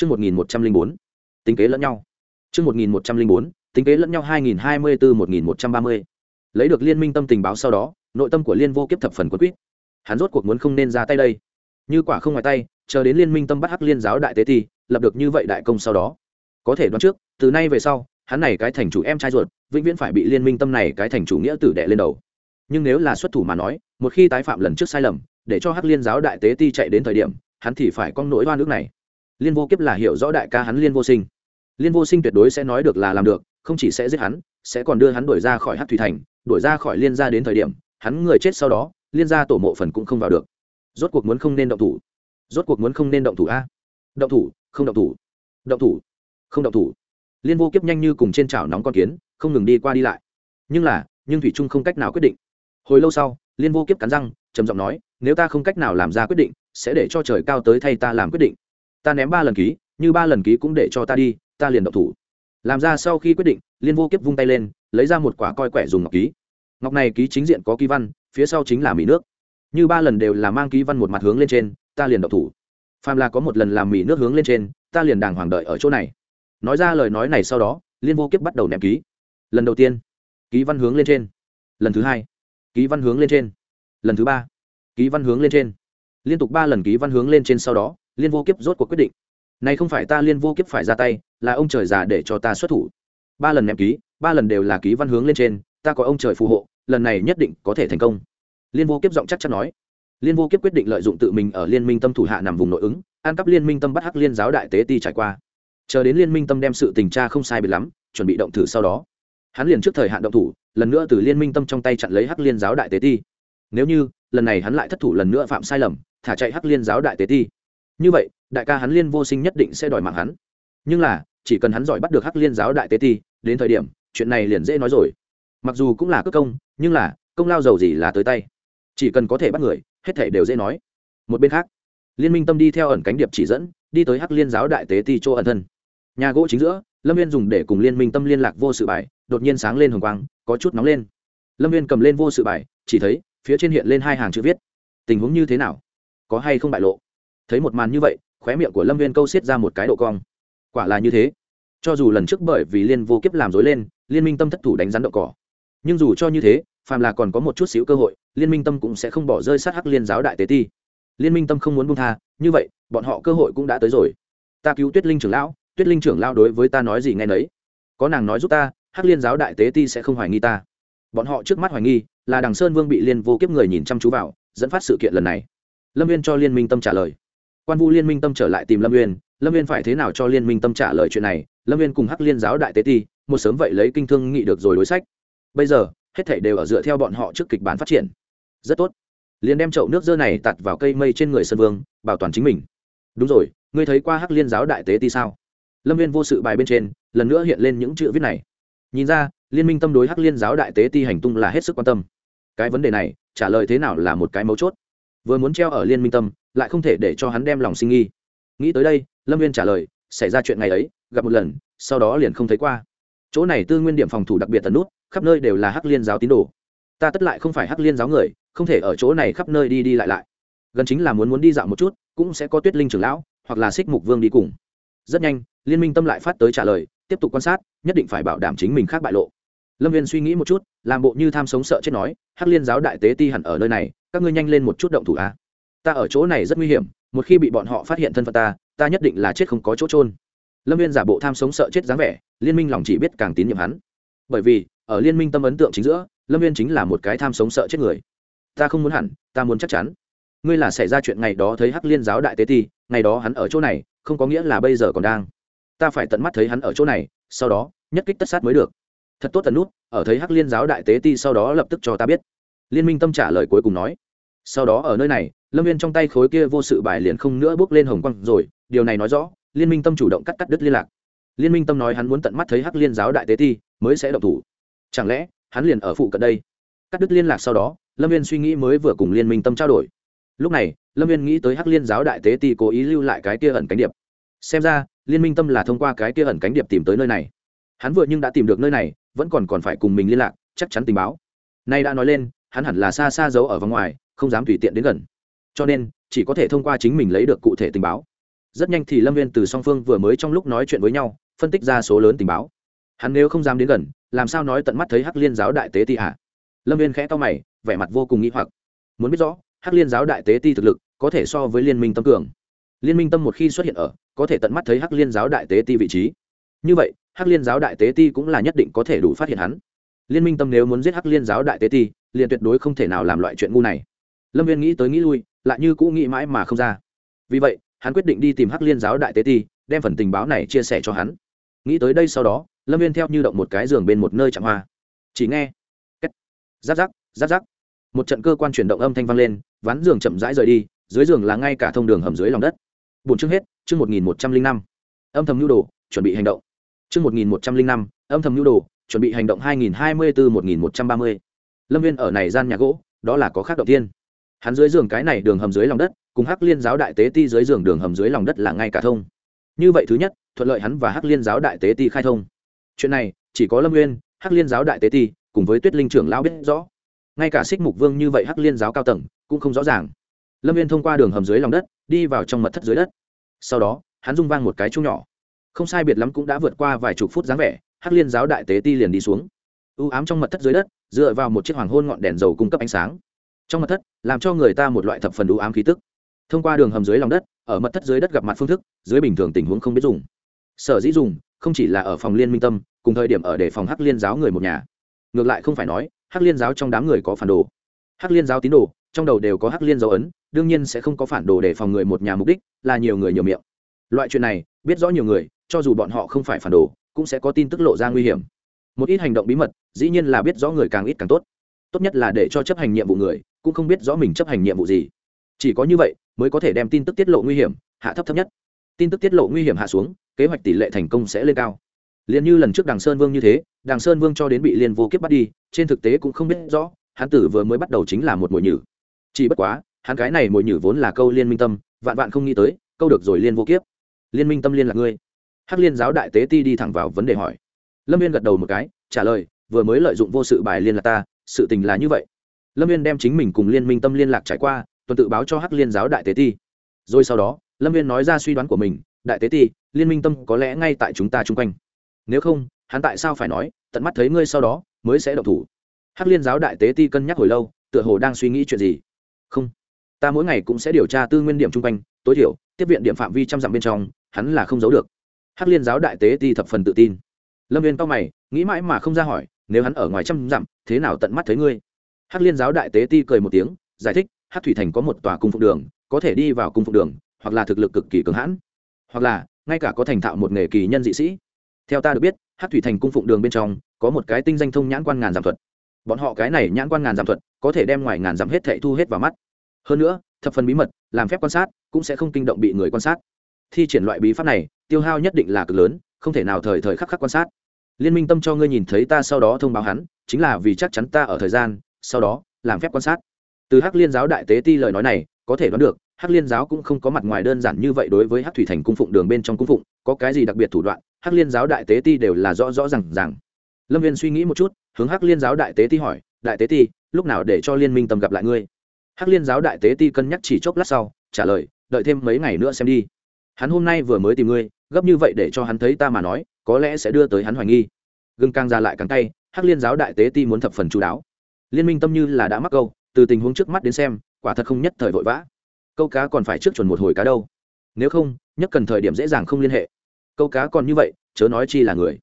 Chương 1104. Tính kế lẫn nhau. Chương 1104. Tính kế lẫn nhau 2024-1130. Lấy được liên minh tâm tình báo sau đó, nội tâm của Liên Vô Kiếp thập phần quân quyết. Hắn rốt cuộc muốn không nên ra tay đây. Như quả không ngoài tay, chờ đến liên minh tâm bắt hắc liên giáo đại tế thì lập được như vậy đại công sau đó, có thể đoán trước, từ nay về sau, hắn này cái thành chủ em trai ruột, vĩnh viễn phải bị liên minh tâm này cái thành chủ nghĩa tử đè lên đầu. Nhưng nếu là xuất thủ mà nói, một khi tái phạm lần trước sai lầm, để cho hắc liên giáo đại tế ti chạy đến thời điểm, hắn thì phải con nỗi oan nước này liên vô kiếp là hiểu rõ đại ca hắn liên vô sinh. Liên vô sinh tuyệt đối sẽ nói được là làm được, không chỉ sẽ giết hắn, sẽ còn đưa hắn đuổi ra khỏi hát thủy thành, đuổi ra khỏi liên gia đến thời điểm, hắn người chết sau đó, liên gia tổ mộ phần cũng không vào được. Rốt cuộc muốn không nên động thủ. Rốt cuộc muốn không nên động thủ a. Động thủ, không động thủ. Động thủ, không động thủ. Liên vô kiếp nhanh như cùng trên chảo nóng con kiến, không ngừng đi qua đi lại. Nhưng là, nhưng thủy trung không cách nào quyết định. Hồi lâu sau, liên vô kiếp cắn răng, trầm giọng nói, nếu ta không cách nào làm ra quyết định, sẽ để cho trời cao tới thay ta làm quyết định ta ném ba lần ký, như ba lần ký cũng để cho ta đi, ta liền động thủ. Làm ra sau khi quyết định, liên vô kiếp vung tay lên, lấy ra một quả coi quẻ dùng ngọc ký. Ngọc này ký chính diện có ký văn, phía sau chính là mì nước. Như ba lần đều là mang ký văn một mặt hướng lên trên, ta liền động thủ. Phàm là có một lần làm mì nước hướng lên trên, ta liền đàng hoàng đợi ở chỗ này. Nói ra lời nói này sau đó, liên vô kiếp bắt đầu ném ký. Lần đầu tiên, ký văn hướng lên trên. Lần thứ hai, ký văn hướng lên trên. Lần thứ ba, ký văn hướng lên trên. Liên tục ba lần ký văn hướng lên trên sau đó liên vô kiếp rốt cuộc quyết định. Này không phải ta liên vô kiếp phải ra tay, là ông trời già để cho ta xuất thủ. Ba lần ném ký, ba lần đều là ký văn hướng lên trên, ta có ông trời phù hộ, lần này nhất định có thể thành công. Liên vô kiếp giọng chắc chắn nói. Liên vô kiếp quyết định lợi dụng tự mình ở liên minh tâm thủ hạ nằm vùng nội ứng, an cắp liên minh tâm bắt hắc liên giáo đại tế ti trải qua. Chờ đến liên minh tâm đem sự tình tra không sai biệt lắm, chuẩn bị động thử sau đó. Hắn liền trước thời hạn động thủ, lần nữa từ liên minh tâm trong tay chặn lấy hắc liên giáo đại tế ti. Nếu như, lần này hắn lại thất thủ lần nữa phạm sai lầm, thả chạy hắc liên giáo đại tế ti như vậy, đại ca hắn liên vô sinh nhất định sẽ đòi mạng hắn. Nhưng là, chỉ cần hắn giỏi bắt được hắc liên giáo đại tế ti, đến thời điểm, chuyện này liền dễ nói rồi. Mặc dù cũng là cất công, nhưng là, công lao giàu gì là tới tay. Chỉ cần có thể bắt người, hết thể đều dễ nói. Một bên khác, liên minh tâm đi theo ẩn cánh điệp chỉ dẫn, đi tới hắc liên giáo đại tế ti chỗ ẩn thân. Nhà gỗ chính giữa, lâm viên dùng để cùng liên minh tâm liên lạc vô sự bài, đột nhiên sáng lên hồng quang, có chút nóng lên. Lâm viên cầm lên vô sự bài, chỉ thấy, phía trên hiện lên hai hàng chữ viết. Tình huống như thế nào? Có hay không bại lộ? Thấy một màn như vậy, khóe miệng của lâm viên câu xiết ra một cái độ cong. Quả là như thế. Cho dù lần trước bởi vì liên vô kiếp làm dối lên, liên minh tâm thất thủ đánh rắn đậu cỏ. Nhưng dù cho như thế, phàm là còn có một chút xíu cơ hội, liên minh tâm cũng sẽ không bỏ rơi sát hắc liên giáo đại tế ti. Liên minh tâm không muốn buông tha, như vậy, bọn họ cơ hội cũng đã tới rồi. Ta cứu tuyết linh trưởng lão, tuyết linh trưởng lão đối với ta nói gì nghe nấy. Có nàng nói giúp ta, hắc liên giáo đại tế ti sẽ không hoài nghi ta. Bọn họ trước mắt hoài nghi là đằng sơn vương bị liên vô kiếp người nhìn chăm chú vào, dẫn phát sự kiện lần này. Lâm viên cho liên minh tâm trả lời quan vu liên minh tâm trở lại tìm lâm uyên, lâm viên phải thế nào cho liên minh tâm trả lời chuyện này? Lâm viên cùng hắc liên giáo đại tế ti, một sớm vậy lấy kinh thương nghị được rồi đối sách. Bây giờ, hết thảy đều ở dựa theo bọn họ trước kịch bản phát triển. Rất tốt. Liền đem chậu nước dơ này tạt vào cây mây trên người sơn vương, bảo toàn chính mình. Đúng rồi, ngươi thấy qua hắc liên giáo đại tế ti sao? Lâm viên vô sự bài bên trên, lần nữa hiện lên những chữ viết này. Nhìn ra, liên minh tâm đối hắc liên giáo đại tế ti hành tung là hết sức quan tâm. Cái vấn đề này, trả lời thế nào là một cái mấu chốt vừa muốn treo ở liên minh tâm, lại không thể để cho hắn đem lòng sinh nghi. Nghĩ tới đây, lâm viên trả lời, xảy ra chuyện ngày ấy, gặp một lần, sau đó liền không thấy qua. Chỗ này tư nguyên điểm phòng thủ đặc biệt tần nút, khắp nơi đều là hắc liên giáo tín đồ. Ta tất lại không phải hắc liên giáo người, không thể ở chỗ này khắp nơi đi đi lại lại. Gần chính là muốn muốn đi dạo một chút, cũng sẽ có tuyết linh trưởng lão, hoặc là xích mục vương đi cùng. Rất nhanh, liên minh tâm lại phát tới trả lời, tiếp tục quan sát, nhất định phải bảo đảm chính mình khác bại lộ lâm viên suy nghĩ một chút, làm bộ như tham sống sợ chết nói, hắc liên giáo đại tế ti hẳn ở nơi này, các ngươi nhanh lên một chút động thủ a. Ta ở chỗ này rất nguy hiểm, một khi bị bọn họ phát hiện thân phận ta ta nhất định là chết không có chỗ trôn lâm viên giả bộ tham sống sợ chết dáng vẻ, liên minh lòng chỉ biết càng tín nhiệm hắn. Bởi vì, ở liên minh tâm ấn tượng chính giữa, lâm viên chính là một cái tham sống sợ chết người. Ta không muốn hẳn, ta muốn chắc chắn. Ngươi là xảy ra chuyện ngày đó thấy hắc liên giáo đại tế ti, ngày đó hắn ở chỗ này, không có nghĩa là bây giờ còn đang. Ta phải tận mắt thấy hắn ở chỗ này, sau đó, nhất kích tất sát mới được thật tốt tần nút, ở thấy hắc liên giáo đại tế ti sau đó lập tức cho ta biết. Liên minh tâm trả lời cuối cùng nói. Sau đó ở nơi này, lâm viên trong tay khối kia vô sự bài liền không nữa bước lên hồng quang rồi, điều này nói rõ, liên minh tâm chủ động cắt cắt đứt liên lạc. Liên minh tâm nói hắn muốn tận mắt thấy hắc liên giáo đại tế ti, mới sẽ động thủ. Chẳng lẽ, hắn liền ở phụ cận đây? Cắt đứt liên lạc sau đó, lâm viên suy nghĩ mới vừa cùng liên minh tâm trao đổi. Lúc này, lâm viên nghĩ tới hắc liên giáo đại tế ti cố ý lưu lại cái kia ẩn cánh điệp. Xem ra, liên minh tâm là thông qua cái kia ẩn cánh điệp tìm tới nơi này. Hắn vừa nhưng đã tìm được nơi này vẫn còn còn phải cùng mình liên lạc, chắc chắn tình báo. Nay đã nói lên, hắn hẳn là xa xa giấu ở vòng ngoài, không dám tùy tiện đến gần. Cho nên, chỉ có thể thông qua chính mình lấy được cụ thể tình báo. Rất nhanh thì lâm viên từ song phương vừa mới trong lúc nói chuyện với nhau, phân tích ra số lớn tình báo. Hắn nếu không dám đến gần, làm sao nói tận mắt thấy hắc liên giáo đại tế ti hạ lâm viên khẽ to mày, vẻ mặt vô cùng nghĩ hoặc. Muốn biết rõ, hắc liên giáo đại tế ti thực lực có thể so với liên minh tâm cường. Liên minh tâm một khi xuất hiện ở, có thể tận mắt thấy hắc liên giáo đại tế ti vị trí. Như vậy hắc liên giáo đại tế ti cũng là nhất định có thể đủ phát hiện hắn. Liên minh tâm nếu muốn giết hắc liên giáo đại tế ti, liền tuyệt đối không thể nào làm loại chuyện ngu này. Lâm viên nghĩ tới nghĩ lui, lại như cũ nghĩ mãi mà không ra. Vì vậy, hắn quyết định đi tìm hắc liên giáo đại tế ti, đem phần tình báo này chia sẻ cho hắn. Nghĩ tới đây sau đó, lâm viên theo như động một cái giường bên một nơi chạm hoa. Chỉ nghe cách giáp giáp giáp giáp một trận cơ quan chuyển động âm thanh vang lên, ván giường chậm rãi rời đi, dưới giường là ngay cả thông đường hầm dưới lòng đất. Bốn chương hết, chương một nghìn một trăm linh năm. Âm thầm nhu đồ, chuẩn bị hành động. Trước 1105, âm thầm nhu đồ chuẩn bị hành động hai nghìn hai mươi bốn một nghìn một trăm ba mươi. Lâm viên ở này gian nhà gỗ đó là có khác động tiên hắn dưới giường cái này đường hầm dưới lòng đất cùng hắc liên giáo đại tế ti dưới giường đường hầm dưới lòng đất là ngay cả thông. Như vậy thứ nhất thuận lợi hắn và hắc liên giáo đại tế ti khai thông. Chuyện này chỉ có lâm nguyên hắc liên giáo đại tế ti cùng với tuyết linh trưởng lão biết rõ. Ngay cả xích mục vương như vậy hắc liên giáo cao tầng cũng không rõ ràng. Lâm viên thông qua đường hầm dưới lòng đất đi vào trong mật thất dưới đất. Sau đó hắn rung vang một cái chung nhỏ không sai biệt lắm cũng đã vượt qua vài chục phút dáng vẻ, hắc liên giáo đại tế ti liền đi xuống. U ám trong mật thất dưới đất, dựa vào một chiếc hoàng hôn ngọn đèn dầu cung cấp ánh sáng. Trong mật thất, làm cho người ta một loại thập phần u ám khí tức. Thông qua đường hầm dưới lòng đất, ở mật thất dưới đất gặp mặt phương thức, dưới bình thường tình huống không biết dùng. Sở dĩ dùng, không chỉ là ở phòng liên minh tâm, cùng thời điểm ở để phòng hắc liên giáo người một nhà. Ngược lại không phải nói, hắc liên giáo trong đám người có phản đồ. Hắc liên giáo tín đồ, trong đầu đều có hắc liên dấu ấn, đương nhiên sẽ không có phản đồ để phòng người một nhà mục đích, là nhiều người nhiều miệng. Loại chuyện này biết rõ nhiều người, cho dù bọn họ không phải phản đồ, cũng sẽ có tin tức lộ ra nguy hiểm. Một ít hành động bí mật, dĩ nhiên là biết rõ người càng ít càng tốt. Tốt nhất là để cho chấp hành nhiệm vụ người, cũng không biết rõ mình chấp hành nhiệm vụ gì. Chỉ có như vậy, mới có thể đem tin tức tiết lộ nguy hiểm, hạ thấp thấp nhất. Tin tức tiết lộ nguy hiểm hạ xuống, kế hoạch tỷ lệ thành công sẽ lên cao. Liền như lần trước đằng sơn vương như thế, đằng sơn vương cho đến bị liên vô kiếp bắt đi, trên thực tế cũng không biết rõ, hắn tử vừa mới bắt đầu chính là một mồi nhử. Chỉ bất quá, hắn cái này mồi nhử vốn là câu liên minh tâm, vạn vạn không nghĩ tới, câu được rồi liên vô kiếp liên minh tâm liên là ngươi. Hắc liên giáo đại tế ti đi thẳng vào vấn đề hỏi. Lâm viên gật đầu một cái, trả lời, vừa mới lợi dụng vô sự bài liên lạc ta, sự tình là như vậy. Lâm viên đem chính mình cùng liên minh tâm liên lạc trải qua, tuần tự báo cho hắc liên giáo đại tế ti. Rồi sau đó, lâm viên nói ra suy đoán của mình, đại tế ti, liên minh tâm có lẽ ngay tại chúng ta chung quanh. Nếu không, hắn tại sao phải nói, tận mắt thấy ngươi sau đó, mới sẽ độc thủ? Hắc liên giáo đại tế ti cân nhắc hồi lâu, tựa hồ đang suy nghĩ chuyện gì. Không, ta mỗi ngày cũng sẽ điều tra tư nguyên điểm chung quanh tối thiểu, tiếp viện điểm phạm vi trăm dặm bên trong, hắn là không giấu được. Hắc liên giáo đại tế ti thập phần tự tin. Lâm viên cao mày, nghĩ mãi mà không ra hỏi, nếu hắn ở ngoài trăm dặm, thế nào tận mắt thấy ngươi? Hắc liên giáo đại tế ti cười một tiếng, giải thích, hắc thủy thành có một tòa cung phụng đường, có thể đi vào cung phụng đường, hoặc là thực lực cực kỳ cường hãn, hoặc là, ngay cả có thành thạo một nghề kỳ nhân dị sĩ. Theo ta được biết, hắc thủy thành cung phụng đường bên trong, có một cái tinh danh thông nhãn quan ngàn giảm thuật. Bọn họ cái này nhãn quan ngàn giảm thuật, có thể đem ngoài ngàn giảm hết thệ thu hết vào mắt. Hơn nữa, thập phần bí mật, làm phép quan sát cũng sẽ không kinh động bị người quan sát. Thi triển loại bí pháp này, tiêu hao nhất định là cực lớn, không thể nào thời thời khắc khắc quan sát. Liên minh tâm cho ngươi nhìn thấy ta sau đó thông báo hắn, chính là vì chắc chắn ta ở thời gian, sau đó, làm phép quan sát. Từ hắc liên giáo đại tế ti lời nói này, có thể đoán được, hắc liên giáo cũng không có mặt ngoài đơn giản như vậy đối với hắc thủy thành cung phụng đường bên trong cung phụng, có cái gì đặc biệt thủ đoạn, hắc liên giáo đại tế ti đều là rõ rõ rằng rằng lâm viên suy nghĩ một chút, hướng hắc liên giáo đại tế ti hỏi, đại tế ti, lúc nào để cho liên minh tâm gặp lại ngươi? Hắc liên giáo đại tế ti cân nhắc chỉ chốc lát sau, trả lời đợi thêm mấy ngày nữa xem đi. Hắn hôm nay vừa mới tìm ngươi, gấp như vậy để cho hắn thấy ta mà nói, có lẽ sẽ đưa tới hắn hoài nghi. Gừng càng ra lại càng tay hắc liên giáo đại tế ti muốn thập phần chú đáo. Liên minh tâm như là đã mắc câu, từ tình huống trước mắt đến xem, quả thật không nhất thời vội vã. Câu cá còn phải trước chuẩn một hồi cá đâu. Nếu không, nhất cần thời điểm dễ dàng không liên hệ. Câu cá còn như vậy, chớ nói chi là người.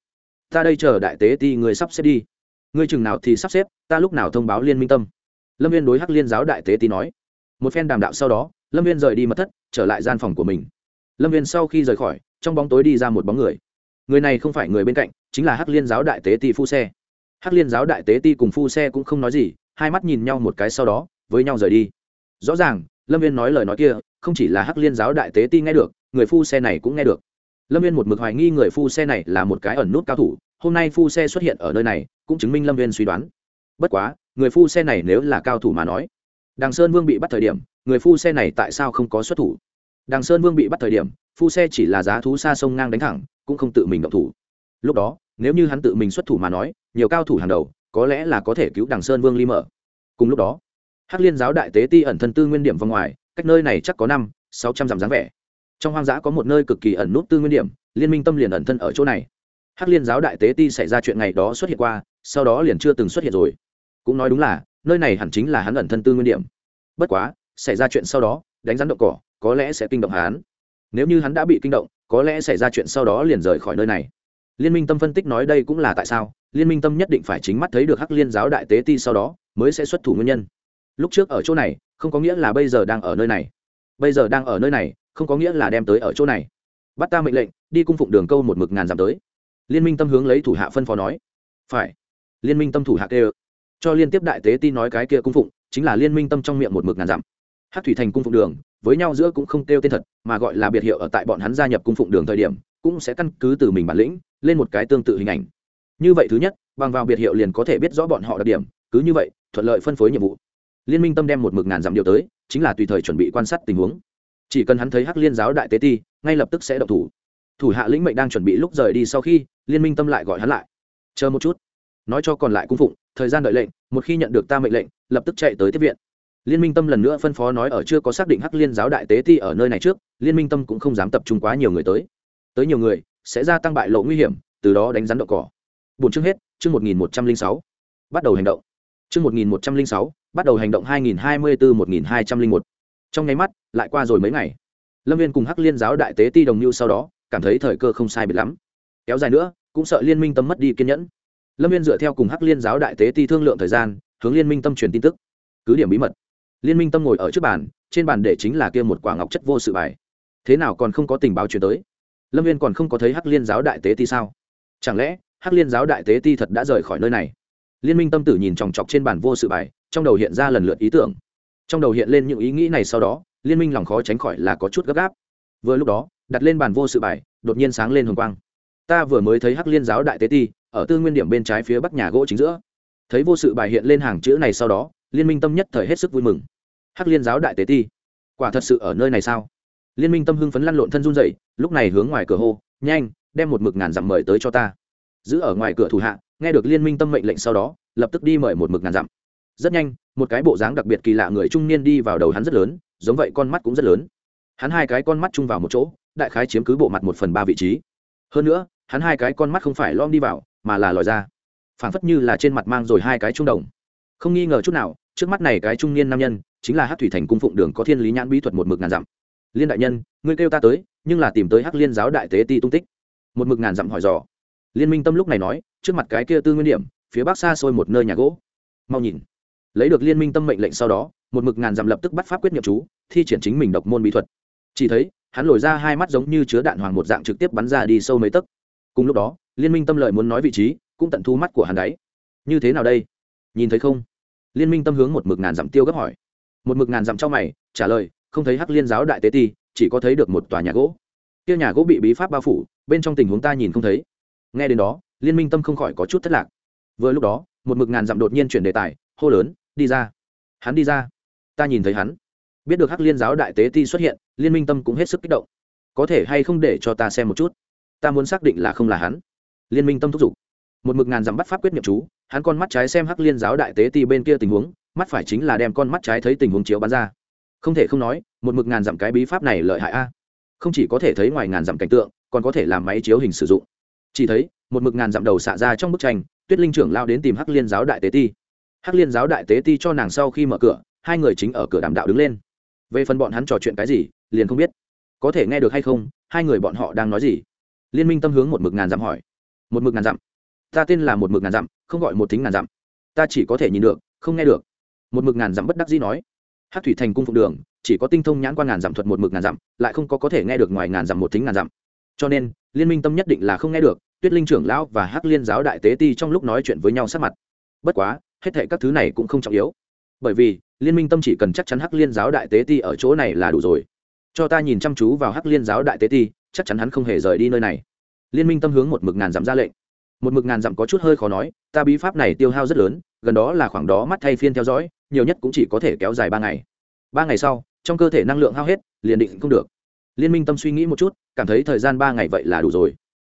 Ta đây chờ đại tế ti người sắp xếp đi. Ngươi chừng nào thì sắp xếp, ta lúc nào thông báo liên minh tâm. Lâm viên đối hắc liên giáo đại tế ti nói. Một phen đàm đạo sau đó lâm viên rời đi mất thất, trở lại gian phòng của mình. Lâm viên sau khi rời khỏi, trong bóng tối đi ra một bóng người. Người này không phải người bên cạnh, chính là hắc liên giáo đại tế ti phu xe. Hắc liên giáo đại tế ti cùng phu xe cũng không nói gì, hai mắt nhìn nhau một cái sau đó, với nhau rời đi. Rõ ràng, lâm viên nói lời nói kia, không chỉ là hắc liên giáo đại tế ti nghe được, người phu xe này cũng nghe được. Lâm viên một mực hoài nghi người phu xe này là một cái ẩn nút cao thủ, hôm nay phu xe xuất hiện ở nơi này, cũng chứng minh lâm viên suy đoán. Bất quá, người phu xe này nếu là cao thủ mà nói Đàng sơn vương bị bắt thời điểm, người phu xe này tại sao không có xuất thủ? Đàng sơn vương bị bắt thời điểm, phu xe chỉ là giá thú xa sông ngang đánh thẳng, cũng không tự mình động thủ. Lúc đó, nếu như hắn tự mình xuất thủ mà nói, nhiều cao thủ hàng đầu, có lẽ là có thể cứu Đàng sơn vương ly mở. Cùng lúc đó, hắc liên giáo đại tế ti ẩn thân tư nguyên điểm vòng ngoài, cách nơi này chắc có năm, sáu trăm dặm dáng vẻ. Trong hoang dã có một nơi cực kỳ ẩn nút tư nguyên điểm, liên minh tâm liền ẩn thân ở chỗ này. Hắc liên giáo đại tế ti xảy ra chuyện ngày đó xuất hiện qua, sau đó liền chưa từng xuất hiện rồi. Cũng nói đúng là nơi này hẳn chính là hắn ẩn thân tư nguyên điểm. Bất quá, xảy ra chuyện sau đó, đánh rắn động cỏ, có lẽ sẽ kinh động hắn. Nếu như hắn đã bị kinh động, có lẽ xảy ra chuyện sau đó liền rời khỏi nơi này. Liên minh tâm phân tích nói đây cũng là tại sao, liên minh tâm nhất định phải chính mắt thấy được hắc liên giáo đại tế ti sau đó, mới sẽ xuất thủ nguyên nhân. Lúc trước ở chỗ này, không có nghĩa là bây giờ đang ở nơi này. Bây giờ đang ở nơi này, không có nghĩa là đem tới ở chỗ này. Bắt ta mệnh lệnh, đi cung phụng đường câu một mực ngàn dặm tới. Liên minh tâm hướng lấy thủ hạ phân phó nói. Phải. Liên minh tâm thủ hạ kêu cho liên tiếp đại tế ti nói cái kia cung phụng, chính là liên minh tâm trong miệng một mực ngàn dặm. Hát thủy thành cung phụng đường, với nhau giữa cũng không kêu tên thật, mà gọi là biệt hiệu ở tại bọn hắn gia nhập cung phụng đường thời điểm, cũng sẽ căn cứ từ mình bản lĩnh, lên một cái tương tự hình ảnh. Như vậy thứ nhất, bằng vào biệt hiệu liền có thể biết rõ bọn họ đặc điểm, cứ như vậy, thuận lợi phân phối nhiệm vụ. Liên minh tâm đem một mực ngàn dặm điều tới, chính là tùy thời chuẩn bị quan sát tình huống. Chỉ cần hắn thấy hắc liên giáo đại tế ti, ngay lập tức sẽ động thủ. Thủ hạ lĩnh mệnh đang chuẩn bị lúc rời đi sau khi, liên minh tâm lại gọi hắn lại. Chờ một chút. Nói cho còn lại cung phụng thời gian đợi lệnh, một khi nhận được ta mệnh lệnh, lập tức chạy tới tiếp viện. Liên minh tâm lần nữa phân phó nói ở chưa có xác định hắc liên giáo đại tế ti ở nơi này trước, liên minh tâm cũng không dám tập trung quá nhiều người tới. Tới nhiều người, sẽ gia tăng bại lộ nguy hiểm, từ đó đánh rắn đậu cỏ. Bốn chương hết, chương một nghìn một trăm linh sáu. Bắt đầu hành động. Chương một nghìn một trăm linh sáu, bắt đầu hành động hai nghìn hai mươi bốn một nghìn hai trăm linh một. Trong nháy mắt, lại qua rồi mấy ngày. Lâm viên cùng hắc liên giáo đại tế ti đồng mưu sau đó, cảm thấy thời cơ không sai biệt lắm. Kéo dài nữa, cũng sợ liên minh tâm mất đi kiên nhẫn lâm viên dựa theo cùng hắc liên giáo đại tế ti thương lượng thời gian, hướng liên minh tâm truyền tin tức. Cứ điểm bí mật. Liên minh tâm ngồi ở trước bàn, trên bàn để chính là kia một quả ngọc chất vô sự bài. Thế nào còn không có tình báo chuyển tới? Lâm viên còn không có thấy hắc liên giáo đại tế ti sao? Chẳng lẽ, hắc liên giáo đại tế ti thật đã rời khỏi nơi này? Liên minh tâm tử nhìn chòng chọc trên bàn vô sự bài, trong đầu hiện ra lần lượt ý tưởng. Trong đầu hiện lên những ý nghĩ này sau đó, liên minh lòng khó tránh khỏi là có chút gấp gáp. Vừa lúc đó, đặt lên bàn vô sự bài, đột nhiên sáng lên hồng quang. Ta vừa mới thấy hắc liên giáo đại tế ti ở tư nguyên điểm bên trái phía bắc nhà gỗ chính giữa. Thấy vô sự bài hiện lên hàng chữ này sau đó, liên minh tâm nhất thời hết sức vui mừng. Hắc liên giáo đại tế ti, quả thật sự ở nơi này sao? Liên minh tâm hưng phấn lăn lộn thân run dậy lúc này hướng ngoài cửa hô, nhanh, đem một mực ngàn dặm mời tới cho ta. Giữ ở ngoài cửa thủ hạ, nghe được liên minh tâm mệnh lệnh sau đó, lập tức đi mời một mực ngàn dặm. Rất nhanh, một cái bộ dáng đặc biệt kỳ lạ người trung niên đi vào đầu hắn rất lớn, giống vậy con mắt cũng rất lớn. Hắn hai cái con mắt chung vào một chỗ, đại khái chiếm cứ bộ mặt một phần ba vị trí. Hơn nữa, hắn hai cái con mắt không phải lom đi vào mà là lòi ra. Phảng phất như là trên mặt mang rồi hai cái trung đồng. Không nghi ngờ chút nào, trước mắt này cái trung niên nam nhân, chính là hát thủy thành cung phụng đường có thiên lý nhãn bí thuật một mực ngàn dặm. Liên đại nhân, ngươi kêu ta tới, nhưng là tìm tới hắc liên giáo đại tế ti tung tích. Một mực ngàn dặm hỏi dò. Liên minh tâm lúc này nói, trước mặt cái kia tư nguyên điểm, phía bắc xa xôi một nơi nhà gỗ. Mau nhìn. Lấy được liên minh tâm mệnh lệnh sau đó, một mực ngàn dặm lập tức bắt pháp quyết nhập chú, thi triển chính mình độc môn bí thuật. Chỉ thấy, hắn lồi ra hai mắt giống như chứa đạn hoàng một dạng trực tiếp bắn ra đi sâu mấy tấc. Cùng lúc đó liên minh tâm lợi muốn nói vị trí, cũng tận thu mắt của hắn đáy như thế nào đây? Nhìn thấy không? Liên minh tâm hướng một mực ngàn dặm tiêu gấp hỏi. Một mực ngàn dặm trong mày, trả lời, không thấy hắc liên giáo đại tế ti, chỉ có thấy được một tòa nhà gỗ. Kia nhà gỗ bị bí pháp bao phủ, bên trong tình huống ta nhìn không thấy. Nghe đến đó, liên minh tâm không khỏi có chút thất lạc. Vừa lúc đó, một mực ngàn dặm đột nhiên chuyển đề tài, hô lớn, đi ra. Hắn đi ra. Ta nhìn thấy hắn. Biết được hắc liên giáo đại tế ti xuất hiện, liên minh tâm cũng hết sức kích động. Có thể hay không để cho ta xem một chút? Ta muốn xác định là không là hắn liên minh tâm thúc giục. Một mực ngàn dặm bắt pháp quyết nhập chú, hắn con mắt trái xem hắc liên giáo đại tế ti bên kia tình huống, mắt phải chính là đem con mắt trái thấy tình huống chiếu bắn ra. Không thể không nói, một mực ngàn dặm cái bí pháp này lợi hại a. Không chỉ có thể thấy ngoài ngàn dặm cảnh tượng, còn có thể làm máy chiếu hình sử dụng. Chỉ thấy, một mực ngàn dặm đầu xạ ra trong bức tranh, tuyết linh trưởng lao đến tìm hắc liên giáo đại tế ti. Hắc liên giáo đại tế ti cho nàng sau khi mở cửa, hai người chính ở cửa đàm đạo đứng lên. Về phần bọn hắn trò chuyện cái gì, liền không biết. Có thể nghe được hay không, hai người bọn họ đang nói gì? Liên minh tâm hướng một mực ngàn dặm hỏi một mực ngàn dặm. Ta tên là một mực ngàn dặm, không gọi một thính ngàn dặm. Ta chỉ có thể nhìn được, không nghe được. Một mực ngàn dặm bất đắc dĩ nói. Hát thủy thành cung phụng đường, chỉ có tinh thông nhãn quan ngàn dặm thuật một mực ngàn dặm, lại không có có thể nghe được ngoài ngàn dặm một thính ngàn dặm. Cho nên, liên minh tâm nhất định là không nghe được, tuyết linh trưởng lão và hắc liên giáo đại tế ti trong lúc nói chuyện với nhau sát mặt. Bất quá, hết thệ các thứ này cũng không trọng yếu. Bởi vì, liên minh tâm chỉ cần chắc chắn hắc liên giáo đại tế ti ở chỗ này là đủ rồi. Cho ta nhìn chăm chú vào hắc liên giáo đại tế ti, chắc chắn hắn không hề rời đi nơi này liên minh tâm hướng một mực ngàn dặm ra lệnh. Một mực ngàn dặm có chút hơi khó nói, ta bí pháp này tiêu hao rất lớn, gần đó là khoảng đó mắt thay phiên theo dõi, nhiều nhất cũng chỉ có thể kéo dài ba ngày. Ba ngày sau, trong cơ thể năng lượng hao hết, liền định không được. Liên minh tâm suy nghĩ một chút, cảm thấy thời gian ba ngày vậy là đủ rồi.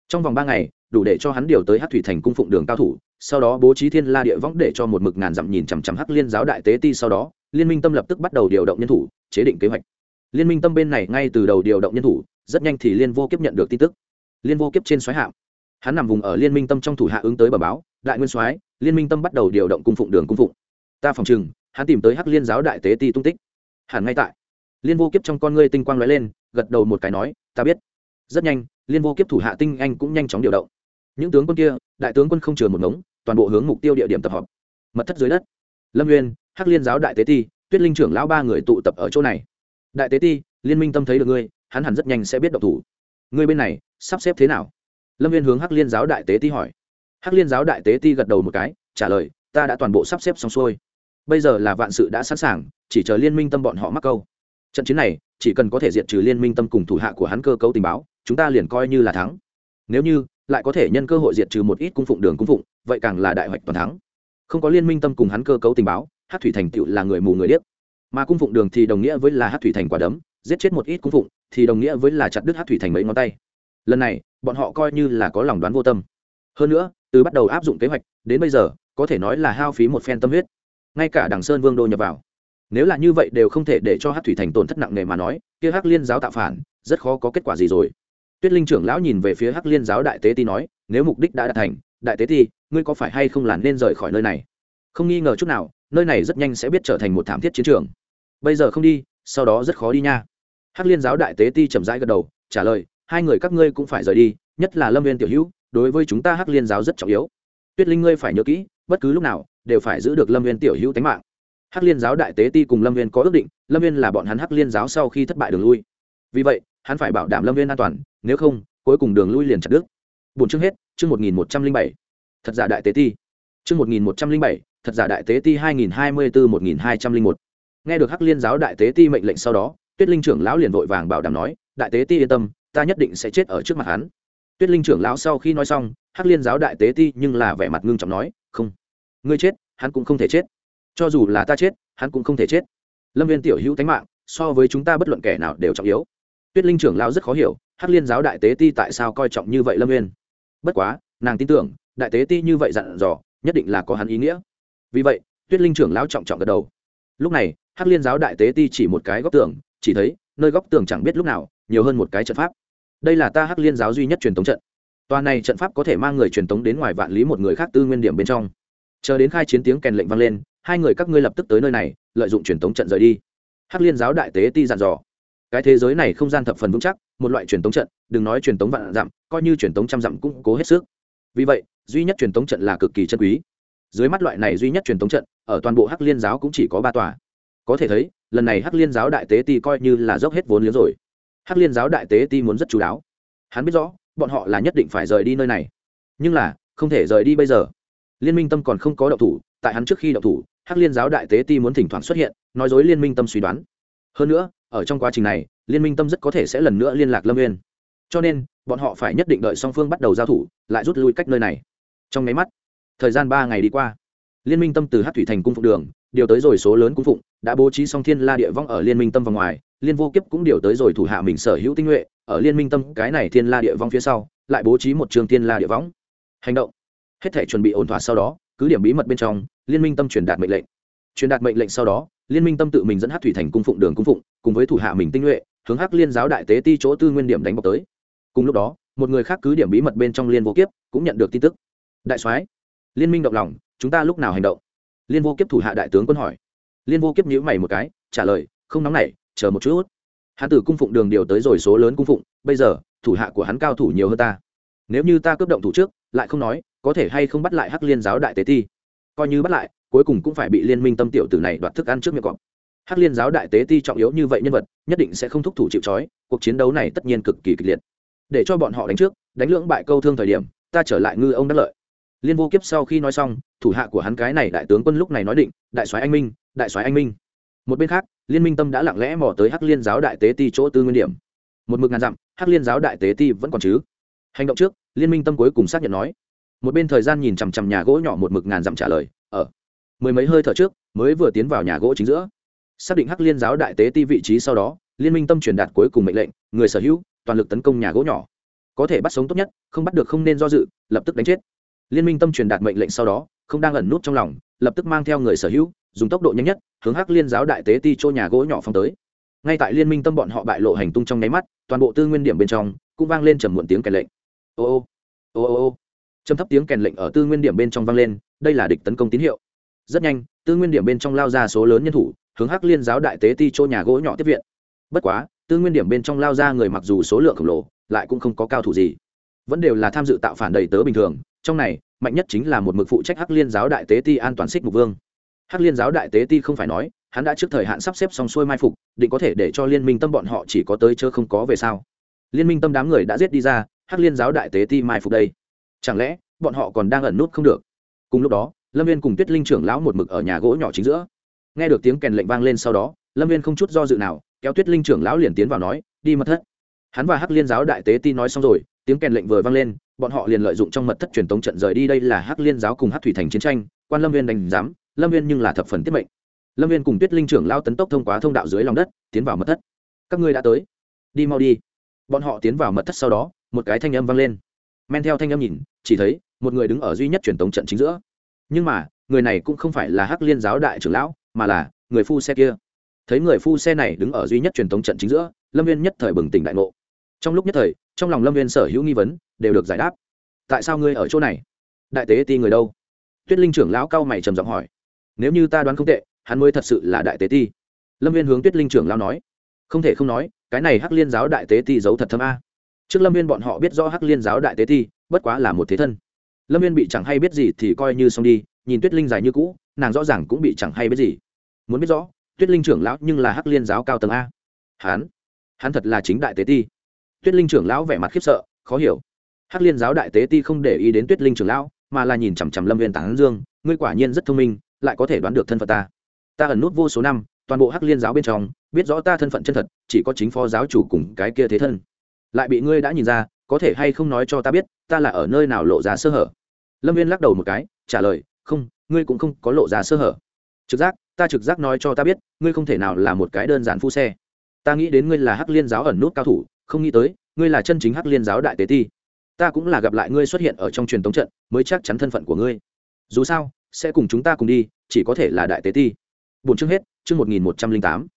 Trong vòng ba ngày, đủ để cho hắn điều tới hát thủy thành cung phụng đường cao thủ, sau đó bố trí thiên la địa võng để cho một mực ngàn dặm nhìn chằm chằm hắc liên giáo đại tế ti sau đó, liên minh tâm lập tức bắt đầu điều động nhân thủ, chế định kế hoạch. Liên minh tâm bên này ngay từ đầu điều động nhân thủ, rất nhanh thì liên vô kiếp nhận được tin tức liên vô kiếp trên xoáy hạm. Hắn nằm vùng ở liên minh tâm trong thủ hạ ứng tới bờ báo, đại nguyên soái, liên minh tâm bắt đầu điều động cung phụng đường cung phụng. Ta phòng chừng hắn tìm tới hắc liên giáo đại tế ti tung tích. Hẳn ngay tại. Liên vô kiếp trong con ngươi tinh quang lóe lên, gật đầu một cái nói, ta biết. Rất nhanh, liên vô kiếp thủ hạ tinh anh cũng nhanh chóng điều động. Những tướng quân kia, đại tướng quân không chừa một ngống, toàn bộ hướng mục tiêu địa điểm tập hợp. Mật thất dưới đất. Lâm nguyên, hắc liên giáo đại tế ti, tuyết linh trưởng lão ba người tụ tập ở chỗ này. Đại tế ti, liên minh tâm thấy được ngươi, hắn hẳn rất nhanh sẽ biết độc thủ ngươi bên này, sắp xếp thế nào? Lâm viên hướng hắc liên giáo đại tế ti hỏi. Hắc liên giáo đại tế ti gật đầu một cái, trả lời, ta đã toàn bộ sắp xếp xong xuôi. Bây giờ là vạn sự đã sẵn sàng, chỉ chờ liên minh tâm bọn họ mắc câu. Trận chiến này, chỉ cần có thể diệt trừ liên minh tâm cùng thủ hạ của hắn cơ cấu tình báo, chúng ta liền coi như là thắng. Nếu như, lại có thể nhân cơ hội diệt trừ một ít cung phụng đường cung phụng, vậy càng là đại hoạch toàn thắng. Không có liên minh tâm cùng hắn cơ cấu tình báo hát thủy thành tựu là người mù người điếc. Mà cung phụng đường thì đồng nghĩa với là hát thủy thành quả đấm, giết chết một ít cung phụng thì đồng nghĩa với là chặt đứt hát thủy thành mấy ngón tay. Lần này, bọn họ coi như là có lòng đoán vô tâm. Hơn nữa, từ bắt đầu áp dụng kế hoạch, đến bây giờ, có thể nói là hao phí một phen tâm huyết. Ngay cả đằng sơn vương đô nhập vào, nếu là như vậy đều không thể để cho hát thủy thành tổn thất nặng nề mà nói, kia hắc liên giáo tạo phản, rất khó có kết quả gì rồi. Tuyết linh trưởng lão nhìn về phía hắc liên giáo đại tế ti nói, nếu mục đích đã đạt thành, đại tế ti, ngươi có phải hay không là nên rời khỏi nơi này? Không nghi ngờ chút nào, nơi này rất nhanh sẽ biết trở thành một thảm thiết chiến trường. Bây giờ không đi, sau đó rất khó đi nha hắc liên giáo đại tế ti chậm rãi gật đầu, trả lời, hai người các ngươi cũng phải rời đi, nhất là lâm viên tiểu hữu, đối với chúng ta hắc liên giáo rất trọng yếu. Tuyết linh ngươi phải nhớ kỹ, bất cứ lúc nào, đều phải giữ được lâm viên tiểu hữu tánh mạng. Hắc liên giáo đại tế ti cùng lâm viên có ước định, lâm viên là bọn hắn hắc liên giáo sau khi thất bại đường lui. Vì vậy, hắn phải bảo đảm lâm viên an toàn, nếu không, cuối cùng đường lui liền chặt đứt. Bốn chương hết, chương một nghìn một trăm linh bảy. Thật giả đại tế ti. Chương một nghìn một trăm linh bảy, thật giả đại tế ti hai nghìn hai mươi bốn một nghìn hai trăm linh một. Nghe được hắc liên giáo đại tế ti mệnh lệnh sau đó tuyết linh trưởng lão liền vội vàng bảo đảm nói, đại tế ti yên tâm, ta nhất định sẽ chết ở trước mặt hắn. Tuyết linh trưởng lão sau khi nói xong, hắc liên giáo đại tế ti nhưng là vẻ mặt ngưng trọng nói, không, ngươi chết, hắn cũng không thể chết. Cho dù là ta chết, hắn cũng không thể chết. Lâm viên tiểu hữu tánh mạng, so với chúng ta bất luận kẻ nào đều trọng yếu. Tuyết linh trưởng lão rất khó hiểu, hắc liên giáo đại tế ti tại sao coi trọng như vậy lâm viên? Bất quá, nàng tin tưởng, đại tế ti như vậy dặn dò, nhất định là có hắn ý nghĩa. Vì vậy, tuyết linh trưởng lão trọng trọng gật đầu. Lúc này, hắc liên giáo đại tế ti chỉ một cái góc tường chỉ thấy nơi góc tường chẳng biết lúc nào nhiều hơn một cái trận pháp. Đây là ta hắc liên giáo duy nhất truyền thống trận. Toàn này trận pháp có thể mang người truyền thống đến ngoài vạn lý một người khác tư nguyên điểm bên trong. Chờ đến khai chiến tiếng kèn lệnh vang lên, hai người các ngươi lập tức tới nơi này, lợi dụng truyền thống trận rời đi. Hắc liên giáo đại tế ti dặn dò. Cái thế giới này không gian thập phần vững chắc, một loại truyền thống trận, đừng nói truyền thống vạn dặm, coi như truyền thống trăm dặm cũng cố hết sức. Vì vậy, duy nhất truyền thống trận là cực kỳ chân quý. Dưới mắt loại này duy nhất truyền thống trận, ở toàn bộ hắc liên giáo cũng chỉ có ba tòa. Có thể thấy lần này hắc liên giáo đại tế ti coi như là dốc hết vốn liếng rồi. Hắc liên giáo đại tế ti muốn rất chú đáo. Hắn biết rõ, bọn họ là nhất định phải rời đi nơi này. Nhưng là, không thể rời đi bây giờ. Liên minh tâm còn không có động thủ, tại hắn trước khi động thủ, hắc liên giáo đại tế ti muốn thỉnh thoảng xuất hiện, nói dối liên minh tâm suy đoán. Hơn nữa, ở trong quá trình này, liên minh tâm rất có thể sẽ lần nữa liên lạc lâm Nguyên. cho nên, bọn họ phải nhất định đợi song phương bắt đầu giao thủ, lại rút lui cách nơi này. Trong máy mắt, thời gian ba ngày đi qua, liên minh tâm từ hát thủy thành cung phụng đường, điều tới rồi số lớn cung phụng đã bố trí song thiên la địa vong ở liên minh tâm và ngoài, liên vô kiếp cũng điều tới rồi thủ hạ mình sở hữu tinh nhuệ, ở liên minh tâm, cái này thiên la địa vong phía sau, lại bố trí một trường thiên la địa võng hành động. Hết thể chuẩn bị ổn thỏa sau đó, cứ điểm bí mật bên trong, liên minh tâm truyền đạt mệnh lệnh. Truyền đạt mệnh lệnh sau đó, liên minh tâm tự mình dẫn hát thủy thành cung phụng đường cung phụng, cùng với thủ hạ mình tinh nhuệ, hướng hắc liên giáo đại tế ti chỗ tư nguyên điểm đánh bọc tới. Cùng lúc đó, một người khác cứ điểm bí mật bên trong liên vô kiếp, cũng nhận được tin tức. Đại soái, liên minh động lòng, chúng ta lúc nào hành động? Liên vô kiếp thủ hạ đại tướng quân hỏi liên vô kiếp nhữ mày một cái, trả lời, không nóng nảy, chờ một chút. Hắn từ cung phụng đường điều tới rồi số lớn cung phụng, bây giờ, thủ hạ của hắn cao thủ nhiều hơn ta. Nếu như ta cướp động thủ trước, lại không nói, có thể hay không bắt lại hắc liên giáo đại tế ti? Coi như bắt lại, cuối cùng cũng phải bị liên minh tâm tiểu tử này đoạt thức ăn trước miệng cọp. Hắc liên giáo đại tế ti trọng yếu như vậy nhân vật, nhất định sẽ không thúc thủ chịu trói, cuộc chiến đấu này tất nhiên cực kỳ kịch liệt. Để cho bọn họ đánh trước, đánh lưỡng bại câu thương thời điểm, ta trở lại ngư ông đắc lợi liên vô kiếp sau khi nói xong, thủ hạ của hắn cái này đại tướng quân lúc này nói định, đại soái anh minh, đại soái anh minh. Một bên khác, liên minh tâm đã lặng lẽ mò tới hắc liên giáo đại tế ti chỗ tư nguyên điểm. Một mực ngàn dặm, hắc liên giáo đại tế ti vẫn còn chứ? Hành động trước, liên minh tâm cuối cùng xác nhận nói. Một bên thời gian nhìn chằm chằm nhà gỗ nhỏ một mực ngàn dặm trả lời, ở, mười mấy hơi thở trước, mới vừa tiến vào nhà gỗ chính giữa. Xác định hắc liên giáo đại tế ti vị trí sau đó, liên minh tâm truyền đạt cuối cùng mệnh lệnh, người sở hữu, toàn lực tấn công nhà gỗ nhỏ. Có thể bắt sống tốt nhất, không bắt được không nên do dự, lập tức đánh chết liên minh tâm truyền đạt mệnh lệnh sau đó, không đang ẩn nút trong lòng, lập tức mang theo người sở hữu, dùng tốc độ nhanh nhất, hướng hắc liên giáo đại tế ti chỗ nhà gỗ nhỏ phong tới. Ngay tại liên minh tâm bọn họ bại lộ hành tung trong nháy mắt, toàn bộ tư nguyên điểm bên trong, cũng vang lên trầm muộn tiếng kèn lệnh. Ô ô ô ô ô. Trầm thấp tiếng kèn lệnh ở tư nguyên điểm bên trong vang lên, đây là địch tấn công tín hiệu. Rất nhanh, tư nguyên điểm bên trong lao ra số lớn nhân thủ, hướng hắc liên giáo đại tế ti chỗ nhà gỗ nhỏ tiếp viện. Bất quá, tư nguyên điểm bên trong lao ra người mặc dù số lượng khổng lồ, lại cũng không có cao thủ gì. Vẫn đều là tham dự tạo phản đầy tớ bình thường trong này, mạnh nhất chính là một mực phụ trách hắc liên giáo đại tế ti an toàn xích mục vương. Hắc liên giáo đại tế ti không phải nói, hắn đã trước thời hạn sắp xếp xong xuôi mai phục, định có thể để cho liên minh tâm bọn họ chỉ có tới chớ không có về sao. Liên minh tâm đám người đã giết đi ra, hắc liên giáo đại tế ti mai phục đây. Chẳng lẽ, bọn họ còn đang ẩn nút không được? Cùng lúc đó, lâm viên cùng tuyết linh trưởng lão một mực ở nhà gỗ nhỏ chính giữa. Nghe được tiếng kèn lệnh vang lên sau đó, lâm viên không chút do dự nào, kéo tuyết linh trưởng lão liền tiến vào nói, đi mất thất. Hắn và hắc liên giáo đại tế ti nói xong rồi, tiếng kèn lệnh vừa vang lên bọn họ liền lợi dụng trong mật thất truyền tống trận rời đi đây là hắc liên giáo cùng hắc thủy thành chiến tranh, quan lâm viên đánh giám, lâm viên nhưng là thập phần tiết mệnh. Lâm viên cùng tuyết linh trưởng lao tấn tốc thông qua thông đạo dưới lòng đất, tiến vào mật thất. Các ngươi đã tới. Đi mau đi. Bọn họ tiến vào mật thất sau đó, một cái thanh âm vang lên. Men theo thanh âm nhìn, chỉ thấy một người đứng ở duy nhất truyền tống trận chính giữa. Nhưng mà, người này cũng không phải là hắc liên giáo đại trưởng lão, mà là người phu xe kia. Thấy người phu xe này đứng ở duy nhất truyền tống trận chính giữa, lâm viên nhất thời bừng tỉnh đại ngộ. Trong lúc nhất thời, trong lòng lâm viên sở hữu nghi vấn đều được giải đáp. Tại sao ngươi ở chỗ này? Đại tế ti người đâu? Tuyết linh trưởng lão cao mày trầm giọng hỏi. Nếu như ta đoán không tệ, hắn mới thật sự là đại tế ti. Lâm viên hướng tuyết linh trưởng lão nói. Không thể không nói, cái này hắc liên giáo đại tế ti giấu thật thâm a. Trước lâm viên bọn họ biết rõ hắc liên giáo đại tế ti, bất quá là một thế thân. Lâm viên bị chẳng hay biết gì thì coi như xong đi, nhìn tuyết linh dài như cũ, nàng rõ ràng cũng bị chẳng hay biết gì. Muốn biết rõ, tuyết linh trưởng lão nhưng là hắc liên giáo cao tầng a. Hắn? Hắn thật là chính đại tế ti. Tuyết linh trưởng lão vẻ mặt khiếp sợ, khó hiểu hắc liên giáo đại tế ti không để ý đến tuyết linh trưởng lão, mà là nhìn chằm chằm lâm viên tán dương, ngươi quả nhiên rất thông minh, lại có thể đoán được thân phận ta. Ta ẩn nút vô số năm, toàn bộ hắc liên giáo bên trong, biết rõ ta thân phận chân thật, chỉ có chính phó giáo chủ cùng cái kia thế thân. Lại bị ngươi đã nhìn ra, có thể hay không nói cho ta biết, ta là ở nơi nào lộ ra sơ hở? Lâm viên lắc đầu một cái, trả lời, không, ngươi cũng không có lộ ra sơ hở. Trực giác, ta trực giác nói cho ta biết, ngươi không thể nào là một cái đơn giản phu xe. Ta nghĩ đến ngươi là hắc liên giáo ẩn nút cao thủ, không nghĩ tới, ngươi là chân chính hắc liên giáo đại tế ti ta cũng là gặp lại ngươi xuất hiện ở trong truyền thống trận, mới chắc chắn thân phận của ngươi. Dù sao, sẽ cùng chúng ta cùng đi, chỉ có thể là đại tế ti. Bốn chương hết, chương một nghìn một trăm linh tám.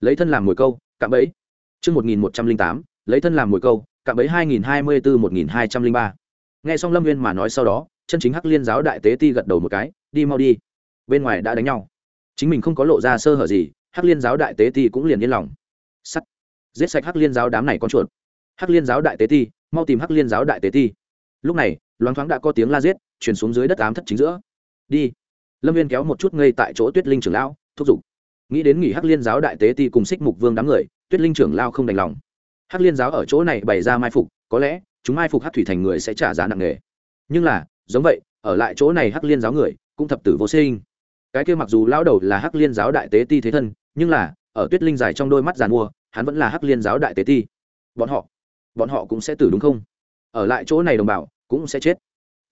Lấy thân làm mồi câu, cạm bẫy. Chương một nghìn một trăm linh tám, lấy thân làm mồi câu, cạm bẫy hai nghìn hai mươi bốn một nghìn hai trăm linh ba. Nghe xong lâm viên mà nói sau đó, chân chính hắc liên giáo đại tế ti gật đầu một cái, đi mau đi. Bên ngoài đã đánh nhau. Chính mình không có lộ ra sơ hở gì, hắc liên giáo đại tế ti cũng liền yên lòng. Sắt. Giết sạch hắc liên giáo đám này con chuột. Hắc liên giáo đại tế ti mau tìm hắc liên giáo đại tế ti. Lúc này, loáng thoáng đã có tiếng la giết chuyển xuống dưới đất ám thất chính giữa. Đi. Lâm viên kéo một chút ngây tại chỗ tuyết linh trưởng lão, thúc giục. Nghĩ đến nghỉ hắc liên giáo đại tế ti cùng xích mục vương đám người, tuyết linh trưởng lao không đành lòng. Hắc liên giáo ở chỗ này bày ra mai phục, có lẽ, chúng mai phục hắc thủy thành người sẽ trả giá nặng nề. Nhưng là, giống vậy, ở lại chỗ này hắc liên giáo người, cũng thập tử vô sinh. Cái kia mặc dù lao đầu là hắc liên giáo đại tế ti thế thân, nhưng là, ở tuyết linh dài trong đôi mắt giàn mua, hắn vẫn là hắc liên giáo đại tế ti. Bọn họ bọn họ cũng sẽ tử đúng không? Ở lại chỗ này đồng bào, cũng sẽ chết.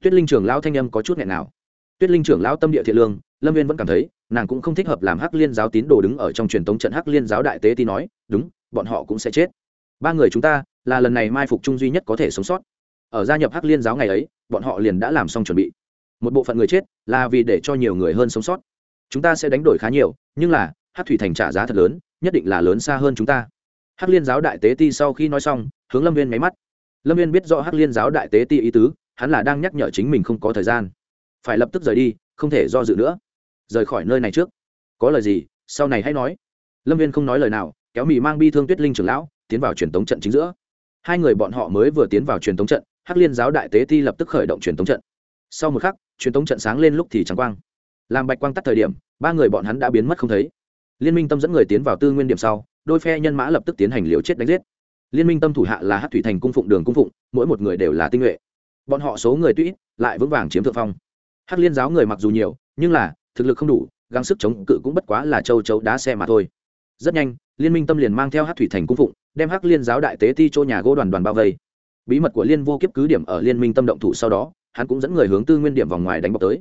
Tuyết linh trưởng lão thanh âm có chút nghẹn nào. Tuyết linh trưởng lão tâm địa thiện lương, lâm viên vẫn cảm thấy, nàng cũng không thích hợp làm hắc liên giáo tín đồ đứng ở trong truyền thống trận hắc liên giáo đại tế thì nói, đúng, bọn họ cũng sẽ chết. Ba người chúng ta, là lần này mai phục chung duy nhất có thể sống sót. Ở gia nhập hắc liên giáo ngày ấy, bọn họ liền đã làm xong chuẩn bị. Một bộ phận người chết, là vì để cho nhiều người hơn sống sót. Chúng ta sẽ đánh đổi khá nhiều, nhưng là, hắc thủy thành trả giá thật lớn, nhất định là lớn xa hơn chúng ta hắc liên giáo đại tế ti sau khi nói xong, hướng lâm viên máy mắt. Lâm viên biết rõ hắc liên giáo đại tế ti ý tứ, hắn là đang nhắc nhở chính mình không có thời gian. Phải lập tức rời đi, không thể do dự nữa. Rời khỏi nơi này trước. Có lời gì, sau này hãy nói. Lâm viên không nói lời nào, kéo mì mang bi thương tuyết linh trưởng lão, tiến vào truyền tống trận chính giữa. Hai người bọn họ mới vừa tiến vào truyền tống trận, hắc liên giáo đại tế ti lập tức khởi động truyền tống trận. Sau một khắc, truyền tống trận sáng lên lúc thì trắng quang. Làm bạch quang tắt thời điểm, ba người bọn hắn đã biến mất không thấy liên minh tâm dẫn người tiến vào tư nguyên điểm sau, đôi phe nhân mã lập tức tiến hành liều chết đánh giết. Liên minh tâm thủ hạ là hát thủy thành cung phụng đường cung phụng, mỗi một người đều là tinh nhuệ. Bọn họ số người tuy lại vững vàng chiếm thượng phong. Hát liên giáo người mặc dù nhiều, nhưng là, thực lực không đủ, gắng sức chống cự cũng bất quá là châu chấu đá xe mà thôi. Rất nhanh, liên minh tâm liền mang theo hát thủy thành cung phụng, đem hắc liên giáo đại tế ti chỗ nhà gỗ đoàn đoàn bao vây. Bí mật của liên vô kiếp cứ điểm ở liên minh tâm động thủ sau đó, hắn cũng dẫn người hướng tư nguyên điểm vòng ngoài đánh bọc tới.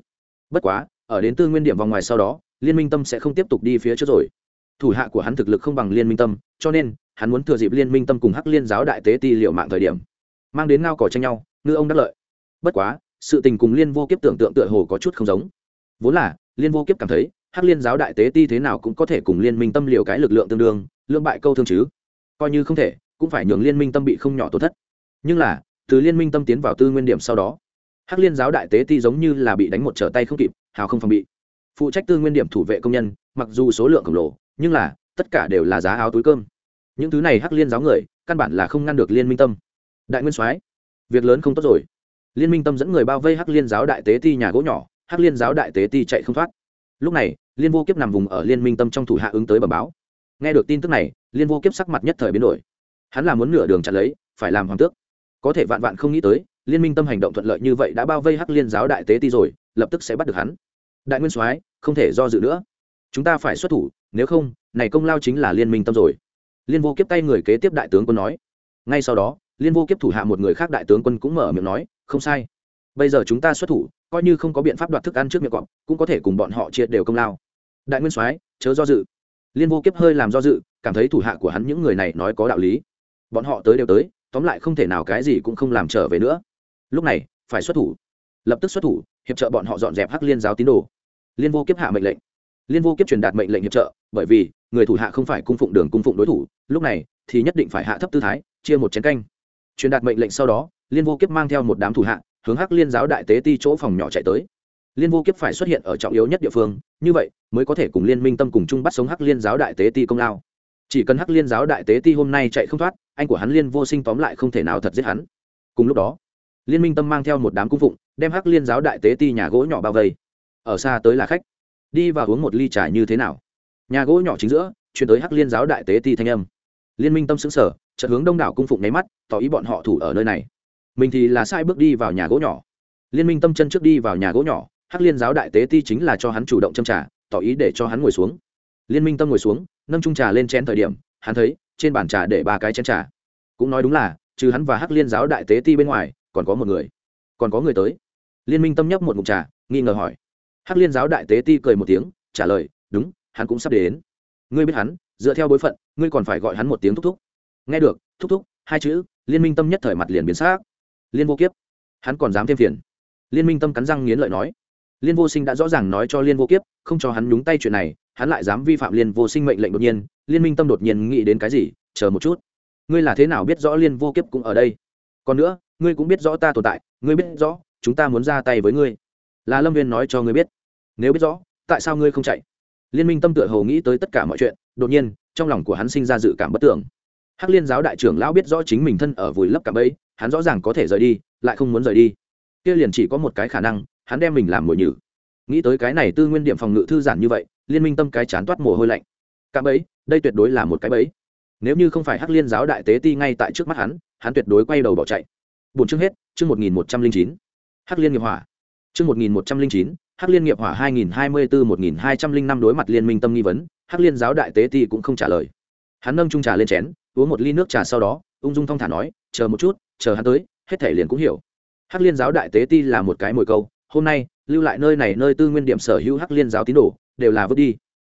Bất quá, ở đến tư nguyên điểm vòng ngoài sau đó liên minh tâm sẽ không tiếp tục đi phía trước rồi. Thủ hạ của hắn thực lực không bằng liên minh tâm, cho nên, hắn muốn thừa dịp liên minh tâm cùng hắc liên giáo đại tế ti liệu mạng thời điểm, mang đến ngao cỏ tranh nhau, ngư ông đắc lợi. Bất quá, sự tình cùng liên vô kiếp tưởng tượng tựa hồ có chút không giống. Vốn là, liên vô kiếp cảm thấy, hắc liên giáo đại tế ti thế nào cũng có thể cùng liên minh tâm liệu cái lực lượng tương đương lương bại câu thương chứ. Coi như không thể, cũng phải nhường liên minh tâm bị không nhỏ tổn thất. Nhưng là, từ liên minh tâm tiến vào tư nguyên điểm sau đó, hắc liên giáo đại tế ti giống như là bị đánh một trở tay không kịp, hào không phòng bị phụ trách tư nguyên điểm thủ vệ công nhân, mặc dù số lượng khổng lồ, nhưng là, tất cả đều là giá áo túi cơm. Những thứ này hắc liên giáo người, căn bản là không ngăn được liên minh tâm. Đại nguyên soái, việc lớn không tốt rồi. Liên minh tâm dẫn người bao vây hắc liên giáo đại tế ti nhà gỗ nhỏ, hắc liên giáo đại tế ti chạy không thoát. Lúc này, liên vô kiếp nằm vùng ở liên minh tâm trong thủ hạ ứng tới bẩm báo. Nghe được tin tức này, liên vô kiếp sắc mặt nhất thời biến đổi. Hắn là muốn nửa đường chặn lấy, phải làm hoàng tước. Có thể vạn vạn không nghĩ tới, liên minh tâm hành động thuận lợi như vậy đã bao vây hắc liên giáo đại tế ti rồi, lập tức sẽ bắt được hắn. Đại nguyên soái không thể do dự nữa. Chúng ta phải xuất thủ, nếu không, này công lao chính là liên minh tâm rồi. Liên vô kiếp tay người kế tiếp đại tướng quân nói. Ngay sau đó, liên vô kiếp thủ hạ một người khác đại tướng quân cũng mở miệng nói, không sai. Bây giờ chúng ta xuất thủ, coi như không có biện pháp đoạt thức ăn trước miệng cọp, cũng có thể cùng bọn họ chia đều công lao. Đại nguyên soái, chớ do dự. Liên vô kiếp hơi làm do dự, cảm thấy thủ hạ của hắn những người này nói có đạo lý. Bọn họ tới đều tới, tóm lại không thể nào cái gì cũng không làm trở về nữa. Lúc này, phải xuất thủ. Lập tức xuất thủ, hiệp trợ bọn họ dọn dẹp hắc liên giáo tín đồ liên vô kiếp hạ mệnh lệnh. Liên vô kiếp truyền đạt mệnh lệnh hiệp trợ, bởi vì người thủ hạ không phải cung phụng đường cung phụng đối thủ, lúc này thì nhất định phải hạ thấp tư thái, chia một chén canh. Truyền đạt mệnh lệnh sau đó, liên vô kiếp mang theo một đám thủ hạ, hướng hắc liên giáo đại tế ti chỗ phòng nhỏ chạy tới. Liên vô kiếp phải xuất hiện ở trọng yếu nhất địa phương, như vậy mới có thể cùng liên minh tâm cùng chung bắt sống hắc liên giáo đại tế ti công lao. Chỉ cần hắc liên giáo đại tế ti hôm nay chạy không thoát, anh của hắn liên vô sinh tóm lại không thể nào thật giết hắn. Cùng lúc đó, liên minh tâm mang theo một đám cung phụng, đem hắc liên giáo đại tế ti nhà gỗ nhỏ bao vây ở xa tới là khách. Đi và uống một ly trà như thế nào? Nhà gỗ nhỏ chính giữa, chuyển tới hắc liên giáo đại tế ti thanh âm. Liên minh tâm xứng sở chợt hướng đông đảo cung phụng nháy mắt, tỏ ý bọn họ thủ ở nơi này. Mình thì là sai bước đi vào nhà gỗ nhỏ. Liên minh tâm chân trước đi vào nhà gỗ nhỏ, hắc liên giáo đại tế ti chính là cho hắn chủ động châm trà, tỏ ý để cho hắn ngồi xuống. Liên minh tâm ngồi xuống, nâng trung trà lên chén thời điểm, hắn thấy, trên bàn trà để ba cái chén trà. Cũng nói đúng là, trừ hắn và hắc liên giáo đại tế ti bên ngoài, còn có một người. Còn có người tới. Liên minh tâm nhấp một mục trà, nghi ngờ hỏi hắc liên giáo đại tế ti cười một tiếng, trả lời, đúng, hắn cũng sắp đến. Ngươi biết hắn, dựa theo bối phận, ngươi còn phải gọi hắn một tiếng thúc thúc. Nghe được, thúc thúc, hai chữ, liên minh tâm nhất thời mặt liền biến xác liên vô kiếp. Hắn còn dám thêm phiền. Liên minh tâm cắn răng nghiến lợi nói. Liên vô sinh đã rõ ràng nói cho liên vô kiếp, không cho hắn nhúng tay chuyện này, hắn lại dám vi phạm liên vô sinh mệnh lệnh đột nhiên. Liên minh tâm đột nhiên nghĩ đến cái gì, chờ một chút. Ngươi là thế nào biết rõ liên vô kiếp cũng ở đây? Còn nữa, ngươi cũng biết rõ ta tồn tại, ngươi biết rõ, chúng ta muốn ra tay với ngươi. Là lâm viên nói cho ngươi biết nếu biết rõ, tại sao ngươi không chạy? Liên minh tâm tựa hồ nghĩ tới tất cả mọi chuyện, đột nhiên, trong lòng của hắn sinh ra dự cảm bất tưởng. Hắc liên giáo đại trưởng lão biết rõ chính mình thân ở vùi lấp cả bẫy, hắn rõ ràng có thể rời đi, lại không muốn rời đi. Kia liền chỉ có một cái khả năng, hắn đem mình làm mồi nhử. Nghĩ tới cái này tư nguyên điểm phòng ngự thư giản như vậy, liên minh tâm cái chán toát mồ hôi lạnh. Cả bẫy, đây tuyệt đối là một cái bẫy. Nếu như không phải hắc liên giáo đại tế ti ngay tại trước mắt hắn hắn tuyệt đối quay đầu bỏ chạy. Bốn chương hết, chương một nghìn một trăm linh chín. Hắc liên nghiệp hỏa. Chương một nghìn một trăm linh chín hắc liên nghiệp hỏa hai nghìn hai mươi bốn một nghìn hai trăm linh năm đối mặt liên minh tâm nghi vấn, hắc liên giáo đại tế ti cũng không trả lời. Hắn nâng trung trà lên chén, uống một ly nước trà sau đó, ung dung thong thả nói, chờ một chút, chờ hắn tới, hết thể liền cũng hiểu. Hắc liên giáo đại tế ti là một cái mồi câu, hôm nay, lưu lại nơi này nơi tư nguyên điểm sở hữu hắc liên giáo tín đồ, đều là vứt đi.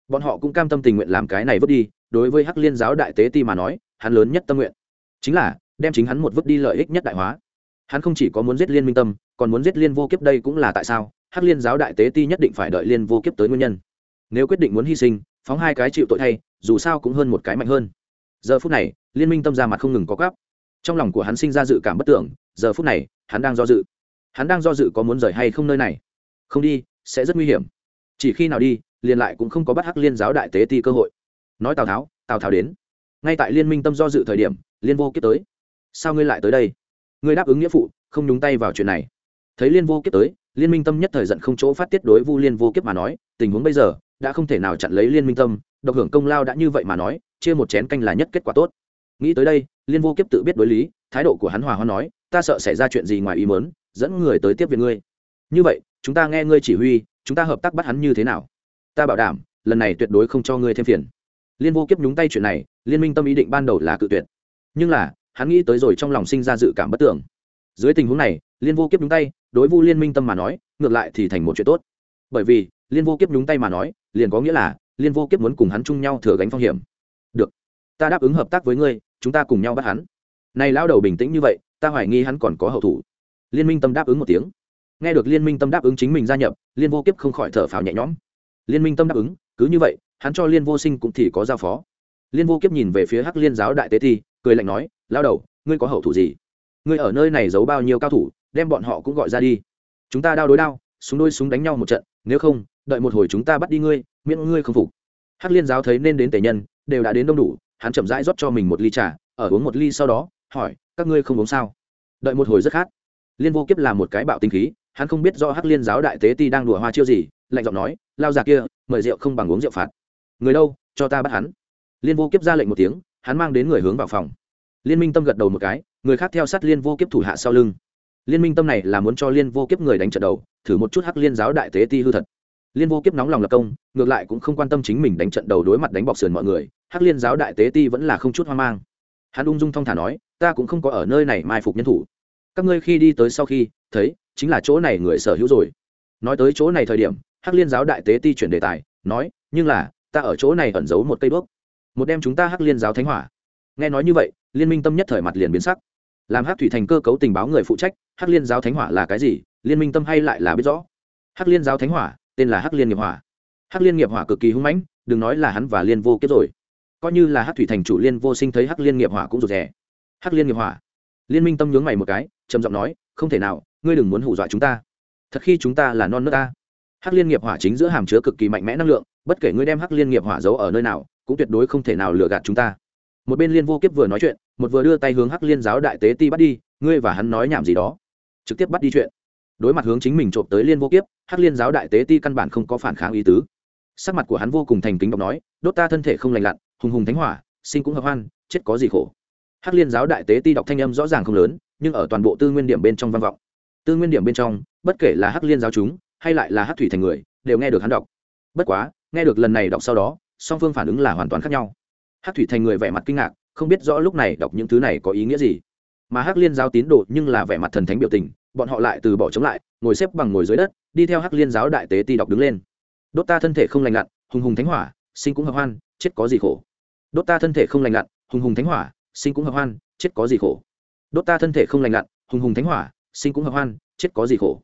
Bọn họ cũng cam tâm tình nguyện làm cái này vứt đi, đối với hắc liên giáo đại tế ti mà nói, hắn lớn nhất tâm nguyện chính là đem chính hắn một vứt đi lợi ích nhất đại hóa. Hắn không chỉ có muốn giết liên minh tâm, còn muốn giết liên vô kiếp đây cũng là tại sao? Hắc liên giáo đại tế ti nhất định phải đợi liên vô kiếp tới nguyên nhân. Nếu quyết định muốn hy sinh, phóng hai cái chịu tội thay, dù sao cũng hơn một cái mạnh hơn. Giờ phút này, liên minh tâm ra mặt không ngừng có gáp trong lòng của hắn sinh ra dự cảm bất tưởng, giờ phút này, hắn đang do dự. Hắn đang do dự có muốn rời hay không nơi này. Không đi, sẽ rất nguy hiểm. Chỉ khi nào đi, liền lại cũng không có bắt hắc liên giáo đại tế ti cơ hội. Nói tào tháo tào tháo đến. Ngay tại liên minh tâm do dự thời điểm, liên vô kiếp tới. Sao ngươi lại tới đây? Ngươi đáp ứng nghĩa phụ, không nhúng tay vào chuyện này. Thấy liên vô kiếp tới liên minh tâm nhất thời giận không chỗ phát tiết đối vu liên vô kiếp mà nói, tình huống bây giờ, đã không thể nào chặn lấy liên minh tâm, độc hưởng công lao đã như vậy mà nói, chia một chén canh là nhất kết quả tốt. Nghĩ tới đây, liên vô kiếp tự biết đối lý, thái độ của hắn hòa hoa nói, ta sợ xảy ra chuyện gì ngoài ý mớn dẫn người tới tiếp viện ngươi. Như vậy, chúng ta nghe ngươi chỉ huy, chúng ta hợp tác bắt hắn như thế nào? Ta bảo đảm, lần này tuyệt đối không cho ngươi thêm phiền. Liên vô kiếp nhúng tay chuyện này, liên minh tâm ý định ban đầu là cự tuyệt. Nhưng là, hắn nghĩ tới rồi trong lòng sinh ra dự cảm bất tưởng dưới tình huống này, liên vô kiếp nhúng tay, đối vu liên minh tâm mà nói, ngược lại thì thành một chuyện tốt. Bởi vì, liên vô kiếp nhúng tay mà nói, liền có nghĩa là, liên vô kiếp muốn cùng hắn chung nhau thừa gánh phong hiểm. Được, ta đáp ứng hợp tác với ngươi, chúng ta cùng nhau bắt hắn. Này lao đầu bình tĩnh như vậy, ta hoài nghi hắn còn có hậu thủ. Liên minh tâm đáp ứng một tiếng. Nghe được liên minh tâm đáp ứng chính mình gia nhập, liên vô kiếp không khỏi thở phào nhẹ nhõm. Liên minh tâm đáp ứng, cứ như vậy, hắn cho liên vô sinh cũng thì có giao phó. Liên vô kiếp nhìn về phía hắc liên giáo đại tế thi, cười lạnh nói lao đầu, ngươi có hậu thủ gì? Ngươi ở nơi này giấu bao nhiêu cao thủ, đem bọn họ cũng gọi ra đi. Chúng ta đao đối đao, súng đôi súng đánh nhau một trận, nếu không, đợi một hồi chúng ta bắt đi ngươi, miễn ngươi không phục. Hắc liên giáo thấy nên đến tể nhân, đều đã đến đông đủ, hắn chậm rãi rót cho mình một ly trà, ở uống một ly sau đó, hỏi, các ngươi không uống sao? Đợi một hồi rất khát. Liên vô kiếp là một cái bạo tinh khí, hắn không biết do hắc liên giáo đại tế ti đang đùa hoa chiêu gì, lạnh giọng nói, lao già kia, mời rượu không bằng uống rượu phạt. Người đâu, cho ta bắt hắn. Liên vô kiếp ra lệnh một tiếng, hắn mang đến người hướng vào phòng. Liên minh tâm gật đầu một cái người khác theo sát liên vô kiếp thủ hạ sau lưng. Liên minh tâm này là muốn cho liên vô kiếp người đánh trận đầu, thử một chút hắc liên giáo đại tế ti hư thật. Liên vô kiếp nóng lòng lập công, ngược lại cũng không quan tâm chính mình đánh trận đầu đối mặt đánh bọc sườn mọi người, hắc liên giáo đại tế ti vẫn là không chút hoang mang. Hắn ung dung thong thả nói, ta cũng không có ở nơi này mai phục nhân thủ. Các ngươi khi đi tới sau khi, thấy, chính là chỗ này người sở hữu rồi. Nói tới chỗ này thời điểm, hắc liên giáo đại tế ti chuyển đề tài, nói, nhưng là, ta ở chỗ này ẩn giấu một cây bước một đêm chúng ta hắc liên giáo thánh hỏa. Nghe nói như vậy, liên minh tâm nhất thời mặt liền biến sắc làm hắc thủy thành cơ cấu tình báo người phụ trách hắc liên giáo thánh hỏa là cái gì, liên minh tâm hay lại là biết rõ. Hắc liên giáo thánh hỏa, tên là hắc liên nghiệp hỏa. Hắc liên nghiệp hỏa cực kỳ hung mãnh, đừng nói là hắn và liên vô kiếp rồi. Coi như là hắc thủy thành chủ liên vô sinh thấy hắc liên nghiệp hỏa cũng rụt rè. Hắc liên nghiệp hỏa. Liên minh tâm nhướng mày một cái, trầm giọng nói, không thể nào, ngươi đừng muốn hù dọa chúng ta. Thật khi chúng ta là non nước ta. Hắc liên nghiệp hỏa chính giữa hàm chứa cực kỳ mạnh mẽ năng lượng, bất kể ngươi đem hắc liên nghiệp hỏa giấu ở nơi nào, cũng tuyệt đối không thể nào lừa gạt chúng ta một bên liên vô kiếp vừa nói chuyện, một vừa đưa tay hướng hắc liên giáo đại tế ti bắt đi, ngươi và hắn nói nhảm gì đó. Trực tiếp bắt đi chuyện. Đối mặt hướng chính mình trộm tới liên vô kiếp, hắc liên giáo đại tế ti căn bản không có phản kháng ý tứ. Sắc mặt của hắn vô cùng thành kính đọc nói, đốt ta thân thể không lành lặn, hùng hùng thánh hỏa, sinh cũng hợp hoan, chết có gì khổ. Hắc liên giáo đại tế ti đọc thanh âm rõ ràng không lớn, nhưng ở toàn bộ tư nguyên điểm bên trong văn vọng. Tư nguyên điểm bên trong, bất kể là hắc liên giáo chúng, hay lại là hắc thủy thành người, đều nghe được hắn đọc. Bất quá, nghe được lần này đọc sau đó, song phương phản ứng là hoàn toàn khác nhau hắc thủy thành người vẻ mặt kinh ngạc, không biết rõ lúc này đọc những thứ này có ý nghĩa gì. Mà hắc liên giáo tín đồ nhưng là vẻ mặt thần thánh biểu tình, bọn họ lại từ bỏ chống lại, ngồi xếp bằng ngồi dưới đất, đi theo hắc liên giáo đại tế ti đọc đứng lên. Đốt ta thân thể không lành lặn, hùng hùng thánh hỏa, sinh cũng hợp hoan, chết có gì khổ. Đốt ta thân thể không lành lặn, hùng hùng thánh hỏa, sinh cũng hợp hoan, chết có gì khổ. Đốt ta thân thể không lành lặn, hùng hùng thánh hỏa, sinh cũng hợp hoan, chết có gì khổ.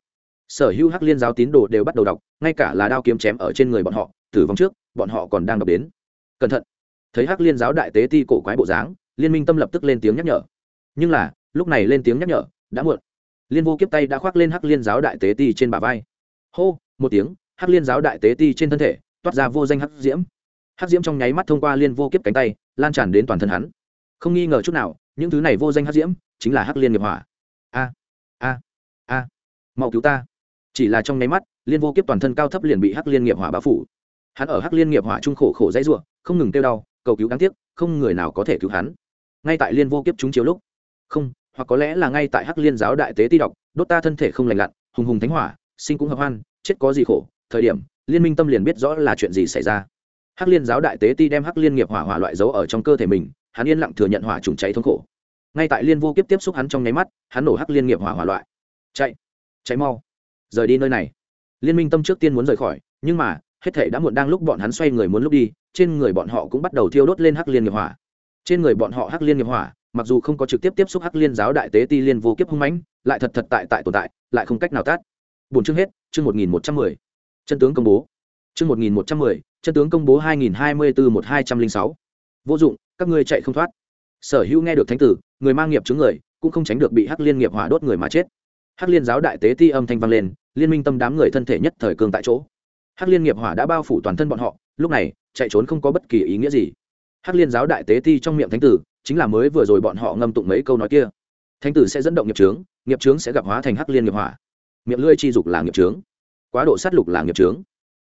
Sở hữu hắc liên giáo tín đồ đều bắt đầu đọc, ngay cả là đao kiếm chém ở trên người bọn họ, tử vong trước, bọn họ còn đang đọc đến. Cẩn thận thấy hắc liên giáo đại tế ti cổ quái bộ dáng, liên minh tâm lập tức lên tiếng nhắc nhở. Nhưng là, lúc này lên tiếng nhắc nhở, đã muộn. Liên vô kiếp tay đã khoác lên hắc liên giáo đại tế ti trên bả vai. Hô, một tiếng, hắc liên giáo đại tế ti trên thân thể, toát ra vô danh hắc diễm. Hắc diễm trong nháy mắt thông qua liên vô kiếp cánh tay, lan tràn đến toàn thân hắn. Không nghi ngờ chút nào, những thứ này vô danh hắc diễm, chính là hắc liên nghiệp hỏa. A a a, mau cứu ta. Chỉ là trong nháy mắt, liên vô kiếp toàn thân cao thấp liền bị hắc liên nghiệp hỏa bao phủ. Hắn ở hắc liên nghiệp hỏa trung khổ khổ dãy ruộng không ngừng kêu đau cầu cứu đáng tiếc, không người nào có thể cứu hắn. Ngay tại liên vô kiếp chúng chiếu lúc, không, hoặc có lẽ là ngay tại hắc liên giáo đại tế ti đọc, đốt ta thân thể không lành lặn, hùng hùng thánh hỏa, sinh cũng hợp hoan, chết có gì khổ, thời điểm, liên minh tâm liền biết rõ là chuyện gì xảy ra. Hắc liên giáo đại tế ti đem hắc liên nghiệp hỏa hỏa loại giấu ở trong cơ thể mình, hắn yên lặng thừa nhận hỏa trùng cháy thống khổ. Ngay tại liên vô kiếp tiếp xúc hắn trong nháy mắt, hắn nổ hắc liên nghiệp hỏa hỏa loại. Chạy cháy mau, rời đi nơi này. Liên minh tâm trước tiên muốn rời khỏi, nhưng mà hết thể đã muộn đang lúc bọn hắn xoay người muốn lúc đi, trên người bọn họ cũng bắt đầu thiêu đốt lên hắc liên nghiệp hỏa. Trên người bọn họ hắc liên nghiệp hỏa, mặc dù không có trực tiếp tiếp xúc hắc liên giáo đại tế ti liên vô kiếp hung mãnh, lại thật thật tại tại tồn tại, lại không cách nào tát. Bốn chương hết, chương một nghìn một trăm mười. Chân tướng công bố. Chương một nghìn một trăm mười, chân tướng công bố hai nghìn hai mươi bốn một hai trăm linh sáu. Vô dụng, các ngươi chạy không thoát. Sở hữu nghe được thánh tử, người mang nghiệp chứng người, cũng không tránh được bị hắc liên nghiệp hỏa đốt người mà chết. Hắc liên giáo đại tế ti âm thanh vang lên, liên minh tâm đám người thân thể nhất thời cường tại chỗ hắc liên nghiệp hỏa đã bao phủ toàn thân bọn họ, lúc này, chạy trốn không có bất kỳ ý nghĩa gì. Hắc liên giáo đại tế ti trong miệng thánh tử, chính là mới vừa rồi bọn họ ngâm tụng mấy câu nói kia. Thánh tử sẽ dẫn động nghiệp trướng nghiệp trướng sẽ gặp hóa thành hắc liên nghiệp hỏa. Miệng lưỡi chi dục là nghiệp trướng quá độ sát lục là nghiệp trướng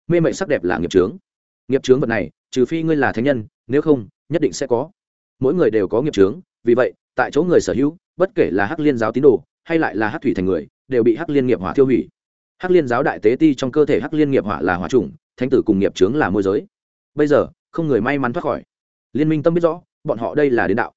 mê mệ sắc đẹp là nghiệp trướng nghiệp trướng vật này, trừ phi ngươi là thánh nhân, nếu không, nhất định sẽ có. Mỗi người đều có nghiệp trướng vì vậy, tại chỗ người sở hữu, bất kể là hắc liên giáo tín đồ, hay lại là hắc thủy thành người, đều bị hắc liên nghiệp hỏa tiêu hủy hắc liên giáo đại tế ti trong cơ thể hắc liên nghiệp hỏa là hỏa trùng thánh tử cùng nghiệp trướng là môi giới. Bây giờ, không người may mắn thoát khỏi. Liên minh tâm biết rõ, bọn họ đây là đến đạo.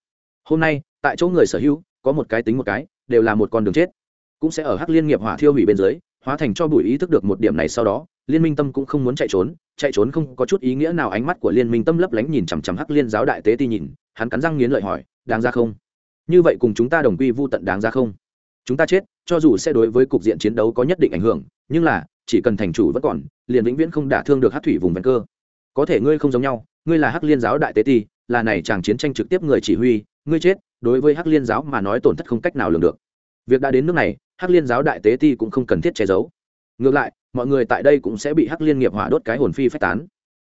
Hôm nay, tại chỗ người sở hữu, có một cái tính một cái, đều là một con đường chết. Cũng sẽ ở hắc liên nghiệp hỏa thiêu hủy bên dưới, hóa thành cho bụi ý thức được một điểm này sau đó, liên minh tâm cũng không muốn chạy trốn chạy trốn không có chút ý nghĩa nào ánh mắt của liên minh tâm lấp lánh nhìn chằm chằm hắc liên giáo đại tế ti nhìn, hắn cắn răng nghiến lợi hỏi, đáng ra không? Như vậy cùng chúng ta đồng quy vô tận đáng ra không? Chúng ta chết, cho dù sẽ đối với cục diện chiến đấu có nhất định ảnh hưởng, nhưng là, chỉ cần thành chủ vẫn còn, liền vĩnh viễn không đả thương được hát thủy vùng ven cơ. Có thể ngươi không giống nhau, ngươi là hắc liên giáo đại tế ti, là này chàng chiến tranh trực tiếp người chỉ huy, ngươi chết, đối với hắc liên giáo mà nói tổn thất không cách nào lường được. Việc đã đến nước này, hắc liên giáo đại tế ti cũng không cần thiết che giấu. Ngược lại, mọi người tại đây cũng sẽ bị hắc liên nghiệp hỏa đốt cái hồn phi phách tán.